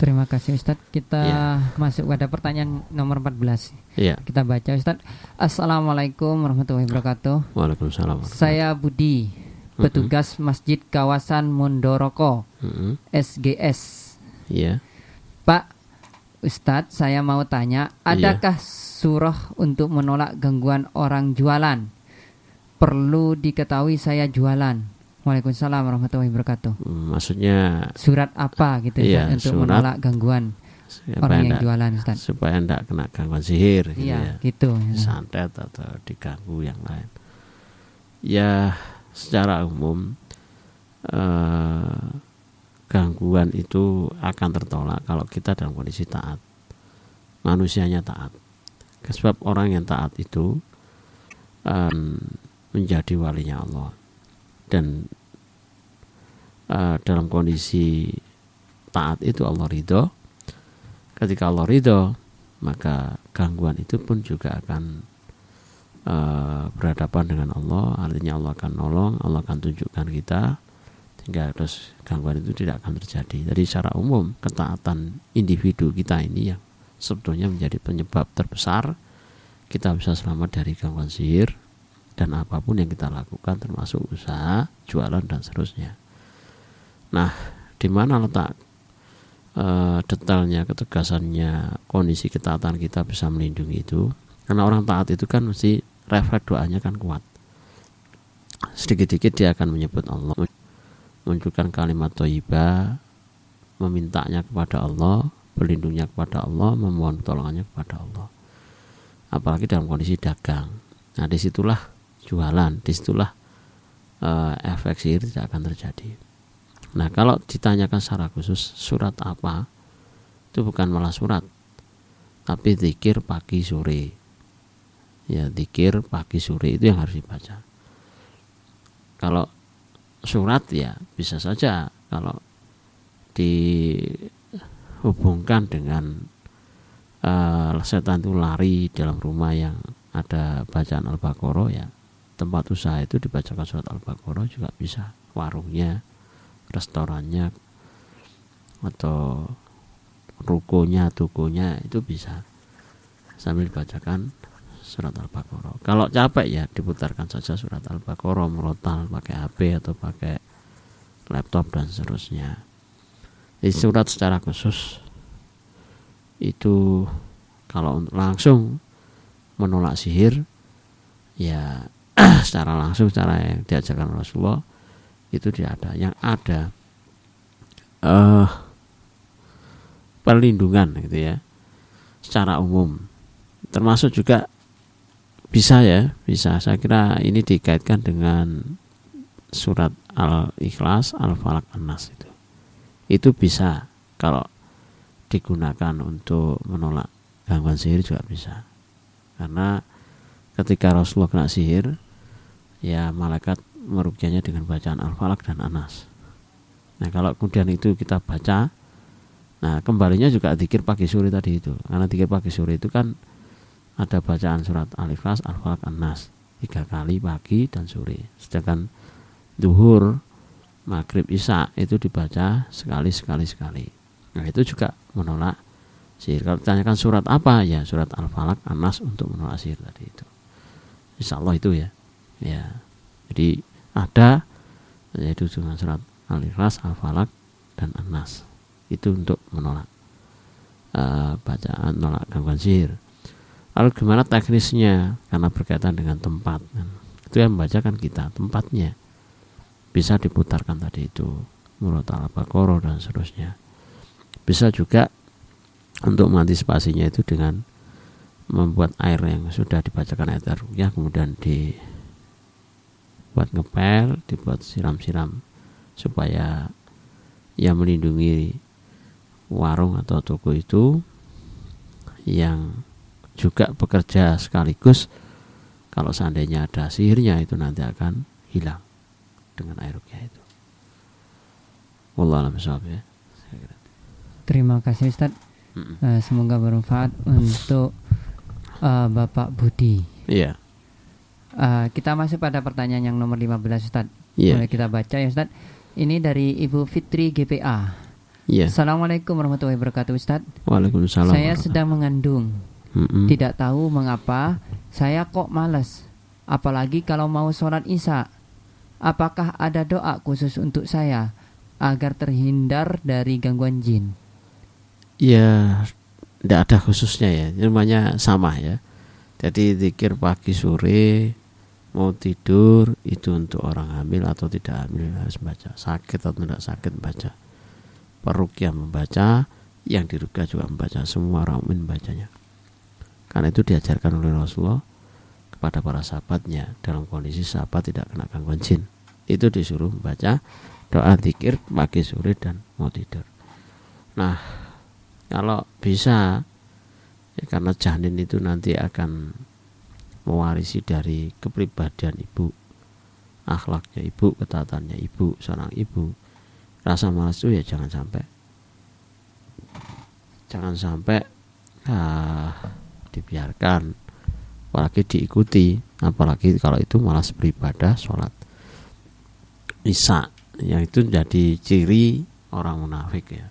Terima kasih Ustadz. Kita ya. masuk pada pertanyaan nomor 14. Ya. Kita baca Ustadz. Assalamualaikum warahmatullahi wabarakatuh. Waalaikumsalam. Saya Budi, petugas mm. Masjid Kawasan Mondoroko, mm -hmm. SGS. Iya. Pak Ustadz, saya mau tanya, adakah ya. surah untuk menolak gangguan orang jualan? Perlu diketahui saya jualan. Waalaikumsalam warahmatullahi wabarakatuh. Hmm, maksudnya surat apa gitu ya, iya, untuk surat, menolak gangguan orang yang jualan Ustaz. Supaya tidak kena gangguan sihir gitu iya, gitu, ya. gitu. Santet atau diganggu yang lain. Ya, secara umum eh, gangguan itu akan tertolak kalau kita dalam kondisi taat. Manusianya taat. Sebab orang yang taat itu um, menjadi walinya Allah dan uh, dalam kondisi taat itu Allah ridho ketika Allah ridho maka gangguan itu pun juga akan uh, berhadapan dengan Allah artinya Allah akan nolong Allah akan tunjukkan kita sehingga terus gangguan itu tidak akan terjadi jadi secara umum ketaatan individu kita ini yang sebetulnya menjadi penyebab terbesar kita bisa selamat dari gangguan sihir dan apa pun yang kita lakukan termasuk usaha, jualan dan seterusnya. Nah, di mana letak e, detailnya, ketegasannya, kondisi ketaatan kita bisa melindungi itu? Karena orang taat itu kan mesti refleks doanya kan kuat. sedikit-sedikit dia akan menyebut Allah menunjukkan kalimat toibah memintanya kepada Allah berlindungnya kepada Allah memohon pertolongannya kepada Allah. Apalagi dalam kondisi dagang. Nah di situlah jualan di situlah uh, efek sihir tidak akan terjadi. Nah kalau ditanyakan secara khusus surat apa? Itu bukan malah surat tapi zikir pagi sore ya zikir pagi sore itu yang harus dibaca. Kalau surat ya bisa saja. Kalau dihubungkan dengan uh, setan itu lari dalam rumah yang ada bacaan Al-Baqarah ya tempat usaha itu dibacakan surat Al-Baqarah juga bisa. Warungnya restorannya atau rukonya, tukonya itu bisa. Sambil bacakan surat Al-Baqarah. Kalau capek ya diputarkan saja surat Al-Baqarah merotal pakai HP atau pakai laptop dan seterusnya. Di surat secara khusus itu kalau langsung menolak sihir ya secara langsung secara yang diajarkan Rasulullah itu tidak ada. Yang ada uh, perlindungan gitu ya secara umum termasuk juga bisa ya bisa. Saya kira ini dikaitkan dengan surat al-ikhlas al-falak an-nas itu. Itu bisa. Kalau digunakan untuk menolak gangguan sihir juga bisa. Karena ketika Rasulullah kena sihir ya malaikat merugiannya dengan bacaan al-falak dan anas nah kalau kemudian itu kita baca Nah kembalinya juga dikir pagi sore tadi itu. Karena dikir pagi sore itu kan Ada bacaan surat Al-Ikhlas, Al-Falaq, An-Nas. Tiga kali pagi dan sore. Sedangkan duhur, maghrib, isya Itu dibaca sekali, sekali, sekali. Nah itu juga menolak sihir. Kalau ditanyakan surat apa? Ya Surat Al-Falaq, An-Nas untuk menolak sihir tadi itu. Insya Allah itu ya. Ya. Jadi ada yaitu dengan surat Al-Ikhlas, Al-Falaq, dan An-Nas. Itu untuk menolak uh, bacaan menolak gangguan sihir lalu gimana teknisnya? Karena berkaitan dengan tempat. Itu yang membacakan kita tempatnya. Bisa diputarkan tadi itu mulut al baqarah dan seterusnya. Bisa juga untuk mengantisipasinya itu dengan membuat air yang sudah dibacakan ayat ya kemudian dibuat ngepel dibuat siram-siram supaya yang melindungi warung atau toko itu yang juga bekerja sekaligus kalau seandainya ada sihirnya itu nanti akan hilang dengan air rukyah itu. Wallah ya. Terima kasih Ustaz. Mm -mm. semoga bermanfaat untuk uh, Bapak Budi. Iya. Yeah. Uh, kita masuk pada pertanyaan yang nomor 15 Ustaz. Yeah. Boleh kita baca ya Ustaz. Ini dari Ibu Fitri GPA. Yeah. Assalamualaikum warahmatullahi wabarakatuh Ustaz Waalaikumsalam Saya sedang mengandung mm -mm. Tidak tahu mengapa Saya kok malas Apalagi kalau mau sholat isya. Apakah ada doa khusus untuk saya Agar terhindar dari gangguan jin? Ya Tidak ada khususnya ya. Namanya sama ya. Jadi zikir pagi sore Mau tidur Itu untuk orang hamil atau tidak hamil Harus baca. Sakit atau tidak sakit baca. Perukia membaca, yang diruga juga membaca, semua orang membacanya. Karena itu diajarkan oleh Rasulullah kepada para sahabatnya dalam kondisi sahabat tidak kena gangguan jin. Itu disuruh membaca doa zikir pagi sore dan mau tidur. Nah, kalau bisa ya karena janin itu nanti akan mewarisi dari kepribadian ibu akhlaknya ibu, ketaatannya ibu, seorang ibu rasa malas itu ya jangan sampai jangan sampai uh, dibiarkan. Apalagi diikuti apalagi kalau itu malas beribadah sholat isya. Yang itu jadi ciri orang munafik ya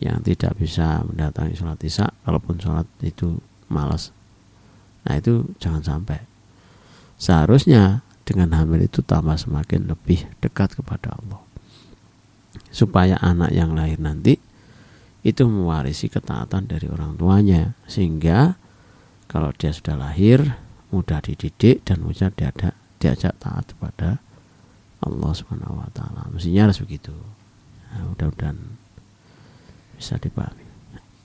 yang tidak bisa mendatangi sholat isya kalaupun sholat itu malas. Nah itu jangan sampai. Seharusnya dengan hamil itu tambah semakin lebih dekat kepada Allah. Supaya anak yang lahir nanti itu mewarisi ketaatan dari orang tuanya sehingga kalau dia sudah lahir mudah dididik dan mudah diada, diajak taat kepada Allah Subhanahu wa taala. Mestinya harus begitu. Nah, mudah-mudahan bisa dipahami.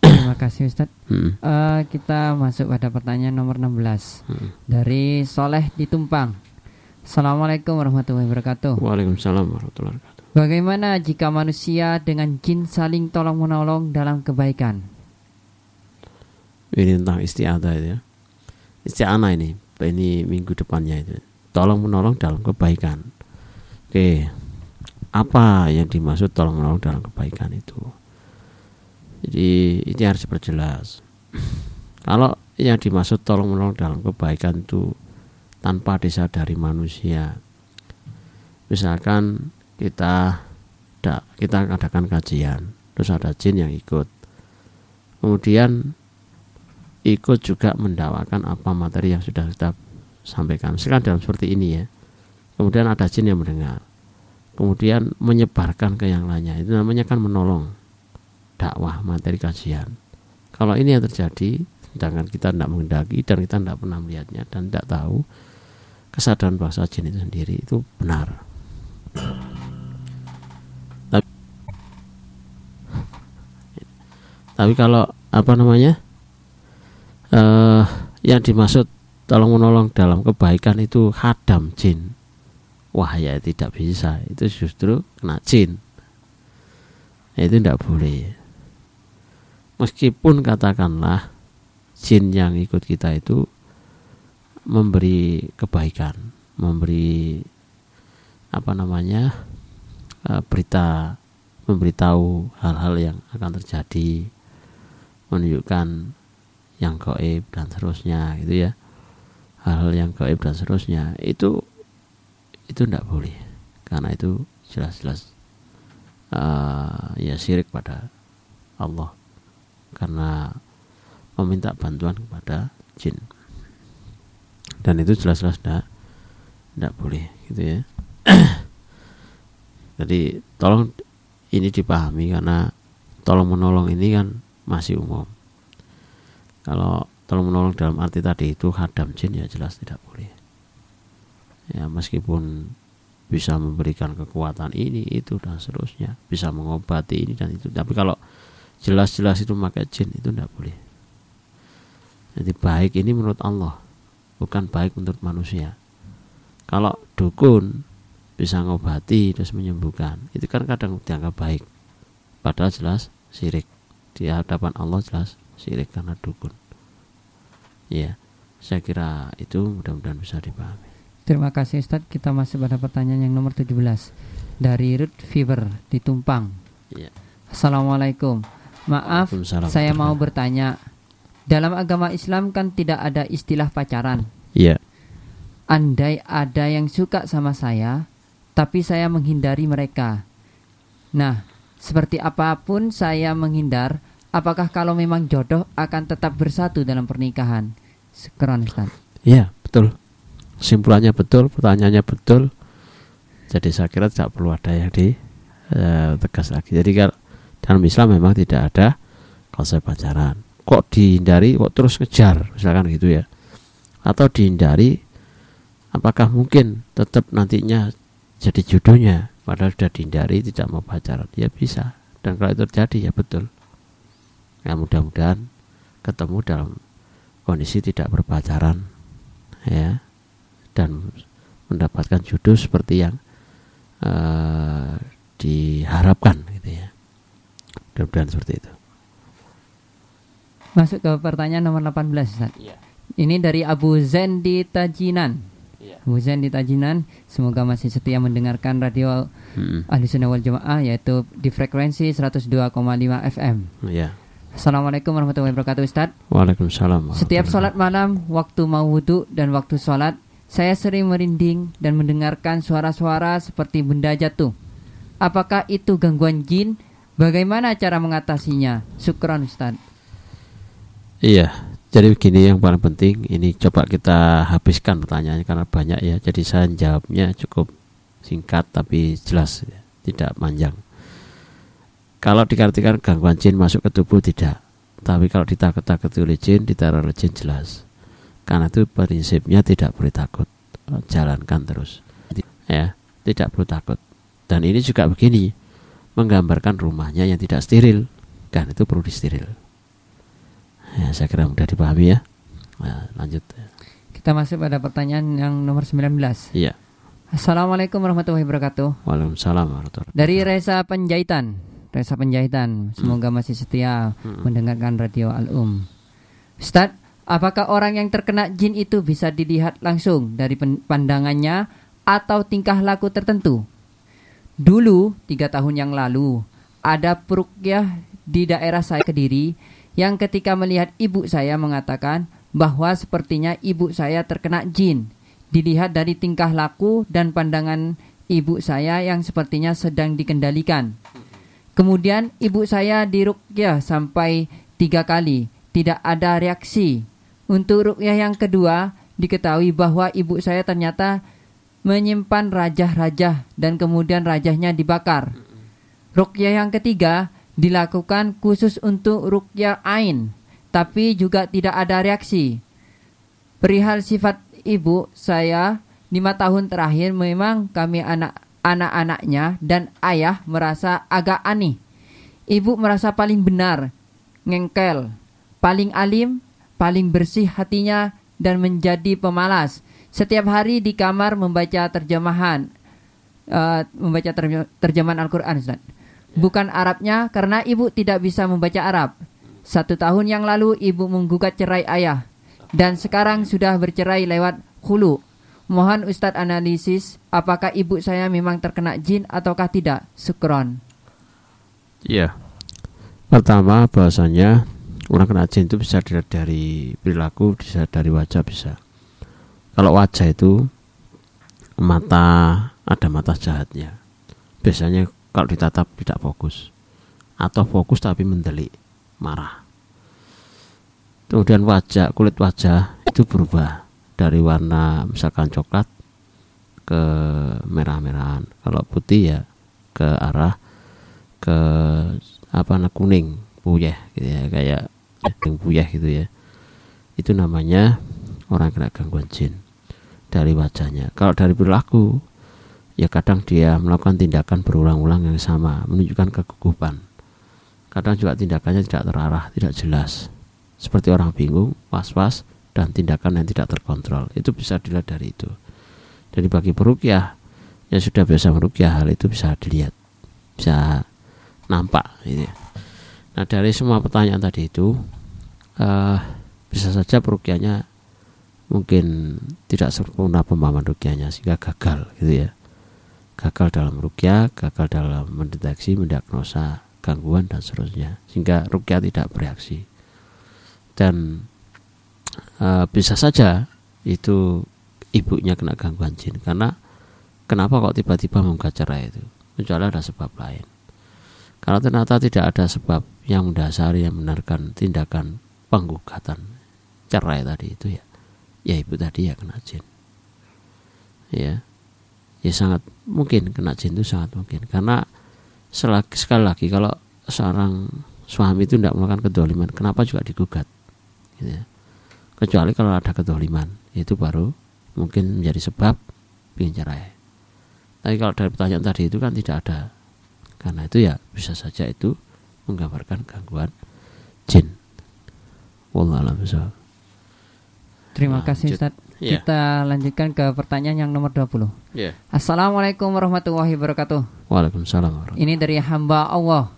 Terima kasih Ustaz. Hmm. Uh, kita masuk pada pertanyaan nomor 16 Hmm. dari Soleh di Tumpang. Assalamualaikum warahmatullahi wabarakatuh. Waalaikumsalam warahmatullahi wabarakatuh. Bagaimana jika manusia dengan jin saling tolong menolong dalam kebaikan? Ini tentang istiadah itu ya. Isti'anah ini, ini minggu depannya itu. Tolong menolong dalam kebaikan. Oke, apa yang dimaksud tolong menolong dalam kebaikan itu? Jadi ini harus diperjelas. Kalau yang dimaksud tolong menolong dalam kebaikan itu tanpa disadari manusia. Misalkan kita kita adakan kajian, terus ada jin yang ikut. Kemudian ikut juga mendakwakan apa materi yang sudah kita sampaikan. Misalkan dalam seperti ini ya. Kemudian ada jin yang mendengar. Kemudian menyebarkan ke yang lainnya. Itu namanya kan menolong dakwah materi kajian. Kalau ini yang terjadi, sedangkan kita tidak mengendaki dan kita tidak pernah melihatnya dan tidak tahu kesadaran bahasa jin itu sendiri itu benar. Tapi, tapi kalau apa namanya uh, yang dimaksud tolong menolong dalam kebaikan itu hadam jin. Wah ya tidak bisa. Itu justru kena jin. Nah, itu tidak boleh. Meskipun katakanlah jin yang ikut kita itu memberi kebaikan memberi apa namanya uh, berita memberitahu hal-hal yang akan terjadi menunjukkan yang gaib dan seterusnya gitu ya. Hal-hal yang gaib dan seterusnya itu itu tidak boleh. Karena itu jelas-jelas uh, ya syirik pada Allah. Karena meminta bantuan kepada jin. Dan itu jelas-jelas tidak tidak boleh gitu ya. Jadi tolong ini dipahami karena tolong menolong ini kan masih umum kalau tolong menolong dalam arti tadi itu hadam jin ya jelas tidak boleh. Ya meskipun bisa memberikan kekuatan ini itu dan seterusnya. Bisa mengobati ini dan itu. Tapi kalau jelas-jelas itu memakai jin itu tidak boleh. Jadi baik ini menurut Allah bukan baik menurut manusia. Kalau dukun bisa ngobati terus menyembuhkan itu kan kadang dianggap baik. Padahal jelas syirik. Di hadapan Allah jelas syirik karena dukun. Ya saya kira itu mudah-mudahan bisa dipahami. Terima kasih Ustaz. Kita masih pada pertanyaan yang nomor 17 dari Ruth Fever di Tumpang. Ya. Assalamualaikum. Maaf saya mau bertanya. Dalam agama Islam kan tidak ada istilah pacaran. Ya. Andai ada yang suka sama saya tapi saya menghindari mereka. Nah seperti apa pun saya menghindar apakah kalau memang jodoh akan tetap bersatu dalam pernikahan? Sekeran Ustaz. Iya, betul. Simpulannya betul, pertanyaannya betul. Jadi saya kira tidak perlu ada yang di uh, tegas lagi. Jadi kalau dalam Islam memang tidak ada konsep pacaran. Kok dihindari, kok terus ngejar, misalkan gitu ya. Atau dihindari, apakah mungkin tetap nantinya jadi jodohnya, padahal sudah dihindari tidak mau pacaran? Ya bisa. Dan kalau itu terjadi ya betul. Ya mudah-mudahan ketemu dalam kondisi tidak berpacaran ya dan mendapatkan jodoh seperti yang uh, diharapkan gitu ya. Mudah-mudahan seperti itu. Masuk ke pertanyaan nomor 18 Ustaz. Ya. Ini dari Abu Zen di Tajinan. Ya. Abu Zen di Tajinan, semoga masih setia mendengarkan radio Hmm. Ahli Sunnah wal Jamaah yaitu di frekuensi 102,5 FM. Ya. Assalamualaikum warahmatullahi wabarakatuh Ustaz. Waalaikumsalam. Setiap sholat malam, waktu mau wudhu dan waktu sholat, saya sering merinding dan mendengarkan suara-suara seperti benda jatuh. Apakah itu gangguan jin? Bagaimana cara mengatasinya? Syukron Ustaz. Iya, jadi begini yang paling penting ini coba kita habiskan pertanyaannya karena banyak ya. Jadi saya jawabnya cukup singkat tapi jelas tidak panjang. Kalau dikatakan gangguan jin masuk ke tubuh tidak, tapi kalau ditakut-takuti oleh jin, diteror oleh jin jelas. Karena itu prinsipnya tidak boleh takut. jalankan terus. Ya tidak perlu takut. Dan ini juga begini menggambarkan rumahnya yang tidak steril. Kan itu perlu disteril. Ya saya kira mudah dipahami ya. Nah, lanjut. Kita masuk pada pertanyaan yang nomor 19 iya. Assalamualaikum warahmatullahi wabarakatuh. Waalaikumsalam warahmatullahi Dari Reza Penjahitan. Reza Penjahitan, semoga masih setia mendengarkan radio Al-Um. Ustaz, apakah orang yang terkena jin itu bisa dilihat langsung dari pandangannya atau tingkah laku tertentu? Dulu, tiga tahun yang lalu, ada perukyah di daerah saya Kediri yang ketika melihat ibu saya mengatakan bahwa sepertinya ibu saya terkena jin. Dilihat dari tingkah laku dan pandangan ibu saya yang sepertinya sedang dikendalikan. Kemudian ibu saya dirukyah sampai tiga kali, tidak ada reaksi. Untuk rukyah yang kedua, diketahui bahwa ibu saya ternyata menyimpan rajah-rajah dan kemudian rajahnya dibakar. Rukyah yang ketiga dilakukan khusus untuk rukyah ain, tapi juga tidak ada reaksi. Perihal sifat ibu saya lima tahun terakhir memang kami anak anak-anaknya dan ayah merasa agak aneh. Ibu merasa paling benar, ngengkel, paling alim, paling bersih hatinya dan menjadi pemalas. Setiap hari di kamar membaca terjemahan, eh, membaca terjem- terjemahan Al-Quran, Ustaz. Bukan Arabnya karena ibu tidak bisa membaca Arab. Satu tahun yang lalu ibu menggugat cerai ayah dan sekarang sudah bercerai lewat hulu. Mohon Ustadz analisis apakah ibu saya memang terkena jin ataukah tidak. Sukron. Iya. Pertama bahasanya orang kena jin itu bisa dilihat dari perilaku, bisa dari wajah bisa. Kalau wajah itu mata ada mata jahatnya. Biasanya kalau ditatap tidak fokus atau fokus tapi mendelik, marah. Kemudian wajah, kulit wajah itu berubah dari warna misalkan coklat ke merah-merahan. Kalau putih ya ke arah ke apa nah, kuning puyeh gitu ya kayak yang puyeh gitu ya. Itu namanya orang kena gangguan jin dari wajahnya. Kalau dari perilaku ya kadang dia melakukan tindakan berulang-ulang yang sama menunjukkan kegugupan. Kadang juga tindakannya tidak terarah tidak jelas. Seperti orang bingung was-was dan tindakan yang tidak terkontrol itu bisa dilihat dari itu jadi bagi perukyah yang sudah biasa merukyah hal itu bisa dilihat bisa nampak gitu. Nah dari semua pertanyaan tadi itu eh, bisa saja perukiannya mungkin tidak sempurna pemahaman rukiahnya sehingga gagal gitu ya. Gagal dalam rukyah, gagal dalam mendeteksi, mendiagnosa gangguan dan seterusnya sehingga rukyah tidak bereaksi. Dan eh, bisa saja itu ibunya kena gangguan jin karena kenapa kok tiba-tiba menggugat cerai itu? Kecuali ada sebab lain. Kalau ternyata tidak ada sebab yang mendasari yang benarkan tindakan penggugatan cerai tadi itu ya, ya ibu tadi ya kena jin. Ya, ya sangat mungkin kena jin itu sangat mungkin karena selagi, sekali lagi kalau seorang suami itu tidak melakukan kedoliman, kenapa juga digugat? Gitu ya. Kecuali kalau ada kedoliman, itu baru mungkin menjadi sebab ingin cerai. Tapi kalau dari pertanyaan tadi itu kan tidak ada karena itu ya bisa saja itu menggambarkan gangguan jin. Wallahualam. Terima kasih Ustaz. Ya. Kita lanjutkan ke pertanyaan yang nomor 20. Ya. Assalamualaikum warahmatullahi wabarakatuh. Waalaikumsalam warahmatullahi Ini dari hamba Allah.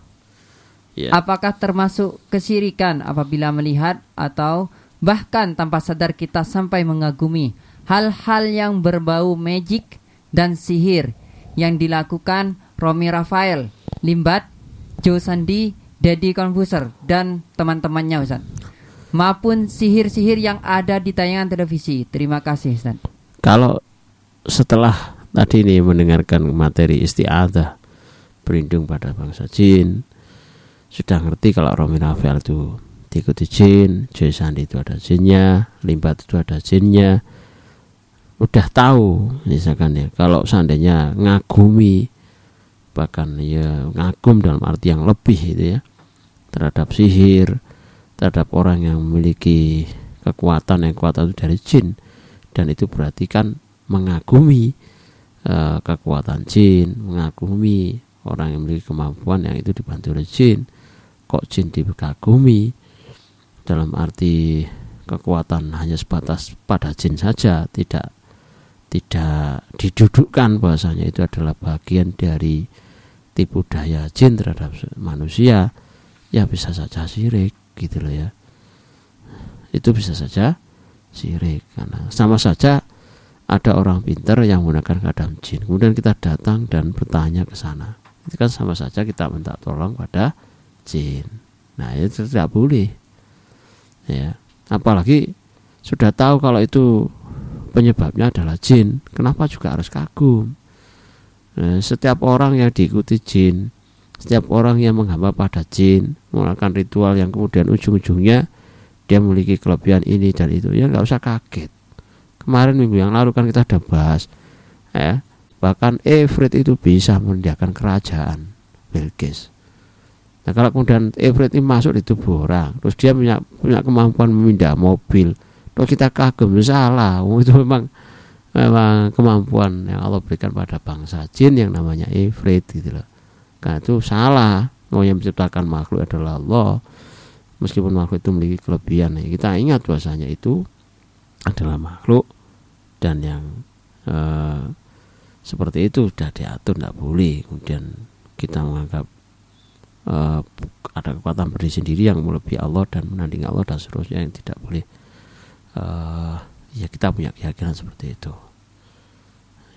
Ya. Apakah termasuk kesirikan apabila melihat atau bahkan tanpa sadar kita sampai mengagumi hal-hal yang berbau magic dan sihir yang dilakukan Romi Rafael, Limbat, Joe Sandi, Deddy Confuser, dan teman-temannya Ustaz. Maupun sihir-sihir yang ada di tayangan televisi. Terima kasih Ustaz. Kalau setelah tadi ini mendengarkan materi istiadah berlindung pada bangsa jin sudah ngerti kalau Romi Rafael itu diikuti jin, Joy Sandi itu ada jinnya, Limbat itu ada jinnya. Udah tahu misalkan ya kalau seandainya ngagumi bahkan ya ngagum dalam arti yang lebih itu ya terhadap sihir, terhadap orang yang memiliki kekuatan yang kuat itu dari jin dan itu berarti kan mengagumi uh, kekuatan jin, mengagumi orang yang memiliki kemampuan yang itu dibantu oleh jin. Kok jin dikagumi dalam arti kekuatan hanya sebatas pada jin saja, tidak tidak didudukkan bahwasanya itu adalah bagian dari tipu daya jin terhadap manusia, ya bisa saja sirik gitu loh ya. Itu bisa saja sirik karena sama saja ada orang pintar yang menggunakan kadam jin. Kemudian kita datang dan bertanya ke sana. Itu kan sama saja kita minta tolong pada jin. Nah itu tidak boleh ya. Apalagi sudah tahu kalau itu penyebabnya adalah jin kenapa juga harus kagum? Nah, setiap orang yang diikuti jin setiap orang yang menghamba pada jin melakukan ritual yang kemudian ujung-ujungnya dia memiliki kelebihan ini dan itu ya nggak usah kaget. Kemarin minggu yang lalu kan kita sudah bahas ya. Bahkan Efrit itu bisa mendiakan kerajaan Bilqis nah kalau kemudian Efrit ini masuk di tubuh orang terus dia punya punya kemampuan memindah mobil terus kita kagum salah. Itu memang memang kemampuan yang Allah berikan pada bangsa jin yang namanya Efrit gitu loh. Nah itu salah. Mau yang menciptakan makhluk adalah Allah. Meskipun makhluk itu memiliki kelebihan ya, kita ingat bahwasanya itu adalah makhluk dan yang uh, seperti itu sudah diatur tidak boleh kemudian kita menganggap uh, ada kekuatan berdiri sendiri yang melebihi Allah dan menandingi Allah dan seterusnya yang tidak boleh uh, ya kita punya keyakinan seperti itu.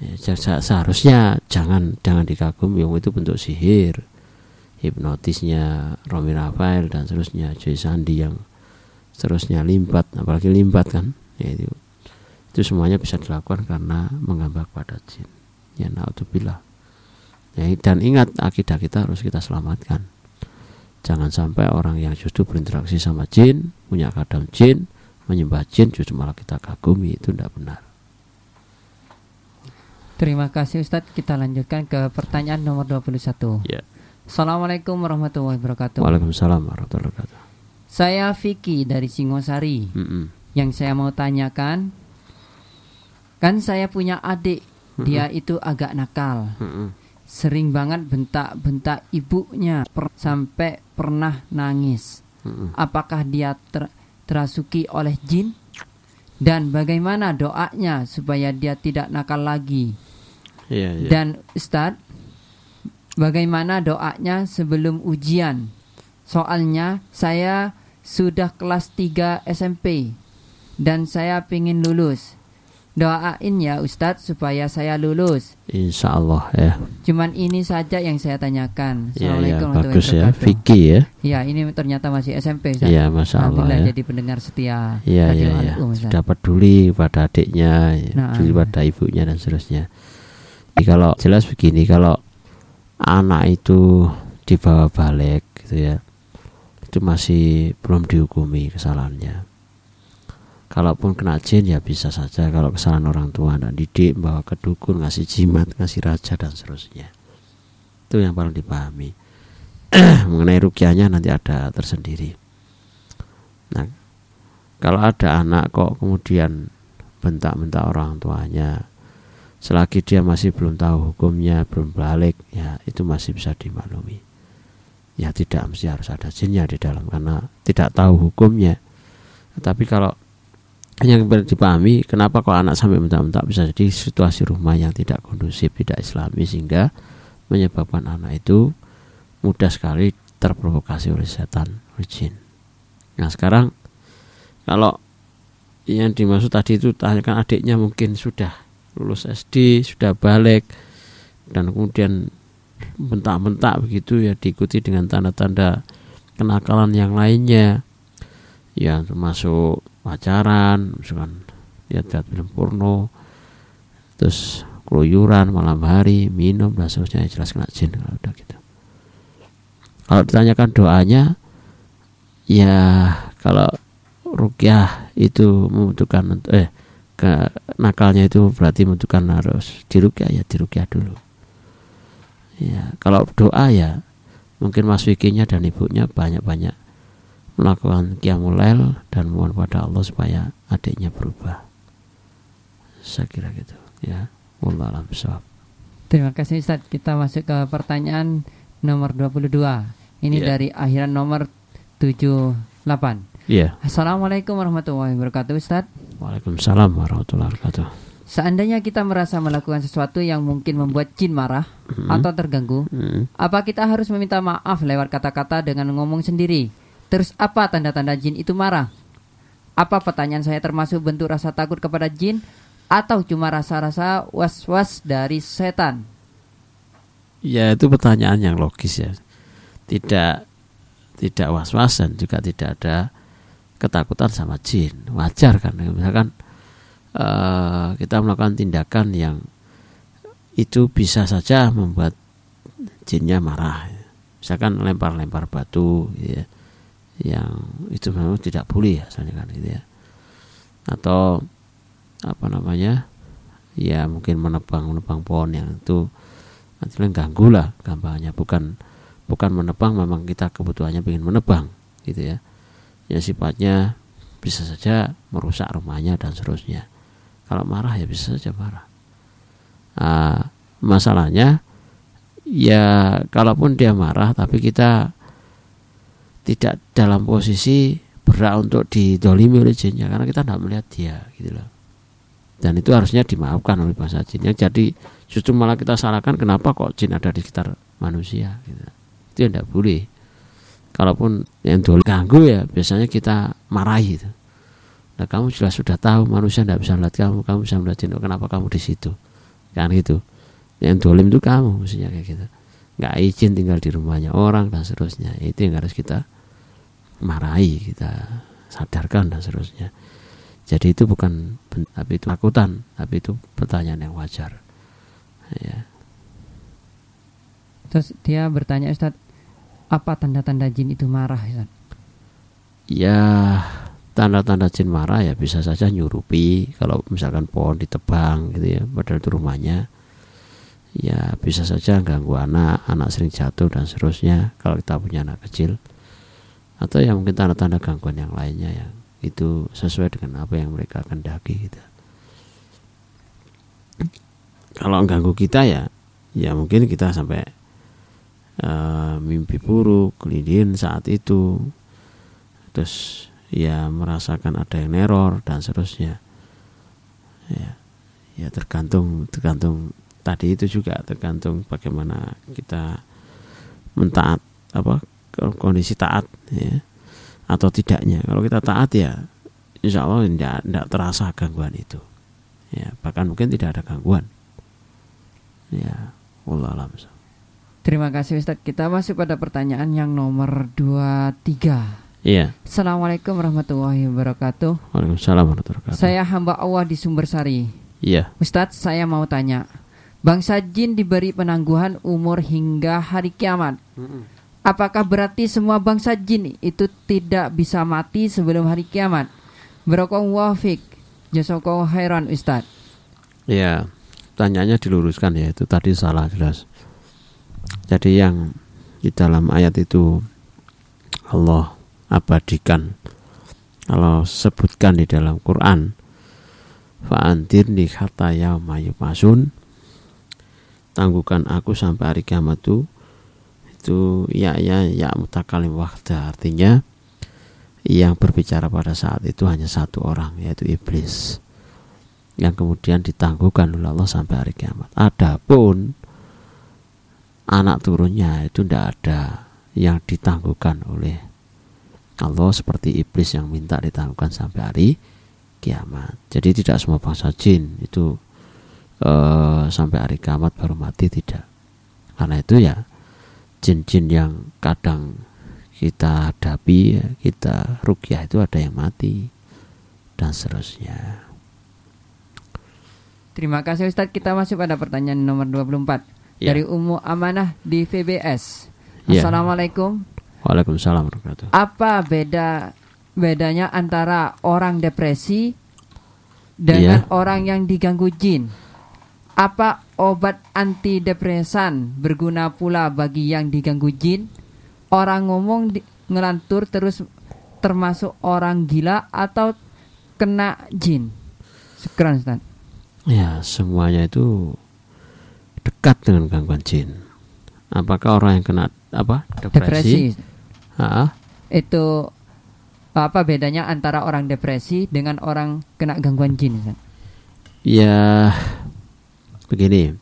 Ya, seharusnya jangan jangan dikagumi. Itu bentuk sihir hipnotisnya Romi Rafael dan seterusnya Joy Sandi yang seterusnya limbat apalagi limbat kan? Ya itu itu semuanya bisa dilakukan karena menggambar pada jin. Ya naudzubillah ya, dan ingat akidah kita harus kita selamatkan jangan sampai orang yang justru berinteraksi sama jin punya kadam jin menyembah jin justru malah kita kagumi itu tidak benar Terima kasih Ustadz. Kita lanjutkan ke pertanyaan nomor 21. Ya. Assalamualaikum warahmatullahi wabarakatuh. Waalaikumsalam warahmatullahi wabarakatuh. Saya Vicky dari Singosari. Mm -mm yang saya mau tanyakan kan saya punya adik mm-hmm. dia itu agak nakal mm-hmm. Sering banget bentak-bentak ibunya per- sampai pernah nangis mm-hmm. apakah dia ter- terasuki oleh jin dan bagaimana doanya supaya dia tidak nakal lagi yeah, yeah. dan Ustadz bagaimana doanya sebelum ujian soalnya saya sudah kelas 3 SMP dan saya ingin lulus. Doain ya Ustadz supaya saya lulus. Insya Allah ya. Cuman ini saja yang saya tanyakan. Ya, ya, bagus ya, Vicky ya. Ya ini ternyata masih SMP. Ustadz. Ya Masya Allah ya. jadi pendengar setia. Iya iya ya. Sudah peduli pada adiknya, nah, peduli pada ibunya dan seterusnya. Jadi kalau jelas begini, kalau anak itu dibawa balik gitu ya, itu masih belum dihukumi kesalahannya kalaupun kena jin ya bisa saja. Kalau kesalahan orang tua dan didik bawa ke dukun ngasih jimat ngasih raja dan seterusnya. Itu yang paling dipahami. Mengenai rukiahnya nanti ada tersendiri. Nah kalau ada anak kok kemudian bentak-bentak orang tuanya selagi dia masih belum tahu hukumnya belum balik ya itu masih bisa dimaklumi. Ya tidak mesti harus ada jinnya di dalam karena tidak tahu hukumnya. Tapi kalau yang dipahami kenapa kok anak sampai mentak-mentak bisa jadi situasi rumah yang tidak kondusif tidak islami sehingga menyebabkan anak itu mudah sekali terprovokasi oleh setan oleh nah sekarang kalau yang dimaksud tadi itu tanyakan adiknya mungkin sudah lulus SD sudah balik dan kemudian bentak-bentak begitu ya diikuti dengan tanda-tanda kenakalan yang lainnya ya termasuk pacaran misalkan lihat-lihat film porno terus keluyuran malam hari minum dan seterusnya jelas kena jin kalau udah gitu. Kalau ditanyakan doanya ya kalau rukyah itu membutuhkan eh ke nakalnya itu berarti membutuhkan harus dirukyah ya dirukyah dulu. Ya kalau doa ya mungkin mas Wikinya dan ibunya banyak-banyak melakukan kiamulail dan mohon pada Allah supaya adiknya berubah saya kira gitu Ya, wallah alam bisawab. Terima kasih Ustaz. Kita masuk ke pertanyaan nomor 22. Ini Iya. dari akhiran nomor 78. Iya. Assalamualaikum warahmatullahi wabarakatuh Ustaz. Waalaikumsalam warahmatullahi wabarakatuh. Seandainya kita merasa melakukan sesuatu yang mungkin membuat jin marah atau terganggu, Hmm. apa kita harus meminta maaf lewat kata-kata dengan ngomong sendiri? Terus apa tanda-tanda jin itu marah? Apa pertanyaan saya termasuk bentuk rasa takut kepada jin atau cuma rasa-rasa was-was dari setan? Ya itu pertanyaan yang logis ya. Tidak tidak was-was dan juga tidak ada ketakutan sama jin. Wajar kan misalkan eh, kita melakukan tindakan yang itu bisa saja membuat jinnya marah. Misalkan lempar-lempar batu gitu ya. Yang itu memang tidak boleh ya kan gitu ya. Atau apa namanya? Ya mungkin menebang-menebang pohon yang itu artinya ganggu lah gampangnya bukan bukan menebang memang kita kebutuhannya ingin menebang gitu ya ya sifatnya bisa saja merusak rumahnya dan seterusnya kalau marah ya bisa saja marah Ah, masalahnya ya kalaupun dia marah tapi kita tidak dalam posisi berat untuk didolimi oleh jinnya karena kita tidak melihat dia gitu loh. Dan itu harusnya dimaafkan oleh bangsa jin yang jadi justru malah kita salahkan kenapa kok jin ada di sekitar manusia gitu. itu yang tidak boleh. Kalaupun yang dulu ganggu ya biasanya kita marahi itu nah kamu jelas sudah tahu manusia tidak bisa melihat kamu kamu bisa melihat jin kenapa kamu di situ? Kan gitu. Yang dolim itu kamu mestinya kayak gitu nggak izin tinggal di rumahnya orang dan seterusnya. Itu yang harus kita marahi kita sadarkan dan seterusnya. Jadi itu bukan tapi itu takutan tapi itu pertanyaan yang wajar. Ya. Terus dia bertanya Ustaz, apa tanda-tanda jin itu marah Ustaz? ya tanda-tanda jin marah ya bisa saja nyurupi. Kalau misalkan pohon ditebang gitu ya padahal itu rumahnya ya bisa saja ganggu anak anak sering jatuh dan seterusnya kalau kita punya anak kecil. Atau ya mungkin tanda-tanda gangguan yang lainnya yang itu sesuai dengan apa yang mereka kendaki gitu. Kalau ganggu kita ya ya mungkin kita sampai eh, mimpi buruk kelidin saat itu. Terus ya merasakan ada yang neror dan seterusnya. Ya ya tergantung tergantung tadi itu juga tergantung bagaimana kita mentaat apa kondisi taat ya atau tidaknya kalau kita taat ya insya Allah tidak tidak terasa gangguan itu ya bahkan mungkin tidak ada gangguan ya Allah alam Terima kasih Ustaz. Kita masuk pada pertanyaan yang nomor 23. iya Assalamualaikum warahmatullahi wabarakatuh. Waalaikumsalam warahmatullahi wabarakatuh Saya hamba Allah di Sumbersari. iya Ustadz, saya mau tanya. Bangsa jin diberi penangguhan umur hingga hari kiamat. Apakah berarti semua bangsa jin itu tidak bisa mati sebelum hari kiamat? Barakallahu fiik. Jazakallahu khairan Ustadz. Ya, tanyanya diluruskan ya itu tadi salah jelas. Jadi yang di dalam ayat itu Allah abadikan Allah sebutkan di dalam Quran fa'antirni kata yauma yubasun tangguhkan aku sampai hari kiamat itu itu ya ya ya mutakalim wahda artinya yang berbicara pada saat itu hanya satu orang yaitu iblis yang kemudian ditangguhkan oleh Allah sampai hari kiamat. Adapun anak turunnya itu tidak ada yang ditangguhkan oleh Allah seperti iblis yang minta ditangguhkan sampai hari kiamat. Jadi tidak semua bangsa jin itu eh, sampai hari kiamat baru mati tidak. Karena itu ya jin-jin yang kadang kita hadapi, ya, kita rukyah itu ada yang mati dan seterusnya. Terima kasih Ustadz. Kita masuk pada pertanyaan nomor 24 Ya. dari Ummu Amanah di VBS. Ya. Assalamualaikum. Waalaikumsalam warahmatullahi. Apa beda bedanya antara orang depresi dengan Iya. orang yang diganggu jin? Apa obat antidepresan berguna pula bagi yang diganggu jin? Orang ngomong di- ngelantur terus termasuk orang gila atau kena jin? Sekarang Ustaz. Ya, semuanya itu dekat dengan gangguan jin. Apakah orang yang kena apa? Depresi? Depresi. Ah, Itu apa bedanya antara orang depresi dengan orang kena gangguan jin? Ustaz? ya begini.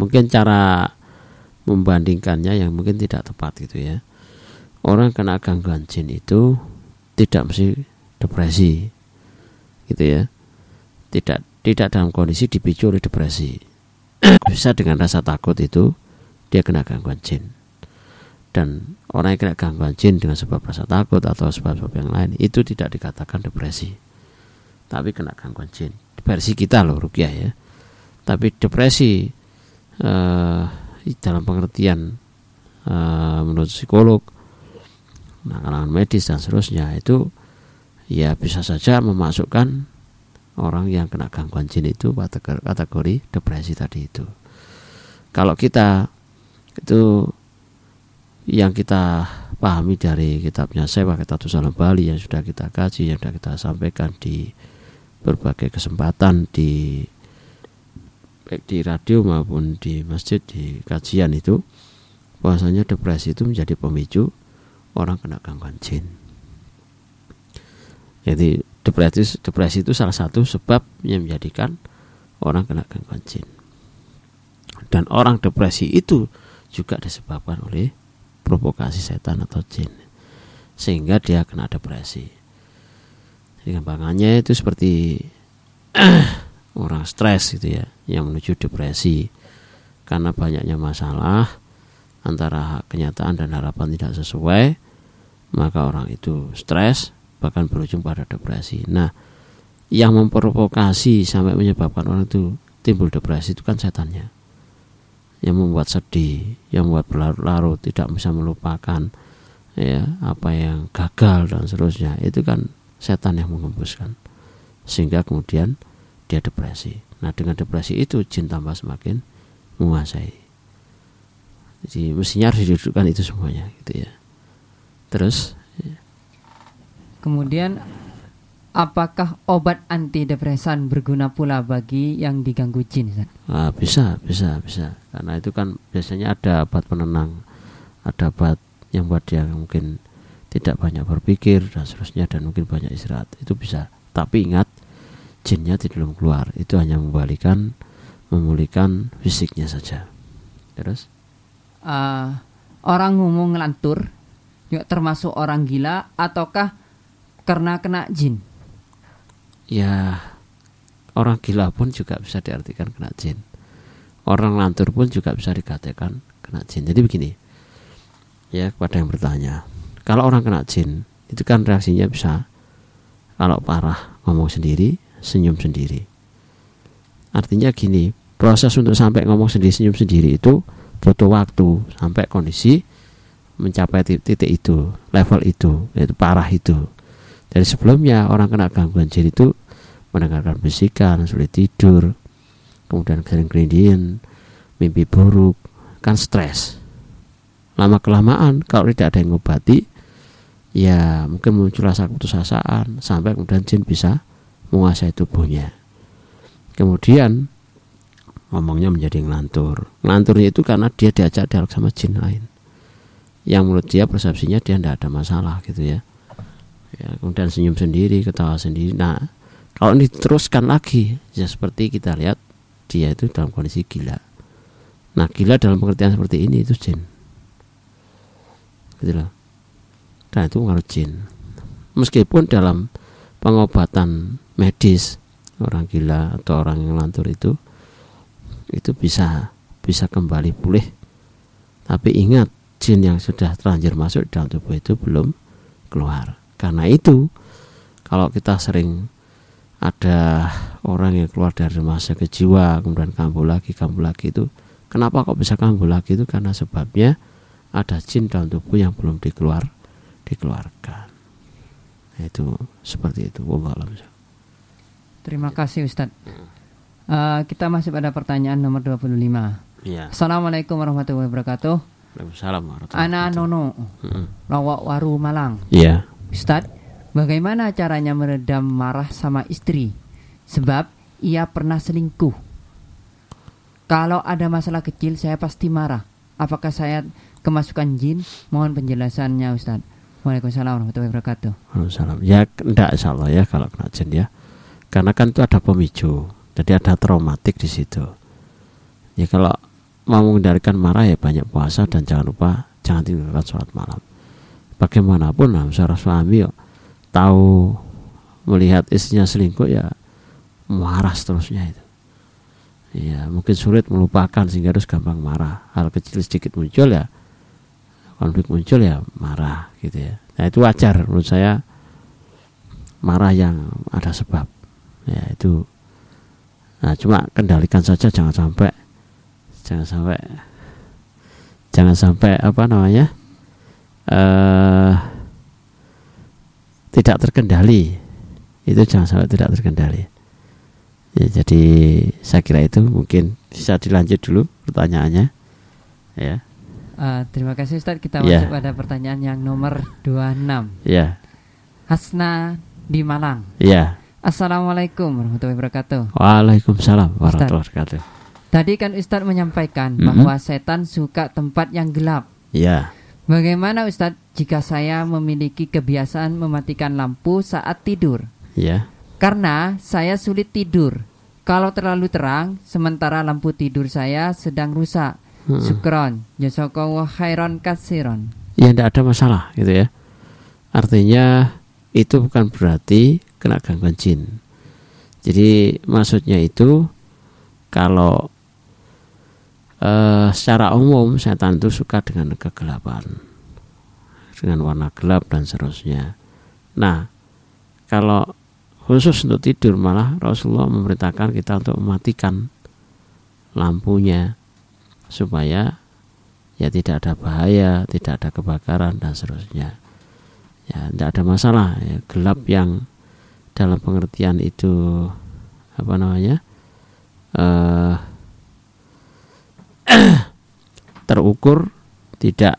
Mungkin cara membandingkannya yang mungkin tidak tepat gitu ya. Orang kena gangguan jin itu tidak mesti depresi. Gitu ya. Tidak tidak dalam kondisi dipicu oleh depresi. Bisa dengan rasa takut itu dia kena gangguan jin. Dan orang yang kena gangguan jin dengan sebab rasa takut atau sebab-sebab yang lain itu tidak dikatakan depresi. Tapi kena gangguan jin. Versi kita loh rukyah ya. Tapi depresi eh, dalam pengertian eh, menurut psikolog, nah, kalangan medis dan seterusnya itu ya bisa saja memasukkan orang yang kena gangguan jin itu pada kategori depresi tadi itu. Kalau kita itu yang kita pahami dari kitabnya saya pakai Tatu Salam Bali yang sudah kita kaji, yang sudah kita sampaikan di berbagai kesempatan di baik di radio maupun di masjid di kajian itu bahwasanya depresi itu menjadi pemicu orang kena gangguan jin. Jadi depresi depresi itu salah satu sebab yang menjadikan orang kena gangguan jin. Dan orang depresi itu juga disebabkan oleh provokasi setan atau jin sehingga dia kena depresi. Jadi gampangannya itu seperti orang stres gitu ya yang menuju depresi karena banyaknya masalah antara kenyataan dan harapan tidak sesuai maka orang itu stres bahkan berujung pada depresi. Nah, yang memprovokasi sampai menyebabkan orang itu timbul depresi itu kan setannya. Yang membuat sedih, yang membuat berlarut-larut, tidak bisa melupakan ya apa yang gagal dan seterusnya. Itu kan setan yang mengembuskan sehingga kemudian dia depresi. Nah dengan depresi itu jin tambah semakin menguasai. Jadi mestinya harus didudukkan itu semuanya gitu ya. Terus. Kemudian apakah obat antidepresan berguna pula bagi yang diganggu jin? Ah, bisa bisa bisa. Karena itu kan biasanya ada obat penenang ada obat yang buat dia mungkin tidak banyak berpikir dan seterusnya dan mungkin banyak istirahat. Itu bisa. Tapi ingat jinnya tidak belum keluar. Itu hanya membalikan memulihkan fisiknya saja. Terus? Uh, orang ngomong ngelantur juga termasuk orang gila ataukah karena kena jin? ya orang gila pun juga bisa diartikan kena jin. Orang lantur pun juga bisa dikatakan kena jin. Jadi begini ya kepada yang bertanya. Kalau orang kena jin itu kan reaksinya bisa kalau parah ngomong sendiri senyum sendiri. Artinya gini proses untuk sampai ngomong sendiri senyum sendiri itu butuh waktu sampai kondisi mencapai titik itu level itu yaitu parah itu. Dari sebelumnya orang kena gangguan jin itu mendengarkan bisikan sulit tidur kemudian sering kerindian mimpi buruk kan stres. Lama kelamaan kalau tidak ada yang ngobati ya mungkin muncul rasa keputusasaan sampai kemudian jin bisa menguasai tubuhnya. Kemudian ngomongnya menjadi ngelantur. Ngelanturnya itu karena dia diajak dialog sama jin lain. Yang menurut dia persepsinya dia tidak ada masalah gitu ya. Ya kemudian senyum sendiri ketawa sendiri. Nah kalau diteruskan lagi ya seperti kita lihat dia itu dalam kondisi gila. Nah gila dalam pengertian seperti ini itu jin. Gitu loh. Dan itu mengaruh jin. Meskipun dalam pengobatan medis orang gila atau orang yang lantur itu itu bisa bisa kembali pulih. Tapi ingat jin yang sudah terlanjur masuk dalam tubuh itu belum keluar. Karena itu kalau kita sering ada orang yang keluar dari rumah sakit jiwa kemudian kambuh lagi kambuh lagi itu kenapa kok bisa kambuh lagi itu? Karena sebabnya ada jin dalam tubuh yang belum dikeluar dikeluarkan. Nah, itu seperti itu. Wallahu a'lam. Terima kasih Ustadz. Uh, kita masih pada pertanyaan nomor 25. Iya. Assalamualaikum warahmatullahi wabarakatuh. Waalaikumsalam warahmatullahi Ana wabarakatuh. Nono, Mm-mm. Lawak Waru Malang. Iya. Ustadz, bagaimana caranya meredam marah sama istri? Sebab ia pernah selingkuh. Kalau ada masalah kecil saya pasti marah. Apakah saya kemasukan jin? Mohon penjelasannya Ustaz. Waalaikumsalam warahmatullahi wabarakatuh. Waalaikumsalam. Ya enggak insya Allah ya kalau kena jin ya. Karena kan itu ada pemicu. Jadi ada traumatik di situ. Ya kalau mau mengendalikan marah ya banyak puasa dan jangan lupa jangan tinggalkan sholat malam. Bagaimanapun nah, seorang suami yuk, tahu melihat istrinya selingkuh ya marah seterusnya itu. Ya mungkin sulit melupakan sehingga harus gampang marah. Hal kecil sedikit muncul ya konflik muncul ya marah gitu ya nah itu wajar menurut saya marah yang ada sebab ya itu nah cuma kendalikan saja jangan sampai jangan sampai jangan sampai apa namanya uh, tidak terkendali itu jangan sampai tidak terkendali ya, jadi saya kira itu mungkin bisa dilanjut dulu pertanyaannya ya Uh, terima kasih Ustaz. Kita yeah. masuk pada pertanyaan yang nomor 26. Ya. Yeah. Hasna di Malang. Ya. Yeah. Assalamualaikum warahmatullahi wabarakatuh. Waalaikumsalam warahmatullahi wabarakatuh. Tadi kan Ustadz menyampaikan mm -hmm. bahwa setan suka tempat yang gelap. Ya. Bagaimana Ustadz jika saya memiliki kebiasaan mematikan lampu saat tidur? Ya. Karena saya sulit tidur. Kalau terlalu terang, sementara lampu tidur saya sedang rusak hmm. Sukron Jazakallah khairan kasiron Ya tidak ada masalah gitu ya Artinya itu bukan berarti kena gangguan jin Jadi maksudnya itu Kalau uh, secara umum setan itu suka dengan kegelapan Dengan warna gelap dan seterusnya Nah kalau khusus untuk tidur malah Rasulullah memerintahkan kita untuk mematikan lampunya supaya ya tidak ada bahaya, tidak ada kebakaran dan seterusnya. Ya, tidak ada masalah. Ya, gelap yang dalam pengertian itu apa namanya uh, terukur, tidak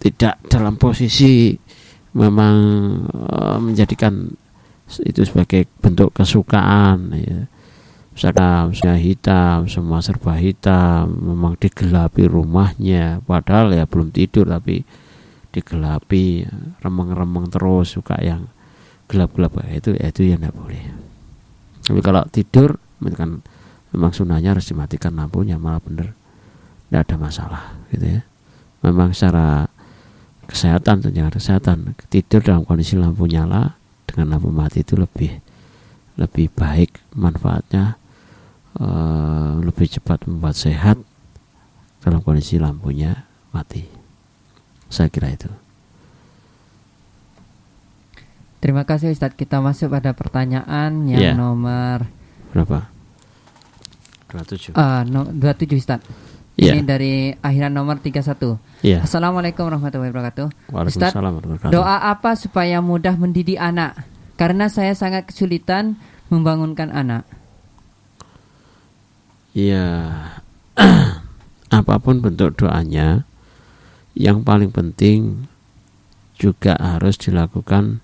tidak dalam posisi memang uh, menjadikan itu sebagai bentuk kesukaan. Ya misalkan misalnya hitam semua serba hitam memang digelapi rumahnya padahal ya belum tidur tapi digelapi remeng-remeng terus suka yang gelap-gelap. Itu ya itu yang tidak boleh. Tapi kalau tidur kan memang sunahnya harus dimatikan lampunya malah bener tidak ada masalah gitu ya. Memang secara kesehatan tunjangan kesehatan tidur dalam kondisi lampu nyala dengan lampu mati itu lebih lebih baik manfaatnya Eh, lebih cepat membuat sehat dalam kondisi lampunya mati. Saya kira itu. Terima kasih Ustadz. Kita masuk pada pertanyaan yang yeah. nomor berapa? 27. Uh, no, 27 Ustadz. Yeah. Ini dari akhiran nomor 31. Yeah. Assalamualaikum warahmatullahi wabarakatuh. Ustadz, doa apa supaya mudah mendidik anak? Karena saya sangat kesulitan membangunkan anak. Ya, apa pun bentuk doanya, yang paling penting juga harus dilakukan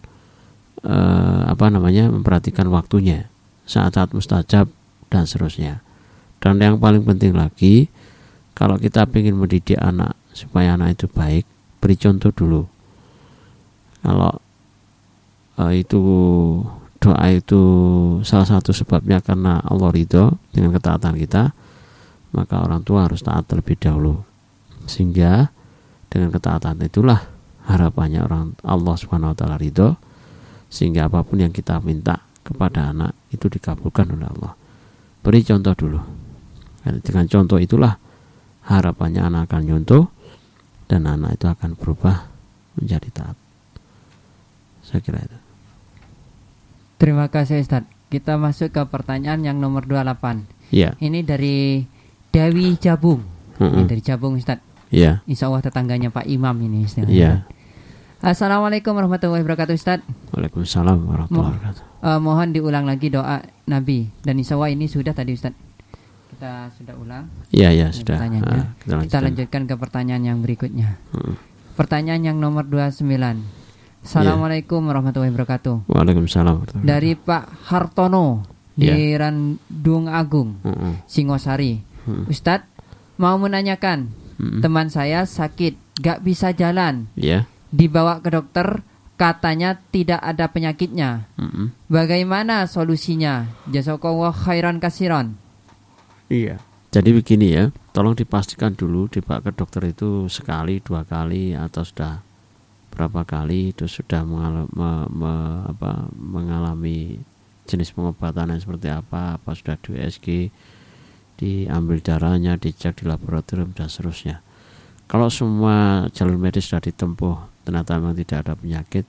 eh, apa namanya memperhatikan waktunya saat-saat mustajab dan seterusnya. Dan yang paling penting lagi, kalau kita ingin mendidik anak supaya anak itu baik, beri contoh dulu. Kalau eh, itu doa itu salah satu sebabnya karena Allah ridho dengan ketaatan kita maka orang tua harus taat terlebih dahulu sehingga dengan ketaatan itulah harapannya orang Allah subhanahu wa taala ridho sehingga apa pun yang kita minta kepada anak itu dikabulkan oleh Allah beri contoh dulu dengan contoh itulah harapannya anak akan nyontoh dan anak itu akan berubah menjadi taat saya kira itu Terima kasih Ustaz. Kita masuk ke pertanyaan yang nomor 28. Iya. Ini dari Dewi Jabung. Mm -hmm. Ini dari Jabung Ustaz. Iya. Insya Allah tetangganya Pak Imam ini Ustaz. Iya. Assalamualaikum warahmatullahi wabarakatuh Ustaz. Waalaikumsalam warahmatullahi wabarakatuh. Mo uh, mohon diulang lagi doa Nabi dan insya Allah ini sudah tadi Ustaz. Kita sudah ulang. Iya iya sudah. Uh, kita, kita lanjutkan ke pertanyaan yang berikutnya. Hmm. Pertanyaan yang nomor 29. Assalamualaikum yeah. warahmatullahi wabarakatuh. Waalaikumsalam. Dari Pak Hartono di Ya. Randung Agung, Mm-mm. Singosari. Mm. Ustadz mau menanyakan, Mm-mm. teman saya sakit, gak bisa jalan, Ya. dibawa ke dokter, katanya tidak ada penyakitnya. Mm-mm. Bagaimana solusinya? Jazakallah khairan kasiron. Iya. Jadi begini ya, tolong dipastikan dulu dibawa ke dokter itu sekali, dua kali atau sudah berapa kali itu sudah mengal- me- me- apa, mengalami jenis pengobatan yang seperti apa, apa sudah di USG, diambil darahnya, dicek di laboratorium dan seterusnya. Kalau semua jalur medis sudah ditempuh, ternyata memang tidak ada penyakit,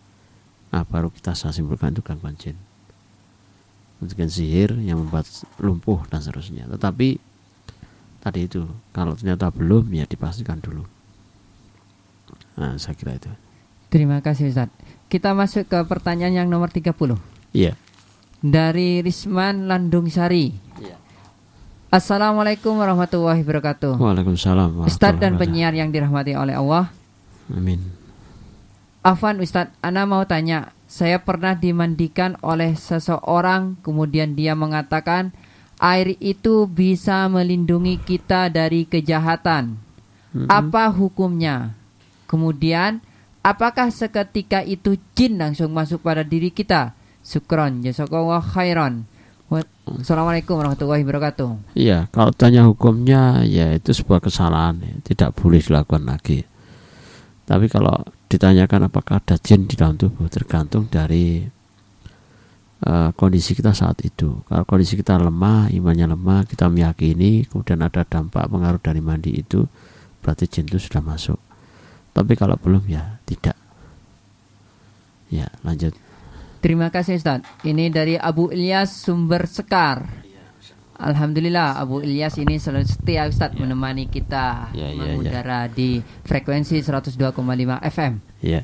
nah baru kita saya simpulkan itu gangguan jin. Mungkin sihir yang membuat lumpuh dan seterusnya. Tetapi tadi itu kalau ternyata belum ya dipastikan dulu. Nah, saya kira itu. Terima kasih Ustadz. Kita masuk ke pertanyaan yang nomor 30. Iya. Dari Risman Landung Sari. Assalamualaikum warahmatullahi wabarakatuh. Waalaikumsalam. Ustadz dan penyiar yang dirahmati oleh Allah. Amin. Afan Ustadz, Ana mau tanya. Saya pernah dimandikan oleh seseorang, kemudian dia mengatakan air itu bisa melindungi kita dari kejahatan. Mm-mm. Apa hukumnya? Kemudian, apakah seketika itu jin langsung masuk pada diri kita? Sukron, jazakallah khairan. Assalamualaikum warahmatullahi wabarakatuh. Iya, kalau tanya hukumnya ya itu sebuah kesalahan, ya. tidak boleh dilakukan lagi. Tapi kalau ditanyakan apakah ada jin di dalam tubuh tergantung dari eh, kondisi kita saat itu. Kalau kondisi kita lemah, imannya lemah, kita meyakini, kemudian ada dampak pengaruh dari mandi itu, berarti jin itu sudah masuk. Tapi kalau belum ya tidak. Ya, lanjut. Terima kasih Ustaz. Ini dari Abu Ilyas Sumber Sekar. Alhamdulillah Abu Ilyas ini selalu setia Ustaz menemani kita Ya, ya, mengudara di frekuensi 102,5 FM. Ya.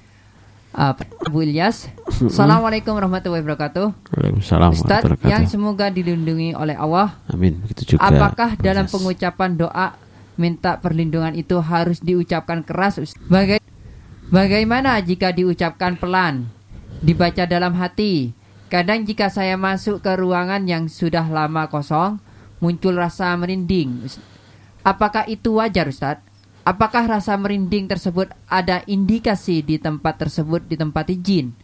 Uh, Abu Ilyas, Assalamualaikum warahmatullahi wabarakatuh. Waalaikumsalam Ustaz yang semoga dilindungi oleh Allah. Amin. Begitu juga. Apakah dalam Yes. pengucapan doa minta perlindungan itu harus diucapkan keras? Ustaz? Baga- bagaimana jika diucapkan pelan, dibaca dalam hati? Kadang jika saya masuk ke ruangan yang sudah lama kosong, muncul rasa merinding. Apakah itu wajar, Ustadz? Apakah rasa merinding tersebut ada indikasi di tempat tersebut ditempati jin?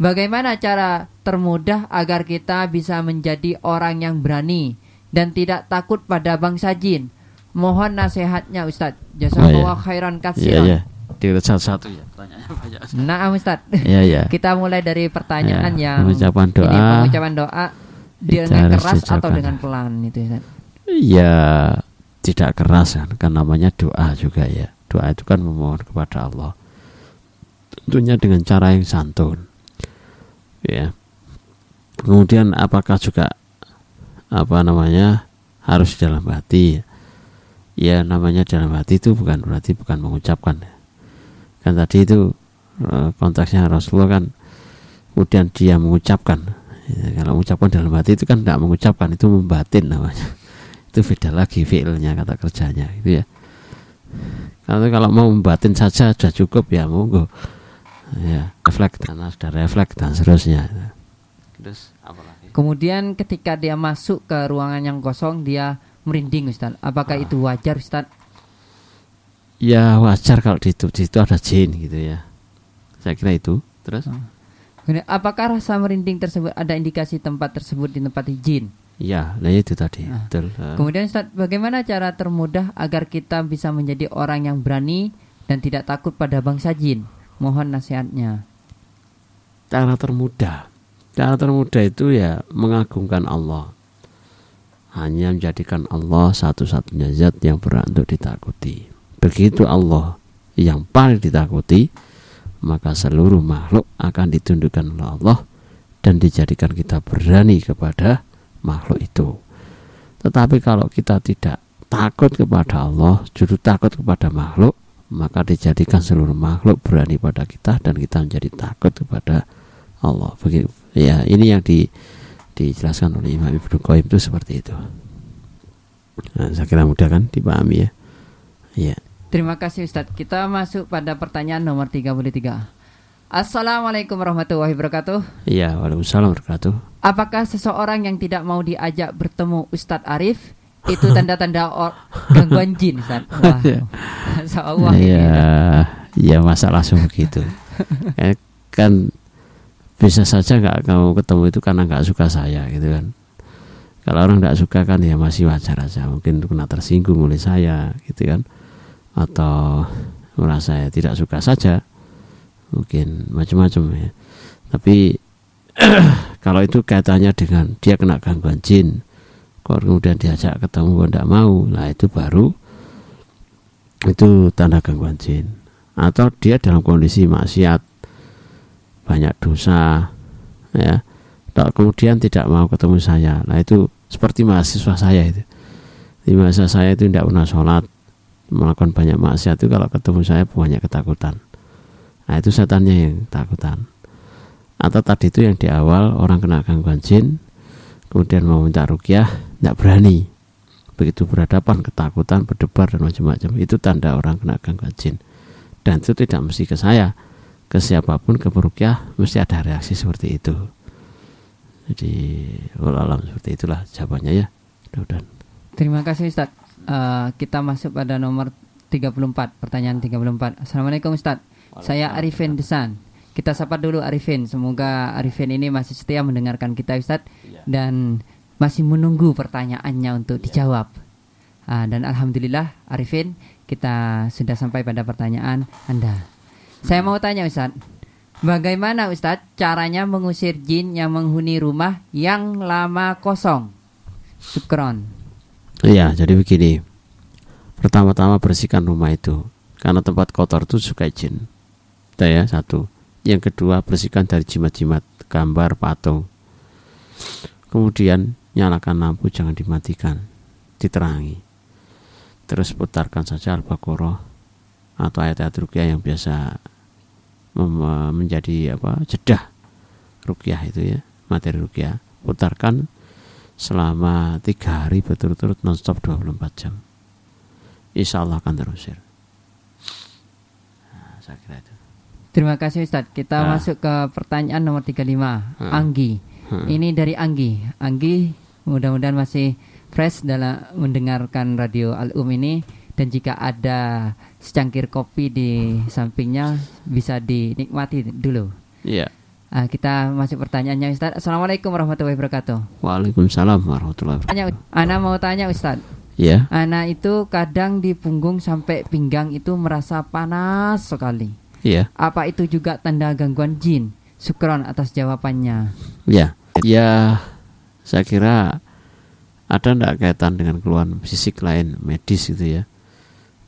Bagaimana cara termudah agar kita bisa menjadi orang yang berani dan tidak takut pada bangsa jin? Mohon nasihatnya Ustadz. Jazakallah khairan Iya, katsiran. Iya. Diurut satu-satu ya. Pertanyaannya banyak. Nah, Ustadz. Iya, iya. Kita mulai dari pertanyaan Ya, yang pengucapan ini doa. pengucapan doa Itu dengan keras atau dengan pelan itu. Ya tidak keras kan, kan namanya doa juga ya. Doa itu kan memohon kepada Allah. Tentunya dengan cara yang santun. Ya. Kemudian apakah juga apa namanya harus dalam hati? Ya namanya dalam hati itu bukan berarti bukan mengucapkan. Kan tadi itu eh, konteksnya Rasulullah kan kemudian dia mengucapkan. Ya, kalau mengucapkan dalam hati itu kan tidak mengucapkan itu membatin namanya itu beda lagi fiilnya kata kerjanya gitu ya kalau kalau mau membatin saja sudah cukup ya monggo ya refleks karena sudah refleks dan seterusnya terus apa lagi Kemudian ketika dia masuk ke ruangan yang kosong dia merinding Ustaz. Apakah Ah. itu wajar Ustaz? Ya wajar kalau di situ di situ ada jin gitu ya. Saya kira itu. Terus? Kemudian, Apakah rasa merinding tersebut ada indikasi tempat tersebut ditempati jin? ya nah itu tadi. Ah. betul. Kemudian Ustaz, bagaimana cara termudah agar kita bisa menjadi orang yang berani dan tidak takut pada bangsa jin? Mohon nasihatnya. cara termudah. Cara termudah itu ya mengagungkan Allah. Hanya menjadikan Allah satu-satunya zat yang berhak untuk ditakuti begitu Allah yang paling ditakuti maka seluruh makhluk akan ditundukkan oleh Allah dan dijadikan kita berani kepada makhluk itu tetapi kalau kita tidak takut kepada Allah justru takut kepada makhluk maka dijadikan seluruh makhluk berani pada kita dan kita menjadi takut kepada Allah. Begitu. Ya, ini yang di, dijelaskan oleh Imam Ibnu Qayyim itu seperti itu. Nah, saya kira mudah kan dipahami ya. Ya. Terima kasih Ustadz. Kita masuk pada pertanyaan nomor 33. Assalamualaikum warahmatullahi wabarakatuh. Iya, waalaikumsalam wabarakatuh. Apakah seseorang yang tidak mau diajak bertemu Ustadz Arif itu tanda-tanda gangguan jin, Ustaz? Wah, Allah. Iya, iya masa langsung begitu. Eh, kan bisa saja nggak mau ketemu itu karena nggak suka saya gitu kan. Kalau orang nggak suka kan ya masih wajar aja. Mungkin kena tersinggung oleh saya gitu kan. Atau merasa tidak suka saja. Mungkin macam-macam ya. Tapi kalau itu kaitannya dengan dia kena gangguan jin, kalau kemudian diajak ketemu tidak mau, nah itu baru itu tanda gangguan jin. Atau dia dalam kondisi maksiat, banyak dosa, ya, kemudian tidak mau ketemu saya, nah itu seperti mahasiswa saya itu. Di masa saya itu tidak pernah sholat, melakukan banyak maksiat itu kalau ketemu saya banyak ketakutan. Nah itu setannya yang takutan atau tadi itu yang di awal orang kena gangguan jin kemudian mau minta rukyah tidak berani. Begitu berhadapan ketakutan berdebar dan macam-macam. Itu tanda orang kena gangguan jin. Dan itu tidak mesti ke saya. Ke siapa pun ke perukyah mesti ada reaksi seperti itu. Jadi alam seperti itulah jawabannya ya. Terima kasih Ustadz. Uh, kita masuk pada nomor 34, pertanyaan 34. Assalamualaikum Ustadz. Saya Arifin Desan. Kita sapa dulu Arifin. Semoga Arifin ini masih setia mendengarkan kita Ustadz dan masih menunggu pertanyaannya untuk dijawab. Uh, dan alhamdulillah Arifin kita sudah sampai pada pertanyaan Anda. Saya mau tanya Ustadz, bagaimana Ustadz caranya mengusir jin yang menghuni rumah yang lama kosong? Sukron. Iya, jadi begini. Pertama-tama bersihkan rumah itu karena tempat kotor itu suka jin. Itu ya satu. Yang kedua bersihkan dari jimat-jimat, gambar, patung. Kemudian nyalakan lampu jangan dimatikan, diterangi. Terus putarkan saja Al-Baqarah atau ayat-ayat rukyah yang biasa menjadi apa jedah rukyah itu ya materi rukyah putarkan selama tiga hari berturut-turut nonstop 24 jam. Insya Allah akan terusir. Nah, saya kira itu. Terima kasih Ustadz kita nah. masuk ke pertanyaan nomor 35 hmm. Anggi. Hmm. ini dari Anggi. Anggi mudah-mudahan masih fresh dalam mendengarkan radio Al-Um ini. Dan jika ada secangkir kopi di sampingnya bisa dinikmati dulu. Iya. yeah. Uh, kita masuk pertanyaannya Ustaz. Assalamualaikum warahmatullahi wabarakatuh. Waalaikumsalam warahmatullahi wabarakatuh. Ana mau tanya Ustaz. Ya. Ana itu kadang di punggung sampai pinggang itu merasa panas sekali. Iya. Apa itu juga tanda gangguan jin? Sukron atas jawabannya. Ya. Ya, saya kira ada tidak kaitan dengan keluhan fisik lain medis gitu ya.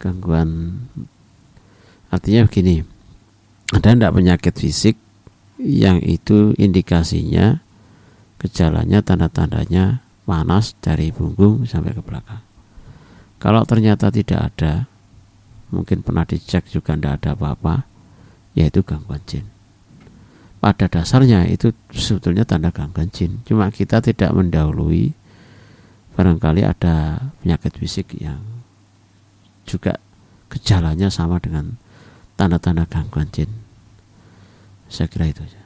Gangguan artinya begini. Ada tidak penyakit fisik yang itu indikasinya gejalanya tanda-tandanya panas dari punggung sampai ke belakang. Kalau ternyata tidak ada, mungkin pernah dicek juga tidak ada apa-apa, yaitu gangguan jin. Pada dasarnya itu sebetulnya tanda gangguan jin. Cuma kita tidak mendahului barangkali ada penyakit fisik yang juga gejalanya sama dengan tanda-tanda gangguan jin saya kira itu saja.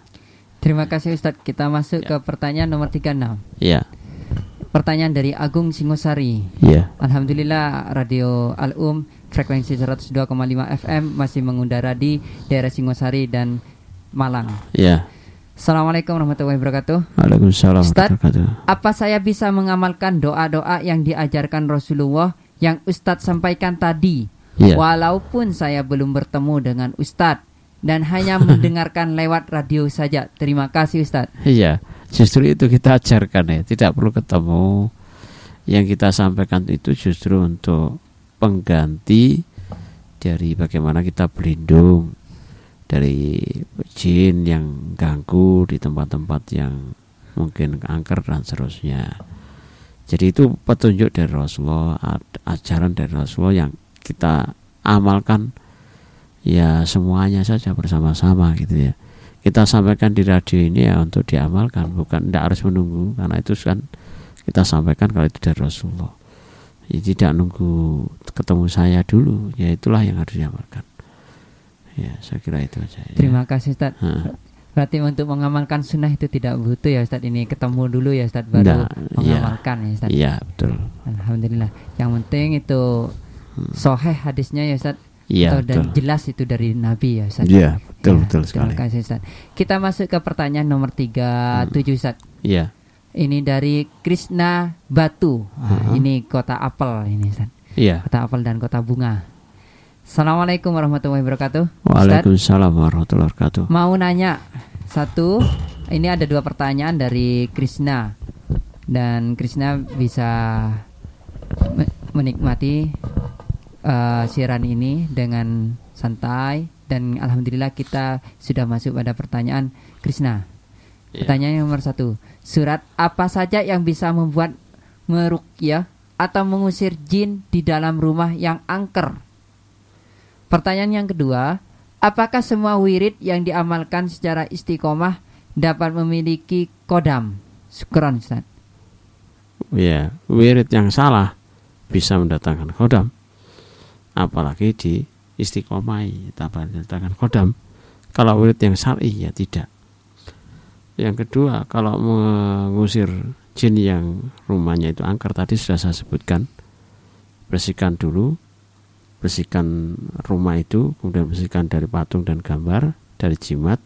Terima kasih Ustadz. Kita masuk ya. ke pertanyaan nomor 36. Iya. Pertanyaan dari Agung Singosari. Iya. Alhamdulillah Radio Al-Um frekuensi 102,5 FM masih mengudara di daerah Singosari dan Malang. Iya. Assalamualaikum warahmatullahi wabarakatuh. Waalaikumsalam Ustadz, apa saya bisa mengamalkan doa-doa yang diajarkan Rasulullah yang Ustadz sampaikan tadi? Ya. Walaupun saya belum bertemu dengan Ustadz dan hanya mendengarkan lewat radio saja. Terima kasih Ustaz. Iya, justru itu kita ajarkan ya, tidak perlu ketemu. Yang kita sampaikan itu justru untuk pengganti dari bagaimana kita berlindung dari jin yang ganggu di tempat-tempat yang mungkin angker dan seterusnya. Jadi itu petunjuk dari Rasulullah, ajaran dari Rasulullah yang kita amalkan ya semuanya saja bersama-sama gitu ya kita sampaikan di radio ini ya untuk diamalkan bukan tidak harus menunggu karena itu kan kita sampaikan kalau itu dari Rasulullah ya, tidak nunggu ketemu saya dulu ya itulah yang harus diamalkan Ya, saya kira itu aja. ya. Terima kasih Ustaz. Ha. Berarti untuk mengamalkan sunnah itu tidak butuh ya Ustaz ini ketemu dulu ya Ustaz baru iya. mengamalkan ya Ustaz. Iya, betul. Alhamdulillah. Yang penting itu soheh hadisnya ya Ustaz. Hmm. Iya, Atau dan betul. jelas itu dari Nabi ya Ustaz. Iya, betul Ya, betul sekali. Terima kasih Ustaz. Kita masuk ke pertanyaan nomor 37 Ustaz. Iya. Ini dari Krishna Batu. Wah, Mhm. Ini kota apel ini Ustaz. Iya. Kota apel dan kota bunga. Assalamualaikum warahmatullahi wabarakatuh. Ustaz, Waalaikumsalam warahmatullahi wabarakatuh. mau nanya satu. Ini ada dua pertanyaan dari Krishna dan Krishna bisa me- menikmati eh, siaran ini dengan santai dan alhamdulillah kita sudah masuk pada pertanyaan Krishna. Iya. Pertanyaan nomor satu, surat apa saja yang bisa membuat merukyah atau mengusir jin di dalam rumah yang angker? Pertanyaan yang kedua, apakah semua wirid yang diamalkan secara istiqomah dapat memiliki kodam? Syukron Ustaz. Ya, wirid yang salah bisa mendatangkan kodam. Apalagi di istiqomai mendatangkan kodam. Kalau wirid yang syar'i ya tidak. Yang kedua, kalau mengusir jin yang rumahnya itu angker tadi sudah saya sebutkan. Bersihkan dulu, bersihkan rumah itu, kemudian bersihkan dari patung dan gambar, dari jimat,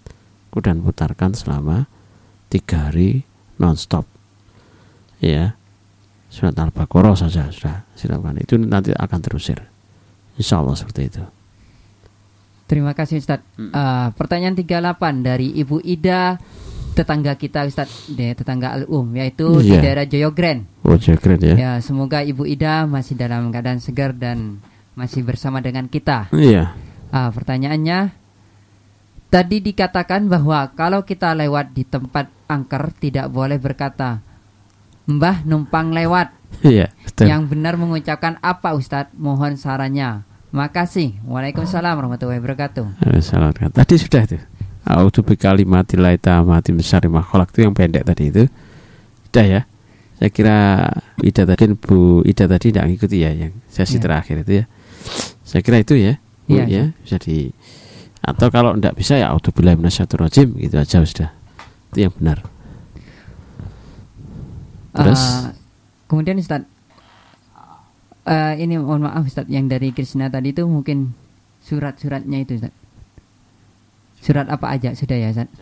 kemudian putarkan selama tiga hari non-stop. Ya, surat al-baqarah saja sudah silakan itu nanti akan terusir insya Allah seperti itu Terima kasih Ustaz. Eh, pertanyaan 38 dari Ibu Ida tetangga kita Ustaz, di tetangga Al-Um yaitu di Iya. daerah Joyogren. wajah keren ya Ya, semoga Ibu Ida masih dalam keadaan segar dan masih bersama dengan kita. iya Ah, pertanyaannya tadi dikatakan bahwa kalau kita lewat di tempat angker tidak boleh berkata Mbah numpang lewat. iya betul Yang benar mengucapkan apa Ustadz? Mohon sarannya. Makasih. Waalaikumsalam warahmatullahi wabarakatuh. Eh, kan. tadi sudah itu A'udzu bikalimatillahi tammati min syarri ma khalaq itu yang pendek tadi itu sudah ya saya kira Ida tadi Bu Ida tadi tidak ngikuti ya yang sesi Iya. terakhir itu ya saya kira itu ya Bu, Iya, ya bisa di atau kalau tidak bisa ya auzubillahi minasyaitonirrajim gitu aja sudah itu yang benar Terus? Ah, kemudian Ustadz, eh, ini mohon maaf Ustadz yang dari Krishna tadi itu mungkin surat-suratnya itu Ustadz. Surat apa aja sudah ya Ustadz?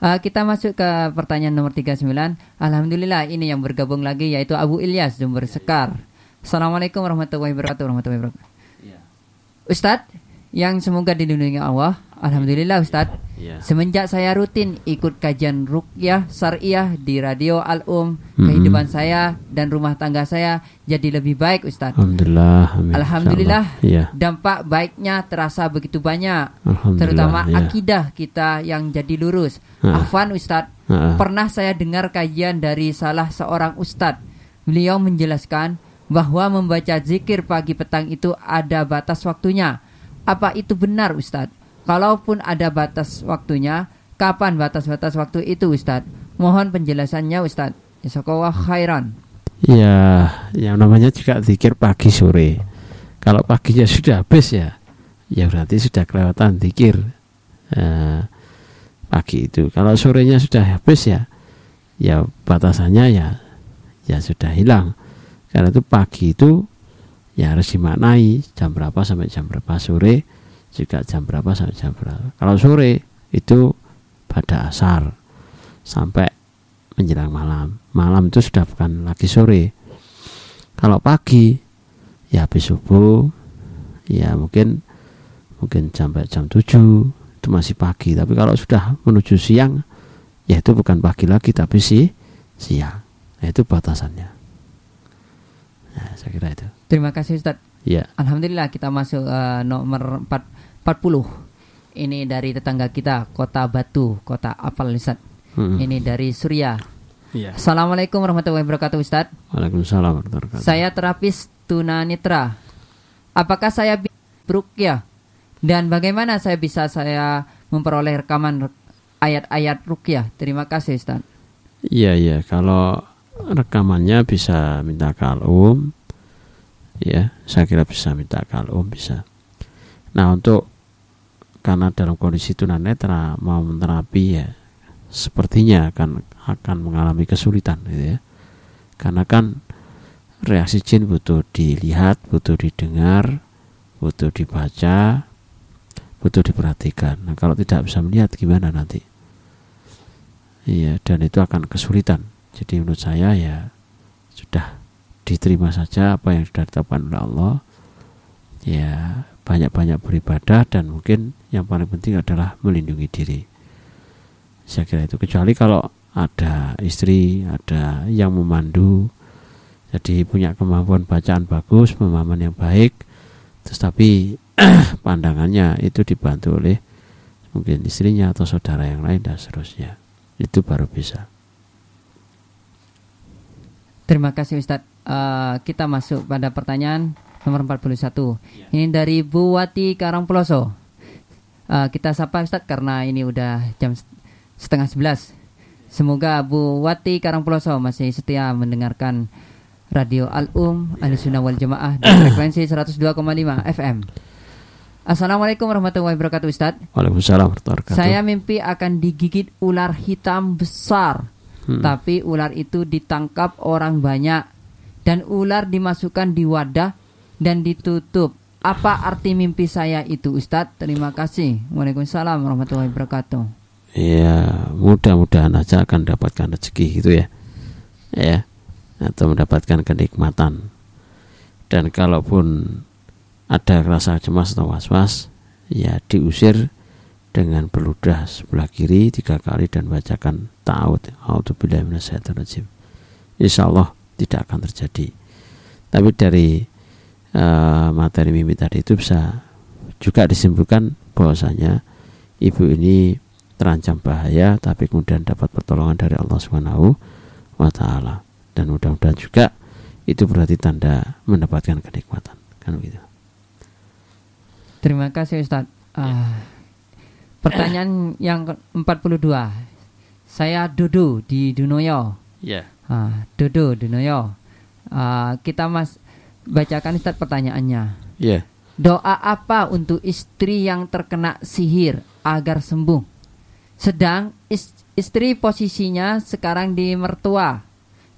Eh, kita masuk ke pertanyaan nomor 39 Alhamdulillah ini yang bergabung lagi yaitu Abu Ilyas Jember Sekar Assalamualaikum warahmatullahi wabarakatuh, warahmatullahi wabarakatuh. Ustadz yang semoga dilindungi Allah Alhamdulillah Ustadz Iya. Semenjak saya rutin ikut kajian rukyah syariah di radio Al-Um, Mm-mm. kehidupan saya dan rumah tangga saya jadi lebih baik Ustadz. Alhamdulillah amin. Alhamdulillah. Iya Dampak baiknya terasa begitu banyak, terutama iya. akidah kita yang jadi lurus. Ah. Afwan Ustadz, Ah. pernah saya dengar kajian dari salah seorang Ustadz. Beliau menjelaskan bahwa membaca zikir pagi petang itu ada batas waktunya. Apa itu benar Ustadz? Kalaupun ada batas waktunya, kapan batas-batas waktu itu Ustadz? Mohon penjelasannya Ustadz. Jazakallah khairan. Ya, yang namanya juga zikir pagi sore. Kalau paginya sudah habis ya, ya berarti sudah kelewatan zikir eh, pagi itu. Kalau sorenya sudah habis ya, ya batasannya ya, ya sudah hilang. Karena itu pagi itu ya harus dimaknai jam berapa sampai jam berapa sore juga jam berapa sampai jam berapa. Kalau sore itu pada asar sampai menjelang malam. Malam itu sudah bukan lagi sore. Kalau pagi ya habis subuh ya mungkin mungkin sampai jam 7 itu masih pagi. Tapi kalau sudah menuju siang ya itu bukan pagi lagi tapi sih siang. Nah, itu batasannya. Nah, saya kira itu. Terima kasih Ustadz. Ya. Alhamdulillah kita masuk eh, nomor 4, 40. Ini dari tetangga kita, Kota Batu, Kota Apal Ustadz. Mm-mm. Ini dari Surya. Iya. Assalamualaikum warahmatullahi wabarakatuh Ustadz. Waalaikumsalam warahmatullahi wabarakatuh. Saya terapis tunanetra. Apakah saya berukyah? Dan bagaimana saya bisa saya memperoleh rekaman rek- ayat-ayat rukyah? Terima kasih Ustadz. Iya iya kalau rekamannya bisa minta ke alum ya saya kira bisa minta ke alum bisa. Nah untuk karena dalam kondisi tunanetra mau terapi ya sepertinya akan akan mengalami kesulitan gitu ya. Karena kan reaksi jin butuh dilihat butuh didengar butuh dibaca butuh diperhatikan. Nah kalau tidak bisa melihat gimana nanti? Iya dan itu akan kesulitan. Jadi menurut saya ya sudah diterima saja apa yang sudah ditetapkan oleh Allah ya banyak-banyak beribadah dan mungkin yang paling penting adalah melindungi diri. Saya kira itu. Kecuali kalau ada istri ada yang memandu jadi punya kemampuan bacaan bagus pemahaman yang baik tetapi pandangannya itu dibantu oleh mungkin istrinya atau saudara yang lain dan seterusnya. Itu baru bisa. Terima kasih Ustadz. Uh, kita masuk pada pertanyaan nomor 41. Ya. Ini dari Bu Wati Karangploso. Uh, kita sapa Ustaz karena ini udah jam setengah sebelas. Semoga Bu Wati Karangploso masih setia mendengarkan Radio Al-Um ya. Sunnah Wal Jamaah di frekuensi 102,5 FM. Assalamualaikum warahmatullahi wabarakatuh Ustaz. Waalaikumsalam warahmatullahi wabarakatuh. Saya mimpi akan digigit ular hitam besar. Hmm. Tapi ular itu ditangkap orang banyak dan ular dimasukkan di wadah dan ditutup. Apa arti mimpi saya itu Ustadz? Terima kasih. Waalaikumsalam warahmatullahi wabarakatuh. Ya, mudah-mudahan aja akan dapatkan rezeki gitu ya. Ya. Atau mendapatkan kenikmatan. Dan kalaupun ada rasa cemas atau was-was, ya diusir dengan peludah sebelah kiri tiga kali dan bacakan ta'awud. A'udzubillahi minasyaitonir Insya Allah tidak akan terjadi. Tapi dari uh, materi mimpi tadi itu bisa juga disimpulkan bahwasanya ibu ini terancam bahaya tapi kemudian dapat pertolongan dari Allah Subhanahu wa taala dan mudah-mudahan juga itu berarti tanda mendapatkan kenikmatan kan begitu. Terima kasih Ustaz. Uh, pertanyaan yang 42. Saya Dodo di Dunoyo. Ya. Yeah. Uh, Dodo Dunoyo. Uh, kita mas bacakan Ustaz pertanyaannya. Iya. Yeah. Doa apa untuk istri yang terkena sihir agar sembuh? Sedang istri posisinya sekarang di mertua.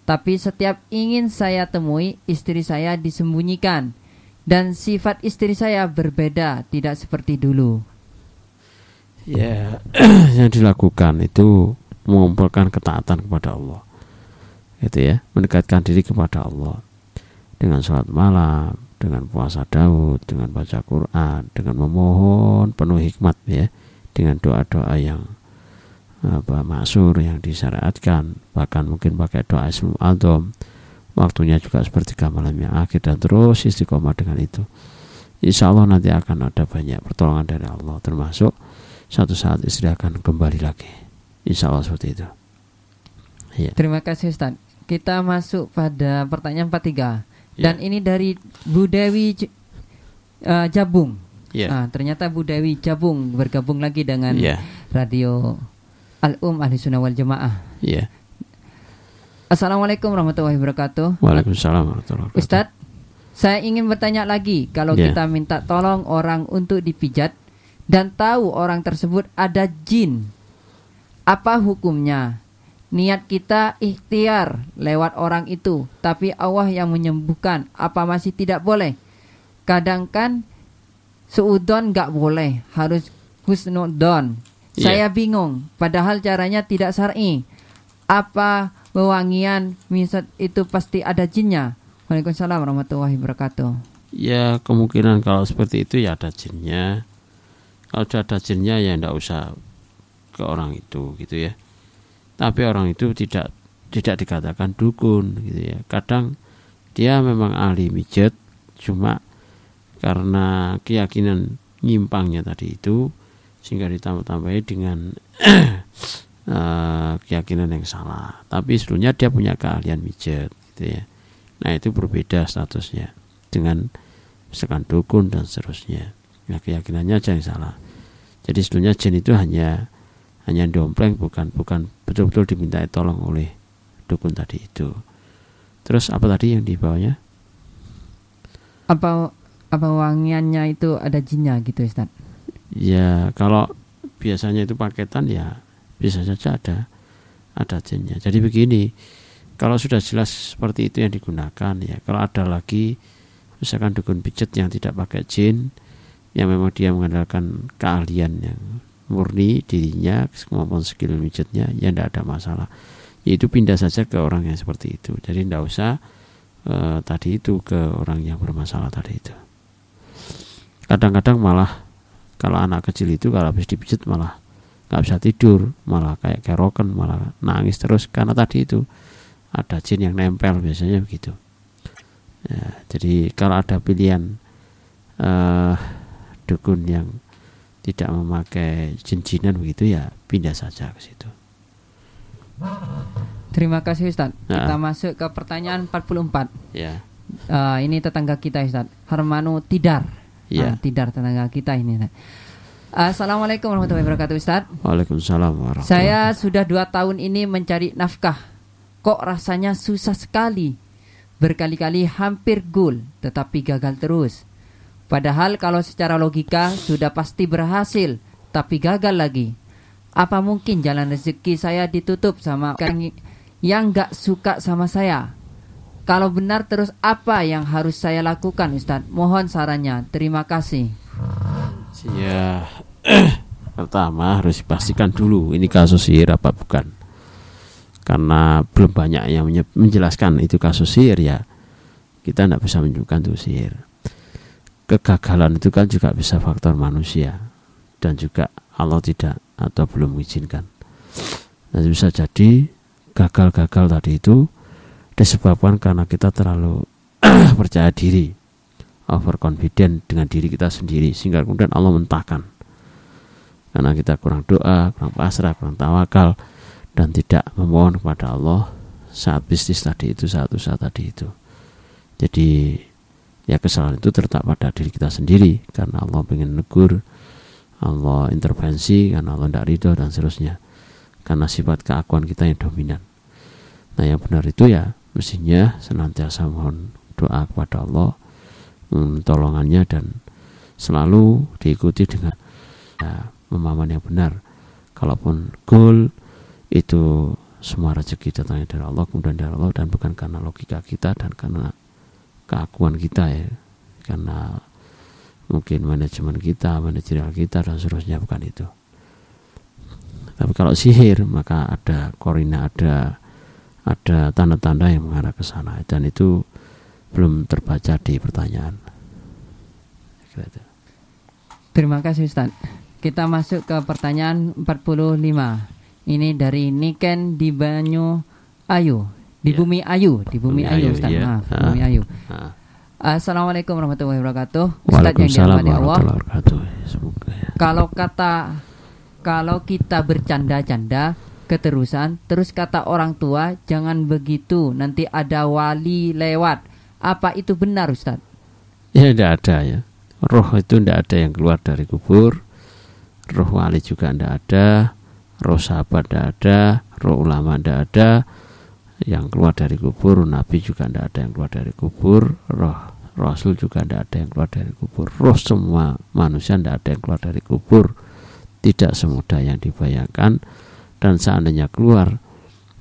Tapi setiap ingin saya temui, istri saya disembunyikan. Dan sifat istri saya berbeda, tidak seperti dulu. Ya, yang dilakukan itu mengumpulkan ketaatan kepada Allah. Itu ya, mendekatkan diri kepada Allah dengan sholat malam, dengan puasa Daud, dengan baca Quran, dengan memohon penuh hikmat ya, dengan doa-doa yang apa maksur yang disyariatkan, bahkan mungkin pakai doa Ismul Adom, waktunya juga seperti malam yang akhir dan terus istiqomah dengan itu. Insya Allah nanti akan ada banyak pertolongan dari Allah termasuk satu saat istri akan kembali lagi. Insya Allah seperti itu. Ya. Terima kasih Ustaz. Kita masuk pada pertanyaan 43. Dan yeah. ini dari Bu Dewi uh, Jabung. Yeah. Uh, ternyata Bu Dewi Jabung bergabung lagi dengan yeah. radio Al-Um Ahli Sunnah wal Jamaah. Yeah. Assalamualaikum warahmatullahi wabarakatuh. Waalaikumsalam warahmatullahi wabarakatuh. Ustadz, saya ingin bertanya lagi kalau yeah. kita minta tolong orang untuk dipijat dan tahu orang tersebut ada jin. Apa hukumnya? Niat kita ikhtiar lewat orang itu, tapi Allah yang menyembuhkan. Apa masih tidak boleh? Kadang kan seudon nggak boleh, harus husnudon. Yeah. Saya bingung, padahal caranya tidak syar'i. Apa wewangian misat itu pasti ada jinnya? Waalaikumsalam warahmatullahi wabarakatuh. Ya kemungkinan kalau seperti itu ya ada jinnya. Kalau sudah ada jinnya ya tidak usah ke orang itu gitu ya tapi orang itu tidak tidak dikatakan dukun gitu ya. Kadang dia memang ahli mijet cuma karena keyakinan nyimpangnya tadi itu sehingga ditambah-tambahi dengan uh, keyakinan yang salah. Tapi sebelumnya dia punya keahlian mijet gitu ya. Nah itu berbeda statusnya dengan misalkan dukun dan seterusnya. Ya keyakinannya aja yang salah. Jadi sebelumnya jin itu hanya hanya dompleng bukan bukan betul-betul diminta tolong oleh dukun tadi itu. Terus apa tadi yang dibawanya apa apa wangiannya itu ada jinnya gitu Ustaz? Ya kalau biasanya itu paketan ya bisa saja ada ada jinnya. Jadi begini, kalau sudah jelas seperti itu yang digunakan ya, kalau ada lagi misalkan dukun pijet yang tidak pakai jin, yang memang dia mengandalkan keahlian yang murni dirinya maupun skill pijetnya, ya tidak ada masalah. Yaitu pindah saja ke orang yang seperti itu. Jadi tidak usah uh, tadi itu ke orang yang bermasalah tadi itu. Kadang-kadang malah kalau anak kecil itu kalau habis dipijit malah nggak bisa tidur malah kayak keroken malah nangis terus karena tadi itu ada jin yang nempel biasanya begitu ya, jadi kalau ada pilihan uh, dukun yang tidak memakai jin-jinan begitu ya pindah saja ke situ Terima kasih Ustaz. Nah. Kita masuk ke pertanyaan 44. Ya. Uh, ini tetangga kita Ustaz. Harmanu Tidar. Ya. Uh, tidar tetangga kita ini. Assalamualaikum warahmatullahi wabarakatuh Ustaz Waalaikumsalam warahmatullahi Saya sudah dua tahun ini mencari nafkah Kok rasanya susah sekali Berkali-kali hampir gul Tetapi gagal terus Padahal kalau secara logika sudah pasti berhasil Tapi gagal lagi Apa mungkin jalan rezeki saya ditutup sama orang yang gak suka sama saya Kalau benar terus apa yang harus saya lakukan Ustadz Mohon sarannya Terima kasih Ya, pertama harus dipastikan dulu ini kasus sihir apa bukan. Karena belum banyak yang menjelaskan itu kasus sihir ya. Kita tidak bisa menunjukkan itu sihir. Kegagalan itu kan juga bisa faktor manusia. Dan juga Allah tidak atau belum mengizinkan. Nah, bisa jadi gagal-gagal tadi itu disebabkan karena kita terlalu percaya diri. Overconfident dengan diri kita sendiri. Sehingga kemudian Allah mentahkan. Karena kita kurang doa, kurang pasrah, kurang tawakal. Dan tidak memohon kepada Allah saat bisnis tadi itu, saat usaha tadi itu. Jadi ya kesalahan itu terletak pada diri kita sendiri karena Allah ingin negur, Allah intervensi karena Allah tidak ridho dan seterusnya karena sifat keakuan kita yang dominan. Nah yang benar itu ya mestinya senantiasa mohon doa kepada Allah tolongannya dan selalu diikuti dengan ya, pemahaman yang benar. Kalaupun goal itu semua rezeki datangnya dari Allah kemudian dari Allah dan bukan karena logika kita dan karena keakuan kita ya karena mungkin manajemen kita manajerial kita dan seterusnya bukan itu tapi kalau sihir maka ada korina ada ada tanda-tanda yang mengarah ke sana dan itu belum terbaca di pertanyaan. Terima kasih Ustaz. Kita masuk ke pertanyaan 45. Ini dari Niken di Banyu Ayu, di ya. Bumi Ayu, di Bumi, Bumi Ayu, Ayu Ustaz. Ya. Maaf, ha. Bumi Ayu. Ha. Assalamualaikum warahmatullahi wabarakatuh. Ustaz yang dirahmati Allah. Ya. Kalau kata kalau kita bercanda-canda keterusan terus kata orang tua jangan begitu nanti ada wali lewat apa itu benar Ustaz? Ya tidak ada ya. Roh itu tidak ada yang keluar dari kubur. Roh wali juga tidak ada. Roh sahabat tidak ada. Roh ulama tidak ada. Yang keluar dari kubur. Nabi juga tidak ada yang keluar dari kubur. Roh Rasul juga tidak ada yang keluar dari kubur. Roh semua manusia tidak ada yang keluar dari kubur. Tidak semudah yang dibayangkan. Dan seandainya keluar,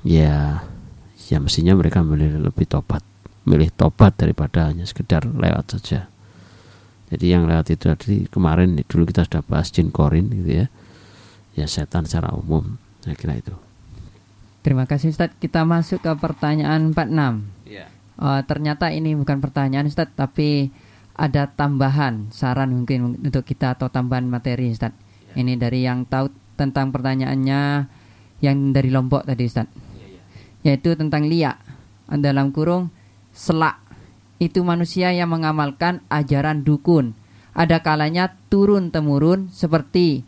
ya, ya mestinya mereka lebih tobat milih tobat daripada hanya sekedar lewat saja. Jadi yang lewat itu tadi kemarin dulu kita sudah bahas jin korin gitu ya. Ya setan secara umum. Saya kira itu. Terima kasih Ustadz. Kita masuk ke pertanyaan 46. Yeah. Uh, ternyata ini bukan pertanyaan Ustadz tapi ada tambahan saran mungkin untuk kita atau tambahan materi Ustadz. Yeah. Ini dari yang tahu tentang pertanyaannya yang dari Lombok tadi Ustadz. Yeah, yeah. Yaitu tentang liak dalam kurung selak itu manusia yang mengamalkan ajaran dukun. Ada kalanya turun temurun seperti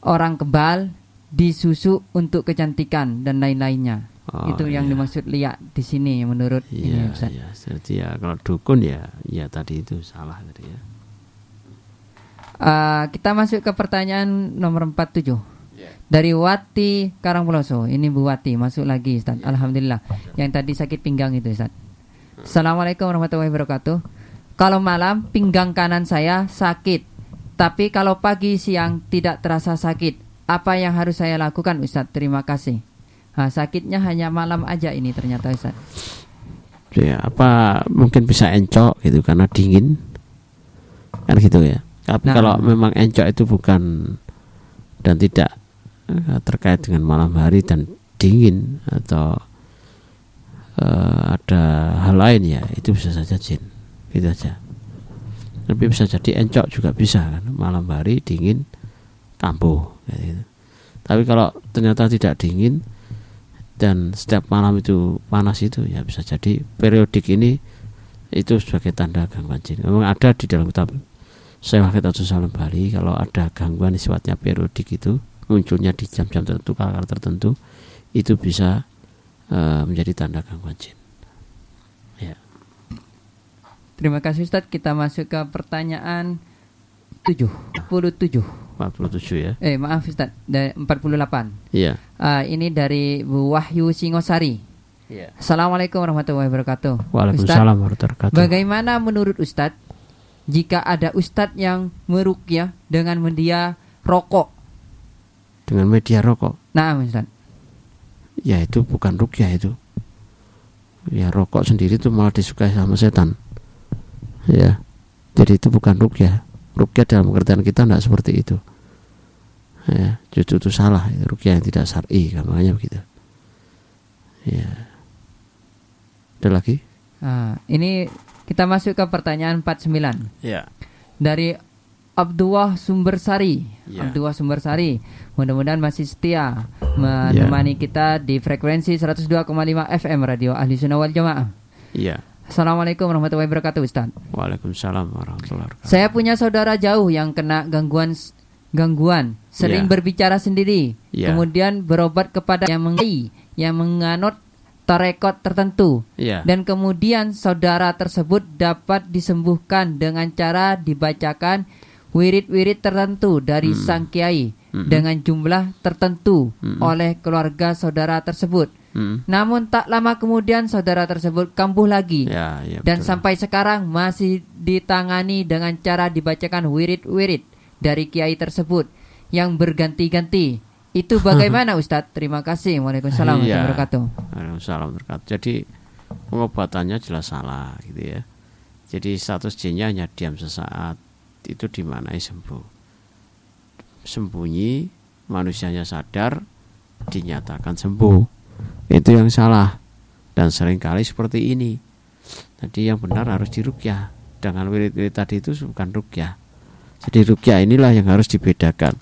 orang kebal disusu untuk kecantikan dan lain-lainnya. Oh, itu yang iya. dimaksud lihat di sini menurut iya, ini Ustaz. Iya, ya kalau dukun ya ya tadi itu salah tadi ya. Uh, kita masuk ke pertanyaan nomor 47. Yeah. Dari Wati Karangpuloso. Ini Bu Wati masuk lagi Ustaz. Yeah. Alhamdulillah. Yang tadi sakit pinggang itu Ustaz. Assalamualaikum warahmatullahi wabarakatuh. Kalau malam pinggang kanan saya sakit, Tapi kalau pagi siang tidak terasa sakit, apa yang harus saya lakukan Ustadz? Terima kasih. Nah, sakitnya hanya malam aja ini ternyata Ustadz. Ya, apa mungkin bisa encok gitu karena dingin. Kan gitu ya. Tapi Nah. kalau memang encok itu bukan dan tidak eh, terkait dengan malam hari dan dingin atau eh, ada hal lain ya, itu bisa saja jin. Gitu aja. Tapi bisa jadi encok juga bisa kan malam hari dingin kambuh kayak gitu. Tapi kalau ternyata tidak dingin dan setiap malam itu panas itu ya bisa jadi periodik ini itu sebagai tanda gangguan jin. Memang ada di dalam kitab Syekh Kitab Salam Bali kalau ada gangguan sifatnya periodik itu munculnya di jam-jam tertentu, kala tertentu itu bisa eh, menjadi tanda gangguan jin. Ya. Terima kasih Ustadz. Kita masuk ke pertanyaan 7. 47. 47 ya. Eh maaf Ustadz, dari 48. Iya. Ah, ini dari Bu Wahyu Singosari. Iya. Assalamualaikum warahmatullahi wabarakatuh. Waalaikumsalam warahmatullahi wabarakatuh. Bagaimana menurut Ustadz jika ada Ustadz yang merukyah dengan media rokok? Dengan media rokok. Nah, Ustadz. Ya itu bukan rukyah itu. Ya rokok sendiri itu malah disukai sama setan. Ya. Jadi itu bukan rukyah. Rukyah dalam pengertian kita tidak seperti itu. Ya, justru itu salah. Rukyah yang tidak syar'i, makanya begitu. Ya. Ada lagi? Ah, ini kita masuk ke pertanyaan 49 Ya. dari Abdullah Sumbersari. Ya. Abdullah Sumbersari, mudah-mudahan masih setia menemani kita di frekuensi 102,5 FM Radio Ahli Sunnah wal Jamaah. Iya. Assalamualaikum warahmatullahi wabarakatuh, Ustaz. Waalaikumsalam warahmatullahi wabarakatuh. Saya punya saudara jauh yang kena gangguan gangguan, sering Ya. berbicara sendiri, Ya. kemudian berobat kepada yang mengai, yang menganut tarekat tertentu. Iya. Dan kemudian saudara tersebut dapat disembuhkan dengan cara dibacakan wirid-wirid tertentu dari Hmm. sang kiai Mm-mm. dengan jumlah tertentu Mm-mm. oleh keluarga saudara tersebut. Hmm. Namun tak lama kemudian saudara tersebut kambuh lagi Ya, ya dan betul. sampai sekarang masih ditangani dengan cara dibacakan wirid-wirid dari kiai tersebut yang berganti-ganti. Itu bagaimana Ustadz? Terima kasih. Waalaikumsalam warahmatullahi Iya. wabarakatuh. Waalaikumsalam warahmatullahi wabarakatuh. Jadi pengobatannya jelas salah gitu ya. Jadi status jinnya hanya diam sesaat itu dimanai sembuh. Sembunyi manusianya sadar dinyatakan sembuh. Itu yang salah dan sering kali seperti ini. Jadi yang benar harus dirukyah. Dengan wirid-wirid tadi itu bukan rukyah. Jadi rukyah inilah yang harus dibedakan.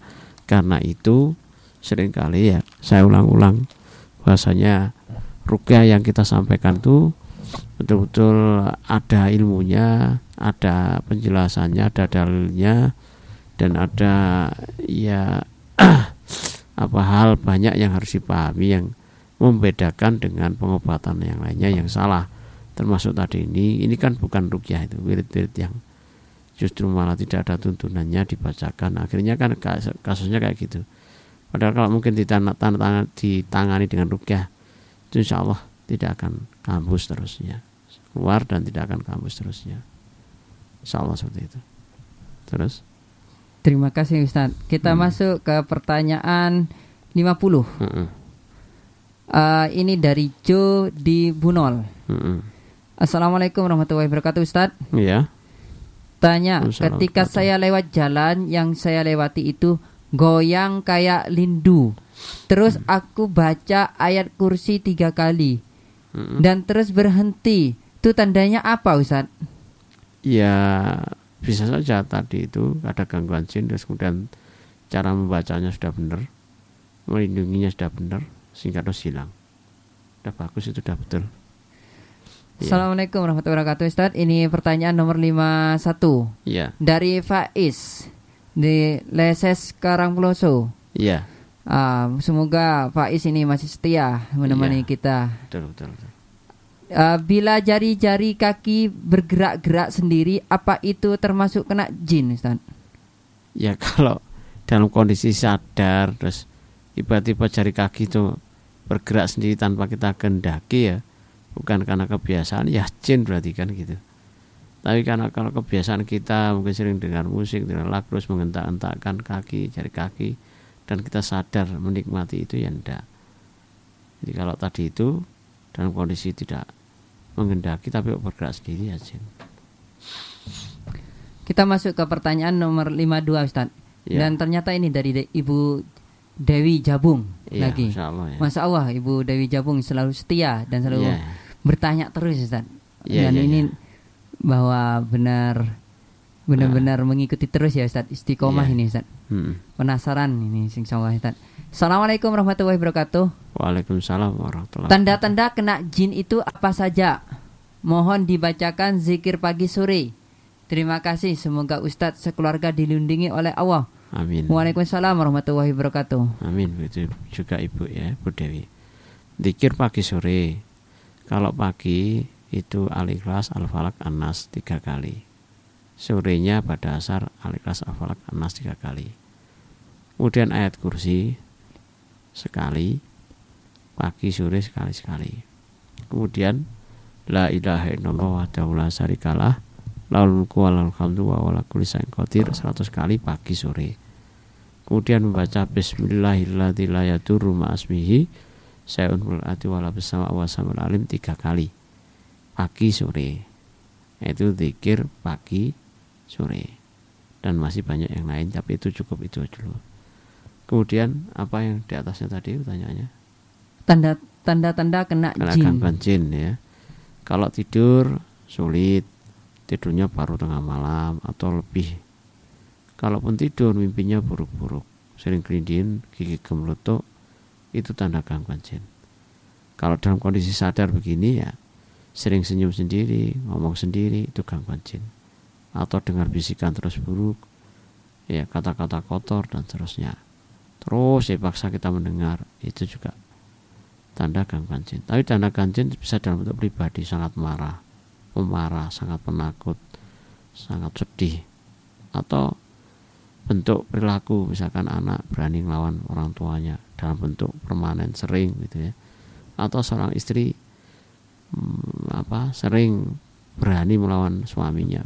Karena itu sering kali ya saya ulang-ulang bahasanya rukyah yang kita sampaikan tuh betul-betul ada ilmunya, ada penjelasannya, ada dalilnya dan ada ya apa hal banyak yang harus dipahami yang membedakan dengan pengobatan yang lainnya yang salah termasuk tadi ini ini kan bukan rukyah itu wirid-wirid yang justru malah tidak ada tuntunannya dibacakan akhirnya kan kas- kasusnya kayak gitu padahal kalau mungkin tana- ditangani dengan rukyah itu insya Allah tidak akan kambuh terusnya keluar dan tidak akan kambuh terusnya insya Allah seperti itu terus Terima kasih Ustadz. Kita Hmm. masuk ke pertanyaan 50. Mm-mm, Eh, ini dari Jo di Bunol. mm-mm. Assalamualaikum warahmatullahi wabarakatuh Ustadz. ya Tanya, ketika warahmatullahi saya lewat jalan yang saya lewati itu goyang kayak lindu. Terus aku baca ayat kursi tiga kali Mm-mm. dan terus berhenti. Itu tandanya apa Ustadz? ya bisa saja tadi itu ada gangguan jin terus kemudian cara membacanya sudah benar melindunginya sudah benar sehingga terus hilang sudah bagus itu sudah betul Iya. Assalamualaikum warahmatullahi wabarakatuh Ustadz. Ini pertanyaan nomor 51 iya dari Faiz di Leses Karangploso. iya Ah, semoga Faiz ini masih setia menemani Iya. kita. betul betul, betul. Ah, bila jari-jari kaki bergerak-gerak sendiri, apa itu termasuk kena jin, Ustaz? ya kalau dalam kondisi sadar terus tiba-tiba jari kaki itu bergerak sendiri tanpa kita kendaki ya bukan karena kebiasaan ya jin berarti kan gitu Tapi karena kalau kebiasaan kita mungkin sering dengar musik, dengar lagu terus mengentak-entakkan kaki, jari kaki dan kita sadar menikmati itu ya enggak. Jadi kalau tadi itu dalam kondisi tidak mengendaki tapi bergerak sendiri ya jin. Kita masuk ke pertanyaan nomor 52 Ustaz. Ya. Dan ternyata ini dari De- Ibu Dewi Jabung Iya, lagi. Masya Allah ya. Masya Allah Ibu Dewi Jabung selalu setia dan selalu Iya. Bertanya terus Ustaz. Iya, dan iya, ini iya. bahwa benar benar-benar mengikuti terus ya Ustaz istiqomah Iya. ini Ustaz. Hmm. Penasaran ini sing Ustaz. Assalamualaikum warahmatullahi wabarakatuh. Waalaikumsalam warahmatullahi Tanda-tanda kena jin itu apa saja? Mohon dibacakan zikir pagi sore. Terima kasih. Semoga Ustadz sekeluarga dilindungi oleh Allah. Amin. Waalaikumsalam warahmatullahi wabarakatuh. Amin begitu juga Ibu ya, Bu Dewi. Dikir pagi sore. Kalau pagi itu Al-Ikhlas, Al-Falak, An-Nas tiga kali. Sorenya pada asar Al-Ikhlas, Al-Falak, An-Nas tiga kali. Kemudian ayat kursi sekali, pagi sore sekali-sekali. Kemudian La ilaha illallah wahdahu la syarikalah Laul mulku wa lahul hamdu wa huwa ala kulli syai'in qadir 100 kali pagi sore. Kemudian membaca Bismillahirrahmanirrahim Sayun fil ardi wala bersama wa samul alim tiga kali. Pagi sore. Itu zikir pagi sore. Dan masih banyak yang lain Tapi itu cukup itu dulu Kemudian apa yang di atasnya tadi pertanyaannya? Tanda tanda-tanda kena Karena jin. gangguan jin ya. Kalau tidur sulit. Tidurnya baru tengah malam Atau lebih. Kalaupun tidur mimpinya buruk-buruk. Sering kelindin, gigi gemelutuk Itu tanda gangguan jin Kalau dalam kondisi sadar begini ya Sering senyum sendiri, ngomong sendiri Itu gangguan jin Atau dengar bisikan terus buruk Ya kata-kata kotor dan seterusnya. Terus ya paksa kita mendengar Itu juga tanda gangguan jin. Tapi tanda gangguan jin bisa dalam bentuk pribadi sangat marah, pemarah, sangat penakut, sangat sedih, atau bentuk perilaku misalkan anak berani melawan orang tuanya dalam bentuk permanen sering gitu ya, atau seorang istri hmm, apa sering berani melawan suaminya,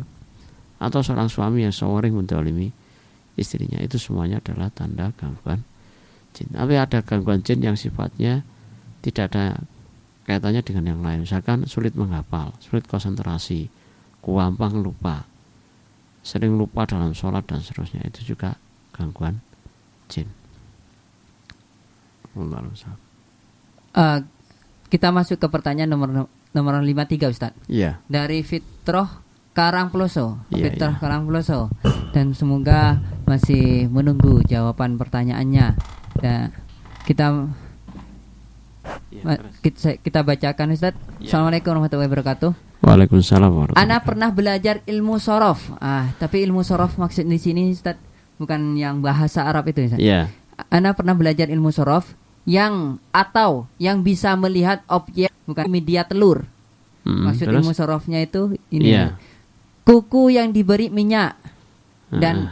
atau seorang suami yang sering mendolimi istrinya. Itu semuanya adalah tanda gangguan jin. Tapi ada gangguan jin yang sifatnya tidak ada kaitannya dengan yang lain. Misalkan sulit menghafal sulit konsentrasi gampang lupa sering lupa dalam sholat dan seterusnya itu juga gangguan jin. Eh, kita masuk ke pertanyaan nomor nomor 53 Ustaz. Iya, Dari Fitroh Karangploso. Iya, Fitroh iya. Karangploso. Dan semoga masih menunggu jawaban pertanyaannya. Dan kita Iya, Ma- terus. kita, kita bacakan Ustaz. Ya. Assalamualaikum warahmatullahi wabarakatuh. Waalaikumsalam Ana pernah belajar ilmu sorof. Ah, tapi ilmu sorof maksud di sini Ustaz bukan yang bahasa Arab itu Ustaz. Iya, Ana pernah belajar ilmu sorof yang atau yang bisa melihat objek bukan media telur. Mm, Maksud terus? ilmu sorofnya itu ini. Iya. Kuku yang diberi minyak dan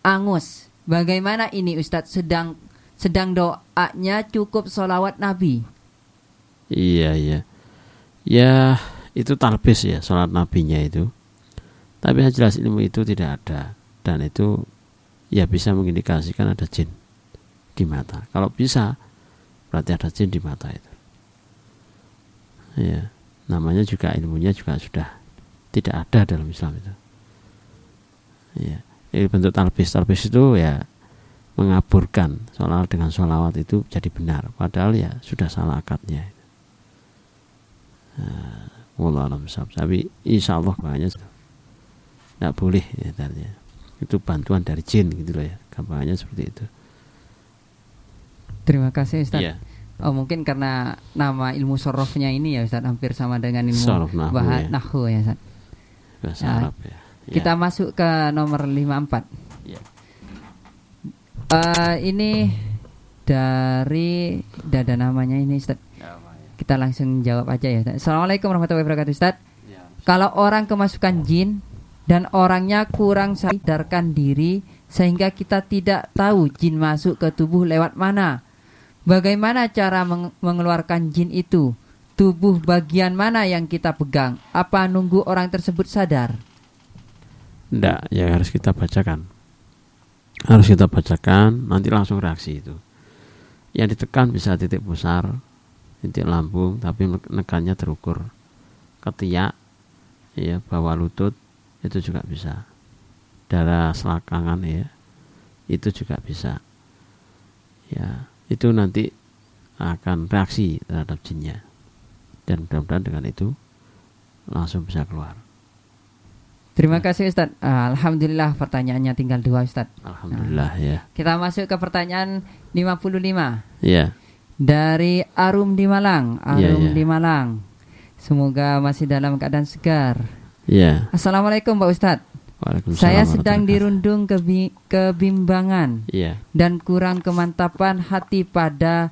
Ah, angus. Bagaimana ini Ustadz sedang sedang doanya cukup solawat Nabi. Iya iya. Ya itu talbis ya sholat nabinya itu. Tapi yang jelas ilmu itu tidak ada dan itu ya bisa mengindikasikan ada jin di mata. Kalau bisa berarti ada jin di mata itu. Ya, namanya juga ilmunya juga sudah tidak ada dalam Islam itu. Ya, ini bentuk talbis. Talbis itu ya mengaburkan soal dengan sholawat itu jadi benar padahal ya sudah salah akadnya nah, Wallah alam sahab. tapi insya Allah banyak tidak boleh ya, tadinya. itu bantuan dari jin gitu loh ya gampangnya seperti itu Terima kasih Ustadz. Iya. Oh mungkin karena nama ilmu sorofnya ini ya Ustadz hampir sama dengan ilmu Sorof nahwu, bahan ya. nahwu ya Ustadz. bahasa Ya. Arab ya, Ya. Kita masuk ke nomor 54. Ya. Eh, ini dari dada namanya ini Ustaz. Kita langsung jawab aja ya. Assalamualaikum warahmatullahi wabarakatuh Ustaz. Ya. Kalau orang kemasukan jin dan orangnya kurang sadarkan diri sehingga kita tidak tahu jin masuk ke tubuh lewat mana. Bagaimana cara meng- mengeluarkan jin itu? tubuh bagian mana yang kita pegang? Apa nunggu orang tersebut sadar? Tidak, ya harus kita bacakan. Harus kita bacakan, nanti langsung reaksi itu. Yang ditekan bisa titik pusar, titik lambung, tapi nekannya terukur. Ketiak, ya bawah lutut, itu juga bisa. Darah selakangan ya, itu juga bisa. Ya, itu nanti akan reaksi terhadap jinnya dan mudah-mudahan dengan itu langsung bisa keluar. Terima kasih Ustaz. Alhamdulillah pertanyaannya tinggal dua Ustaz. Alhamdulillah nah, ya. Kita masuk ke pertanyaan 55. Ya. Dari Arum di Malang. Ya, Arum ya, ya. di Malang. Semoga masih dalam keadaan segar. Ya. Assalamualaikum Pak Ustadz. Saya sedang dirundung kebi kebimbangan ya. dan kurang kemantapan hati pada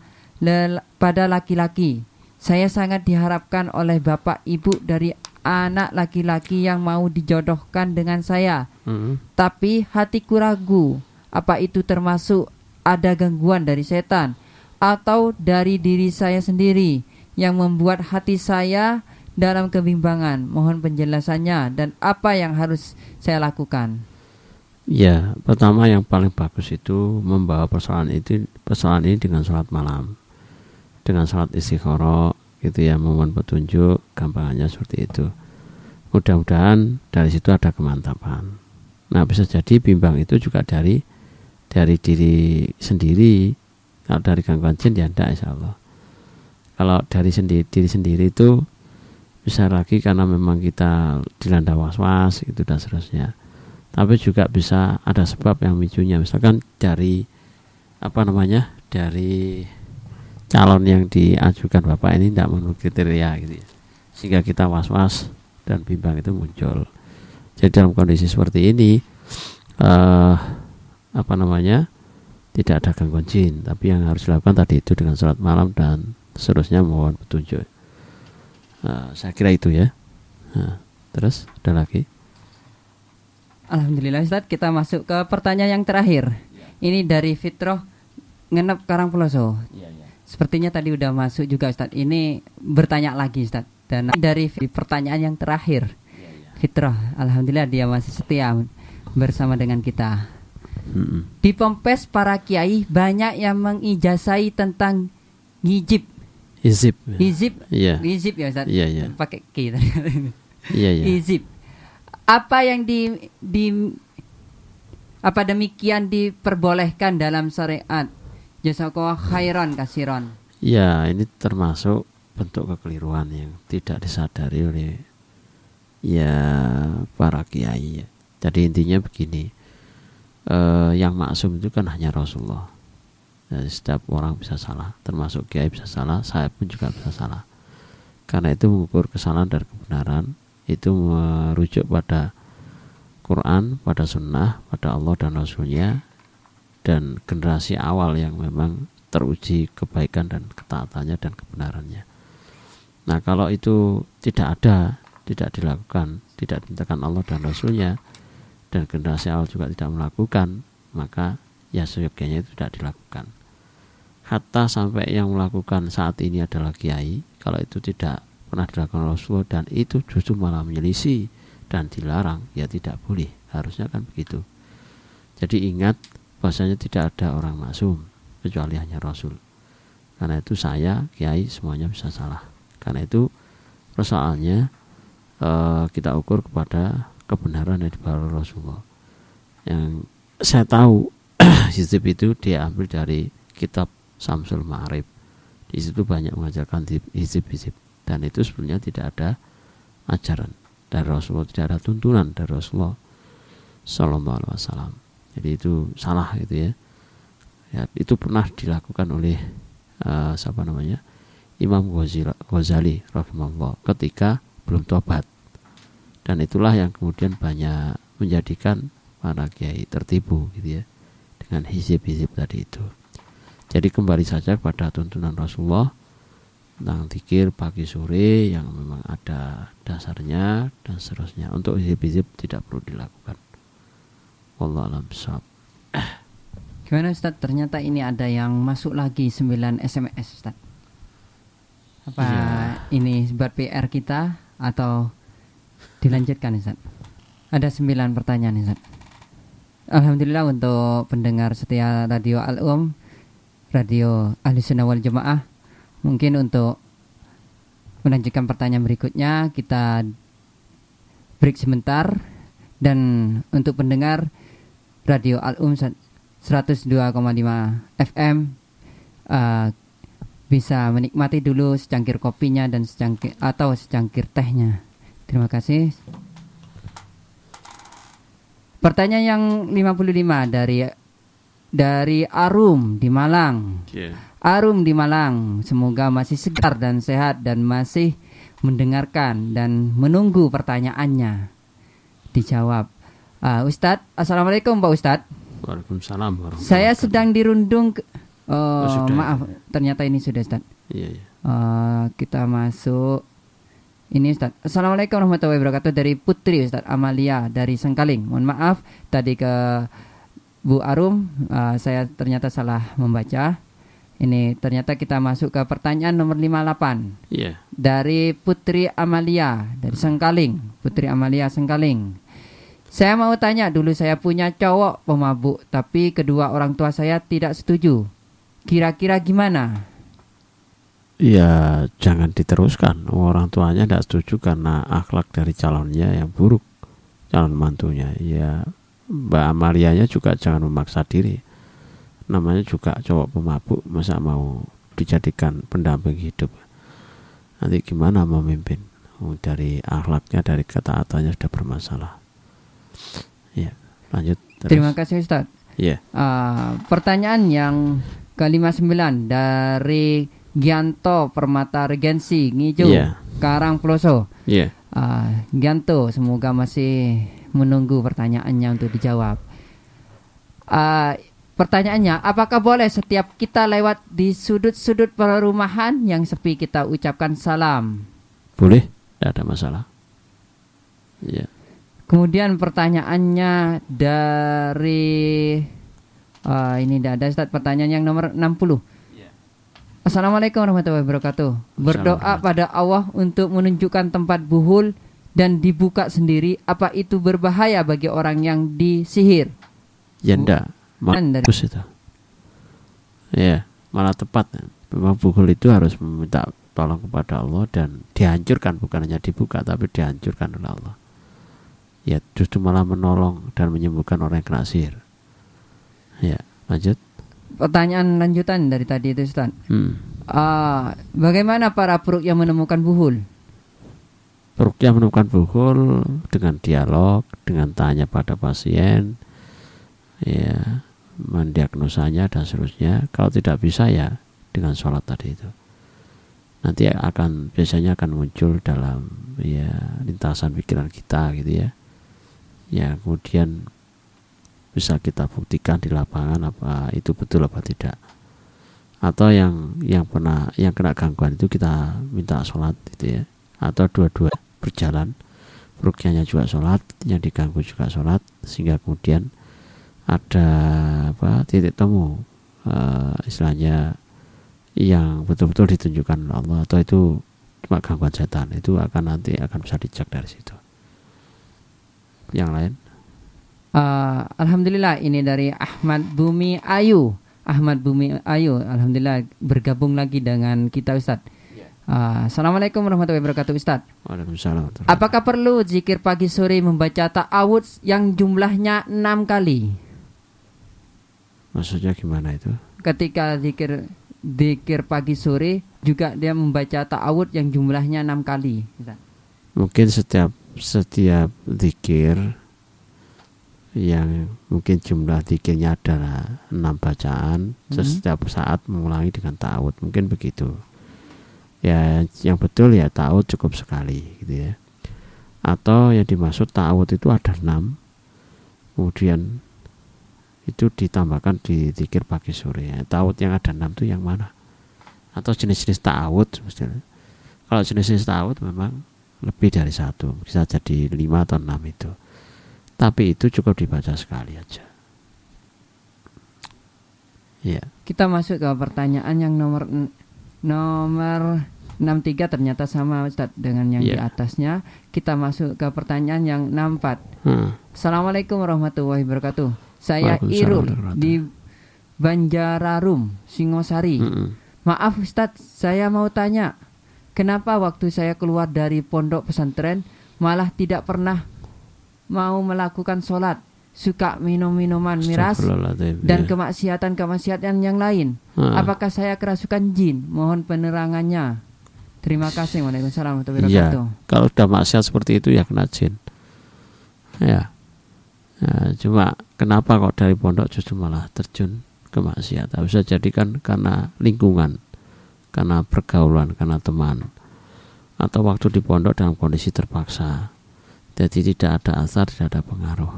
pada laki-laki. Saya sangat diharapkan oleh bapak ibu dari anak laki-laki yang mau dijodohkan dengan saya. Mm. Tapi hatiku ragu, apa itu termasuk ada gangguan dari setan atau dari diri saya sendiri yang membuat hati saya dalam kebimbangan. Mohon penjelasannya dan apa yang harus saya lakukan. Ya, pertama yang paling bagus itu membawa persoalan itu persoalan ini dengan sholat malam dengan sholat istiqoroh gitu ya memohon petunjuk gampangannya seperti itu mudah-mudahan dari situ ada kemantapan nah bisa jadi bimbang itu juga dari dari diri sendiri kalau dari gangguan jin ya tidak insya Allah. Kalau dari sendiri diri sendiri itu bisa lagi karena memang kita dilanda was-was itu dan seterusnya. Tapi juga bisa ada sebab yang micunya misalkan dari apa namanya dari calon yang diajukan bapak ini tidak menurut kriteria gitu ya. sehingga kita was-was dan bimbang itu muncul. Jadi dalam kondisi seperti ini uh, apa namanya tidak ada gangguan jin tapi yang harus dilakukan tadi itu dengan sholat malam dan seterusnya mohon petunjuk uh, saya kira itu ya nah, terus ada lagi Alhamdulillah Ustaz kita masuk ke pertanyaan yang terakhir ini dari Fitroh ngenep Karang Peloso ya, ya. Sepertinya tadi udah masuk juga Ustadz. Ini bertanya lagi Ustadz. Dan dari pertanyaan yang terakhir, Fitrah, Alhamdulillah dia masih setia bersama dengan kita. Di Pompes para kiai banyak yang mengijazai tentang ngijib. Hizib. Hizib. Iya. Hizib ya Ustaz. Iya, iya. Pakai K Iya, iya. Hizib. Apa yang di di apa demikian diperbolehkan dalam syariat? Jazakallah khairan kasiron. Ya, ini termasuk bentuk kekeliruan yang tidak disadari oleh ya para kiai. Jadi intinya begini, eh, yang maksum itu kan hanya Rasulullah. Jadi setiap orang bisa salah, termasuk kiai bisa salah, saya pun juga bisa salah. Karena itu mengukur kesalahan dan kebenaran itu merujuk pada Quran, pada Sunnah, pada Allah dan Rasulnya, dan generasi awal yang memang teruji kebaikan dan ketaatannya dan kebenarannya. Nah kalau itu tidak ada, tidak dilakukan, tidak dimintakan Allah dan Rasulnya, dan generasi awal juga tidak melakukan, maka ya seyogianya itu tidak dilakukan. Hatta sampai yang melakukan saat ini adalah kiai, kalau itu tidak pernah dilakukan Rasulullah dan itu justru malah menyelisih dan dilarang, ya tidak boleh. Harusnya kan begitu. Jadi ingat bahasanya tidak ada orang maksum kecuali hanya Rasul. Karena itu saya, kiai semuanya bisa salah. Karena itu persoalannya uh, kita ukur kepada kebenaran yang dibawa Rasulullah. Yang saya tahu hizib itu diambil dari kitab Samsul Ma'arif. Di situ banyak mengajarkan hizib-hizib dan itu sebenarnya tidak ada ajaran dari Rasulullah, tidak ada tuntunan dari Rasulullah Sallallahu Alaihi Wasallam. Jadi itu salah gitu ya. ya itu pernah dilakukan oleh uh, siapa namanya Imam Ghazali rahimahullah ketika belum tobat. Dan itulah yang kemudian banyak menjadikan para kiai tertipu gitu ya dengan hizib-hizib tadi itu. Jadi kembali saja kepada tuntunan Rasulullah tentang tikir pagi sore yang memang ada dasarnya dan seterusnya. Untuk hizib-hizib tidak perlu dilakukan. Wallah alam Gimana Ustaz? Ternyata ini ada yang masuk lagi 9 SMS Ustaz. Apa Iya. ini buat PR kita atau dilanjutkan Ustaz? Ada sembilan pertanyaan Ustaz. Alhamdulillah untuk pendengar setia Radio Al-Um, Radio Ahli Sunnah wal Jamaah. Mungkin untuk melanjutkan pertanyaan berikutnya kita break sebentar dan untuk pendengar Radio Al-Um 102,5 FM uh, bisa menikmati dulu secangkir kopinya dan secangkir atau secangkir tehnya. Terima kasih. Pertanyaan yang 55 dari dari Arum di Malang. Iya. Arum di Malang, semoga masih segar dan sehat dan masih mendengarkan dan menunggu pertanyaannya dijawab. Ah, Ustadz, Assalamualaikum Pak Ustadz. Waalaikumsalam Saya sedang dirundung. ke- Oh, Oh, sudah. maaf, ternyata ini sudah Ustadz. Iya, iya. Eh, kita masuk ini Ustaz. Assalamualaikum warahmatullahi wabarakatuh dari Putri Ustaz Amalia dari Sengkaling. Mohon maaf tadi ke Bu Arum eh, saya ternyata salah membaca. Ini ternyata kita masuk ke pertanyaan nomor 58 Iya. dari Putri Amalia dari Sengkaling. Putri Amalia Sengkaling. Saya mau tanya dulu saya punya cowok pemabuk tapi kedua orang tua saya tidak setuju. Kira-kira gimana? Ya jangan diteruskan. Orang tuanya tidak setuju karena akhlak dari calonnya yang buruk, calon mantunya. Ya Mbak Amalianya juga jangan memaksa diri. Namanya juga cowok pemabuk, masa mau dijadikan pendamping hidup. Nanti gimana memimpin? Oh, dari akhlaknya, dari ketaatannya sudah bermasalah. Ya, lanjut. terus. Terima kasih Ustaz. Iya, Ah, pertanyaan yang ke-59 dari Gianto Permata Regensi Ngijo Iya. Karang Peloso. iya. Ah, Gianto semoga masih menunggu pertanyaannya untuk dijawab. Ah, pertanyaannya, apakah boleh setiap kita lewat di sudut-sudut perumahan yang sepi kita ucapkan salam? Boleh, tidak ada masalah. Iya. Kemudian pertanyaannya dari ah, ini tidak ada Ustaz pertanyaan yang nomor 60. Assalamualaikum warahmatullahi wabarakatuh. Berdoa pada Allah untuk menunjukkan tempat buhul dan dibuka sendiri. Apa itu berbahaya bagi orang yang disihir? Ya enggak, bagus itu. Ya, malah tepat. Memang pukul itu harus meminta tolong kepada Allah dan dihancurkan bukan hanya dibuka tapi dihancurkan oleh Allah. Ya, justru malah menolong dan menyembuhkan orang yang kena sihir. Ya, lanjut. Pertanyaan lanjutan dari tadi itu Ustaz. Hmm. Ah, bagaimana para peruk yang menemukan buhul? Perukia menemukan buhul dengan dialog, dengan tanya pada pasien, ya, mendiagnosanya dan seterusnya. Kalau tidak bisa ya dengan sholat tadi itu. Nanti akan biasanya akan muncul dalam ya lintasan pikiran kita gitu ya. Ya kemudian bisa kita buktikan di lapangan apa itu betul apa tidak. Atau yang yang pernah yang kena gangguan itu kita minta sholat gitu ya. Atau dua-dua berjalan rukyahnya juga sholat yang diganggu juga sholat sehingga kemudian ada apa titik temu eh, istilahnya yang betul-betul ditunjukkan Allah atau itu cuma gangguan setan itu akan nanti akan bisa dicek dari situ. Yang lain Ah, Alhamdulillah ini dari Ahmad Bumi Ayu. Ahmad Bumi Ayu, Alhamdulillah bergabung lagi dengan kita Ustadz. Ah, Assalamualaikum warahmatullahi wabarakatuh Ustadz. Waalaikumsalam Apakah perlu zikir pagi sore membaca ta'awud yang jumlahnya enam kali? maksudnya gimana itu Ketika zikir zikir pagi sore juga dia membaca ta'awud yang jumlahnya enam kali. Ustadz. mungkin setiap setiap zikir yang mungkin jumlah zikirnya adalah enam bacaan terus setiap saat mengulangi dengan ta'awud. Mungkin begitu. Ya yang betul ya ta'awud cukup sekali gitu ya. Atau yang dimaksud ta'awud itu ada enam. Kemudian itu ditambahkan di zikir pagi sore. Ya. ta'awud yang ada enam itu yang mana? Atau jenis-jenis ta'awud misalnya. kalau jenis-jenis ta'awud memang lebih dari satu. Bisa jadi lima atau enam itu tapi itu cukup dibaca sekali aja ya Kita masuk ke pertanyaan yang nomor nomor 63 ternyata sama Ustaz dengan yang di Iya. atasnya. Kita masuk ke pertanyaan yang 64. Hmm. Assalamualaikum warahmatullahi wabarakatuh. Saya Irul di Banjararum, Singosari. Mm-mm. Maaf Ustadz, saya mau tanya, kenapa waktu saya keluar dari pondok pesantren malah tidak pernah mau melakukan sholat, suka minum minuman miras dan ya. kemaksiatan-kemaksiatan yang lain? Ah. Apakah saya kerasukan jin? Mohon penerangannya. Terima kasih. Waalaikumsalam warahmatullahi Iya, wabarakatuh. kalau udah maksiat seperti itu ya kena jin. Ya. Ya, cuma kenapa kok dari pondok justru malah terjun ke maksiat? Bisa jadi kan karena lingkungan, karena pergaulan, karena teman. Atau waktu di pondok dalam kondisi terpaksa. Jadi tidak ada asar, tidak ada pengaruh.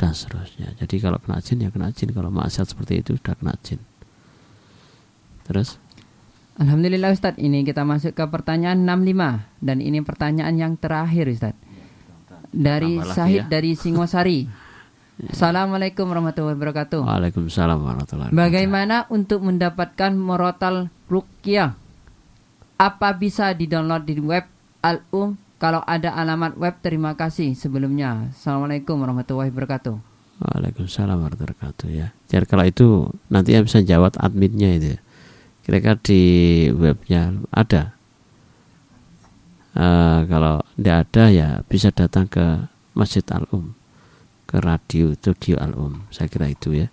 Dan seterusnya. Jadi kalau kena jin ya kena jin. Kalau maksiat seperti itu sudah kena jin. Terus? Alhamdulillah Ustadz, ini kita masuk ke pertanyaan 65 dan ini pertanyaan yang terakhir Ustadz. Dari Tambah Sahid ya. dari Singosari. Assalamualaikum warahmatullahi wabarakatuh. Waalaikumsalam warahmatullahi wabarakatuh. Bagaimana untuk mendapatkan morotal rukyah? Apa bisa di-download di web Al-Um? Kalau ada alamat web, terima kasih sebelumnya. Assalamualaikum warahmatullahi wabarakatuh. Waalaikumsalam warahmatullahi wabarakatuh ya. Jadi kalau itu nanti yang bisa jawab adminnya itu. Kira-kira di webnya ada. Eh, kalau tidak ada ya bisa datang ke Masjid Al Um, ke radio studio Al Um. Saya kira itu ya.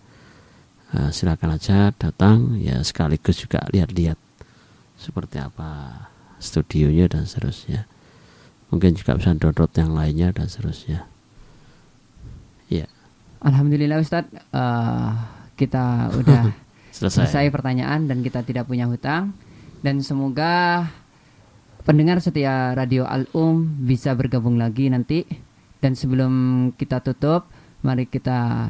Eh, silakan aja datang ya sekaligus juga lihat-lihat seperti apa studionya dan seterusnya. Mungkin juga bisa download yang lainnya dan seterusnya. Ya, Alhamdulillah Ustadz, eh, kita udah selesai. selesai pertanyaan dan kita tidak punya hutang. Dan semoga pendengar setia Radio Al-Um bisa bergabung lagi nanti. Dan sebelum kita tutup mari kita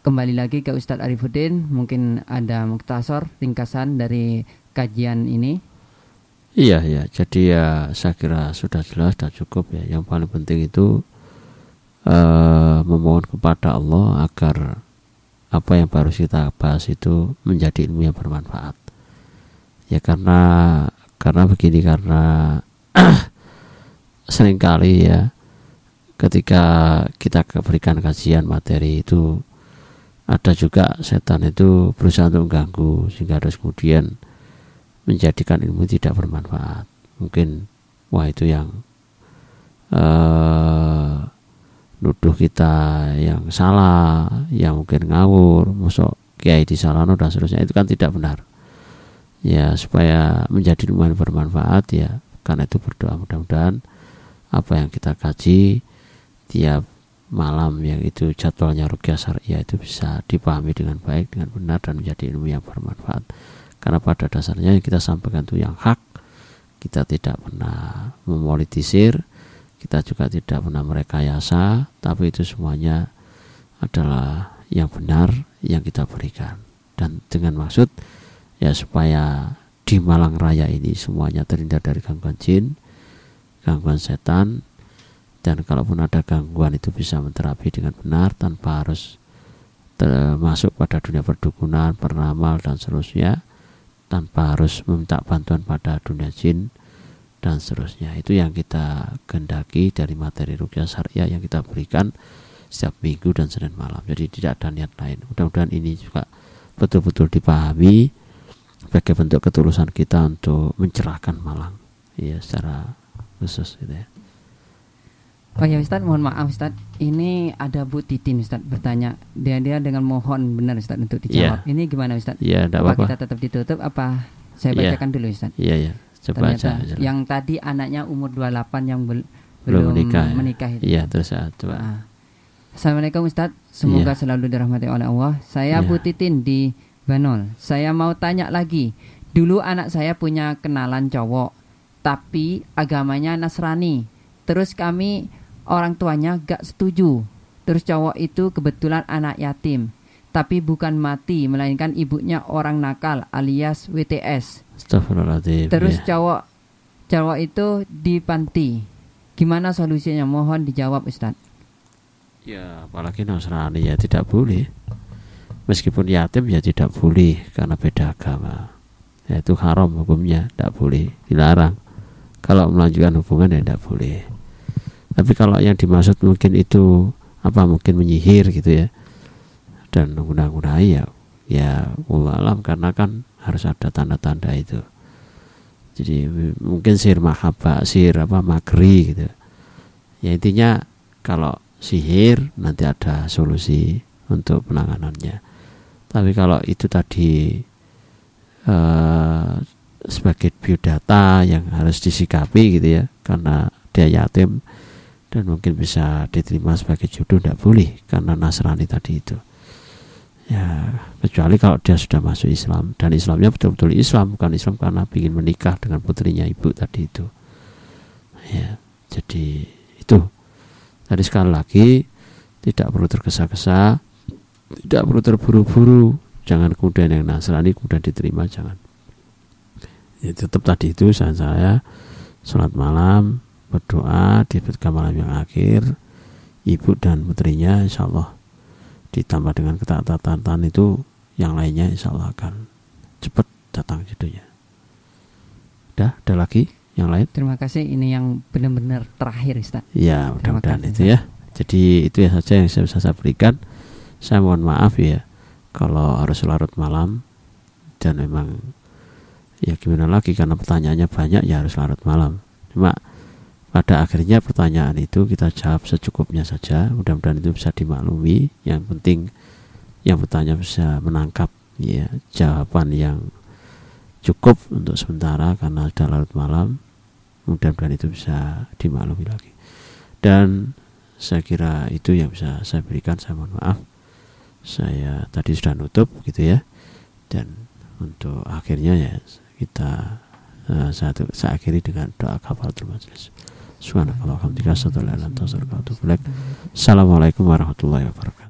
kembali lagi ke Ustadz Arifuddin mungkin ada muktasor ringkasan dari kajian ini Iya ya, jadi ya saya kira sudah jelas sudah cukup ya. Yang paling penting itu eh, memohon kepada Allah agar apa yang baru kita bahas itu menjadi ilmu yang bermanfaat. Ya karena karena begini karena sering kali ya ketika kita berikan kajian materi itu ada juga setan itu berusaha untuk mengganggu sehingga harus kemudian menjadikan ilmu tidak bermanfaat. Mungkin wah itu yang eh nuduh kita yang salah, yang mungkin ngawur, masuk kiai di salano dan seterusnya itu kan tidak benar. Ya supaya menjadi ilmu yang bermanfaat ya karena itu berdoa mudah-mudahan apa yang kita kaji tiap malam yang itu jadwalnya rukyah syariah itu bisa dipahami dengan baik dengan benar dan menjadi ilmu yang bermanfaat karena pada dasarnya yang kita sampaikan itu yang hak kita tidak pernah memolitisir kita juga tidak pernah merekayasa tapi itu semuanya adalah yang benar yang kita berikan. Dan dengan maksud ya supaya di Malang Raya ini semuanya terhindar dari gangguan jin gangguan setan dan kalaupun ada gangguan itu bisa menterapi dengan benar tanpa harus termasuk pada dunia perdukunan, peramal dan seterusnya tanpa harus meminta bantuan pada dunia jin dan seterusnya. Itu yang kita gendaki dari materi rukyah syariah yang kita berikan setiap minggu dan senin malam. Jadi tidak ada niat lain. Mudah-mudahan ini juga betul-betul dipahami sebagai bentuk ketulusan kita untuk mencerahkan Malang ya secara khusus gitu ya Oh ya Ustadz, mohon maaf Ustadz. Ini ada Bu Titin Ustadz bertanya. Dia dia dengan mohon benar Ustadz untuk dijawab. Ini gimana Ustadz? Iya, tidak Apa apa-apa. kita tetap ditutup apa saya Iya. bacakan dulu Ustadz? Iya, iya. Coba Ternyata aja. yang tadi anaknya umur 28 yang bel- Belum belum, menikah, ya? menikah itu. Iya, terus ah, coba. Ah. Assalamualaikum Ustadz, semoga Iya. selalu dirahmati oleh Allah. Saya Iya. Bu Titin di Banol. Saya mau tanya lagi. Dulu anak saya punya kenalan cowok, tapi agamanya Nasrani. Terus kami orang tuanya gak setuju. Terus cowok itu kebetulan anak yatim, tapi bukan mati, melainkan ibunya orang nakal alias WTS. Terus ya. cowok cowok itu di panti. Gimana solusinya? Mohon dijawab Ustadz. Ya, apalagi Nasrani ya tidak boleh. Meskipun yatim ya tidak boleh karena beda agama. ya itu haram hukumnya tidak boleh dilarang kalau melanjutkan hubungan ya tidak boleh tapi kalau yang dimaksud mungkin itu apa mungkin menyihir gitu ya. Dan menggunakan ya ya alam karena kan harus ada tanda-tanda itu. Jadi mungkin sihir mahabbah sihir apa magri gitu. Ya intinya kalau sihir nanti ada solusi untuk penanganannya. Tapi kalau itu tadi uh, sebagai biodata yang harus disikapi gitu ya karena dia yatim dan mungkin bisa diterima sebagai jodoh tidak boleh karena Nasrani tadi itu. Ya kecuali kalau dia sudah masuk Islam. Dan Islamnya betul-betul Islam bukan Islam karena ingin menikah dengan putrinya ibu tadi itu. Ya jadi itu. Tadi sekali lagi tidak perlu tergesa-gesa tidak perlu terburu-buru. Jangan kemudian yang Nasrani kemudian diterima jangan. Ya tetap tadi itu saya saya sholat malam berdoa di malam yang akhir ibu dan putrinya insya Allah ditambah dengan ketaatan itu yang lainnya insya Allah akan cepat datang judulnya. Udah ada lagi yang lain? Terima kasih ini yang benar-benar terakhir Ustaz. Ya mudah-mudahan itu ya. Jadi itu ya saja yang saya bisa saya berikan. Saya mohon maaf ya kalau harus larut malam dan memang ya gimana lagi karena pertanyaannya banyak ya harus larut malam. Cuma pada akhirnya pertanyaan itu kita jawab secukupnya saja. Mudah-mudahan itu bisa dimaklumi. Yang penting yang bertanya bisa menangkap ya jawaban yang cukup untuk sementara karena sudah larut malam. Mudah-mudahan itu bisa dimaklumi lagi. Dan saya kira itu yang bisa saya berikan. Saya mohon maaf. Saya tadi sudah nutup gitu ya. Dan untuk akhirnya ya kita uh, saya, saya akhiri dengan doa kafaratul majelis Subhanakallah Assalamualaikum warahmatullahi wabarakatuh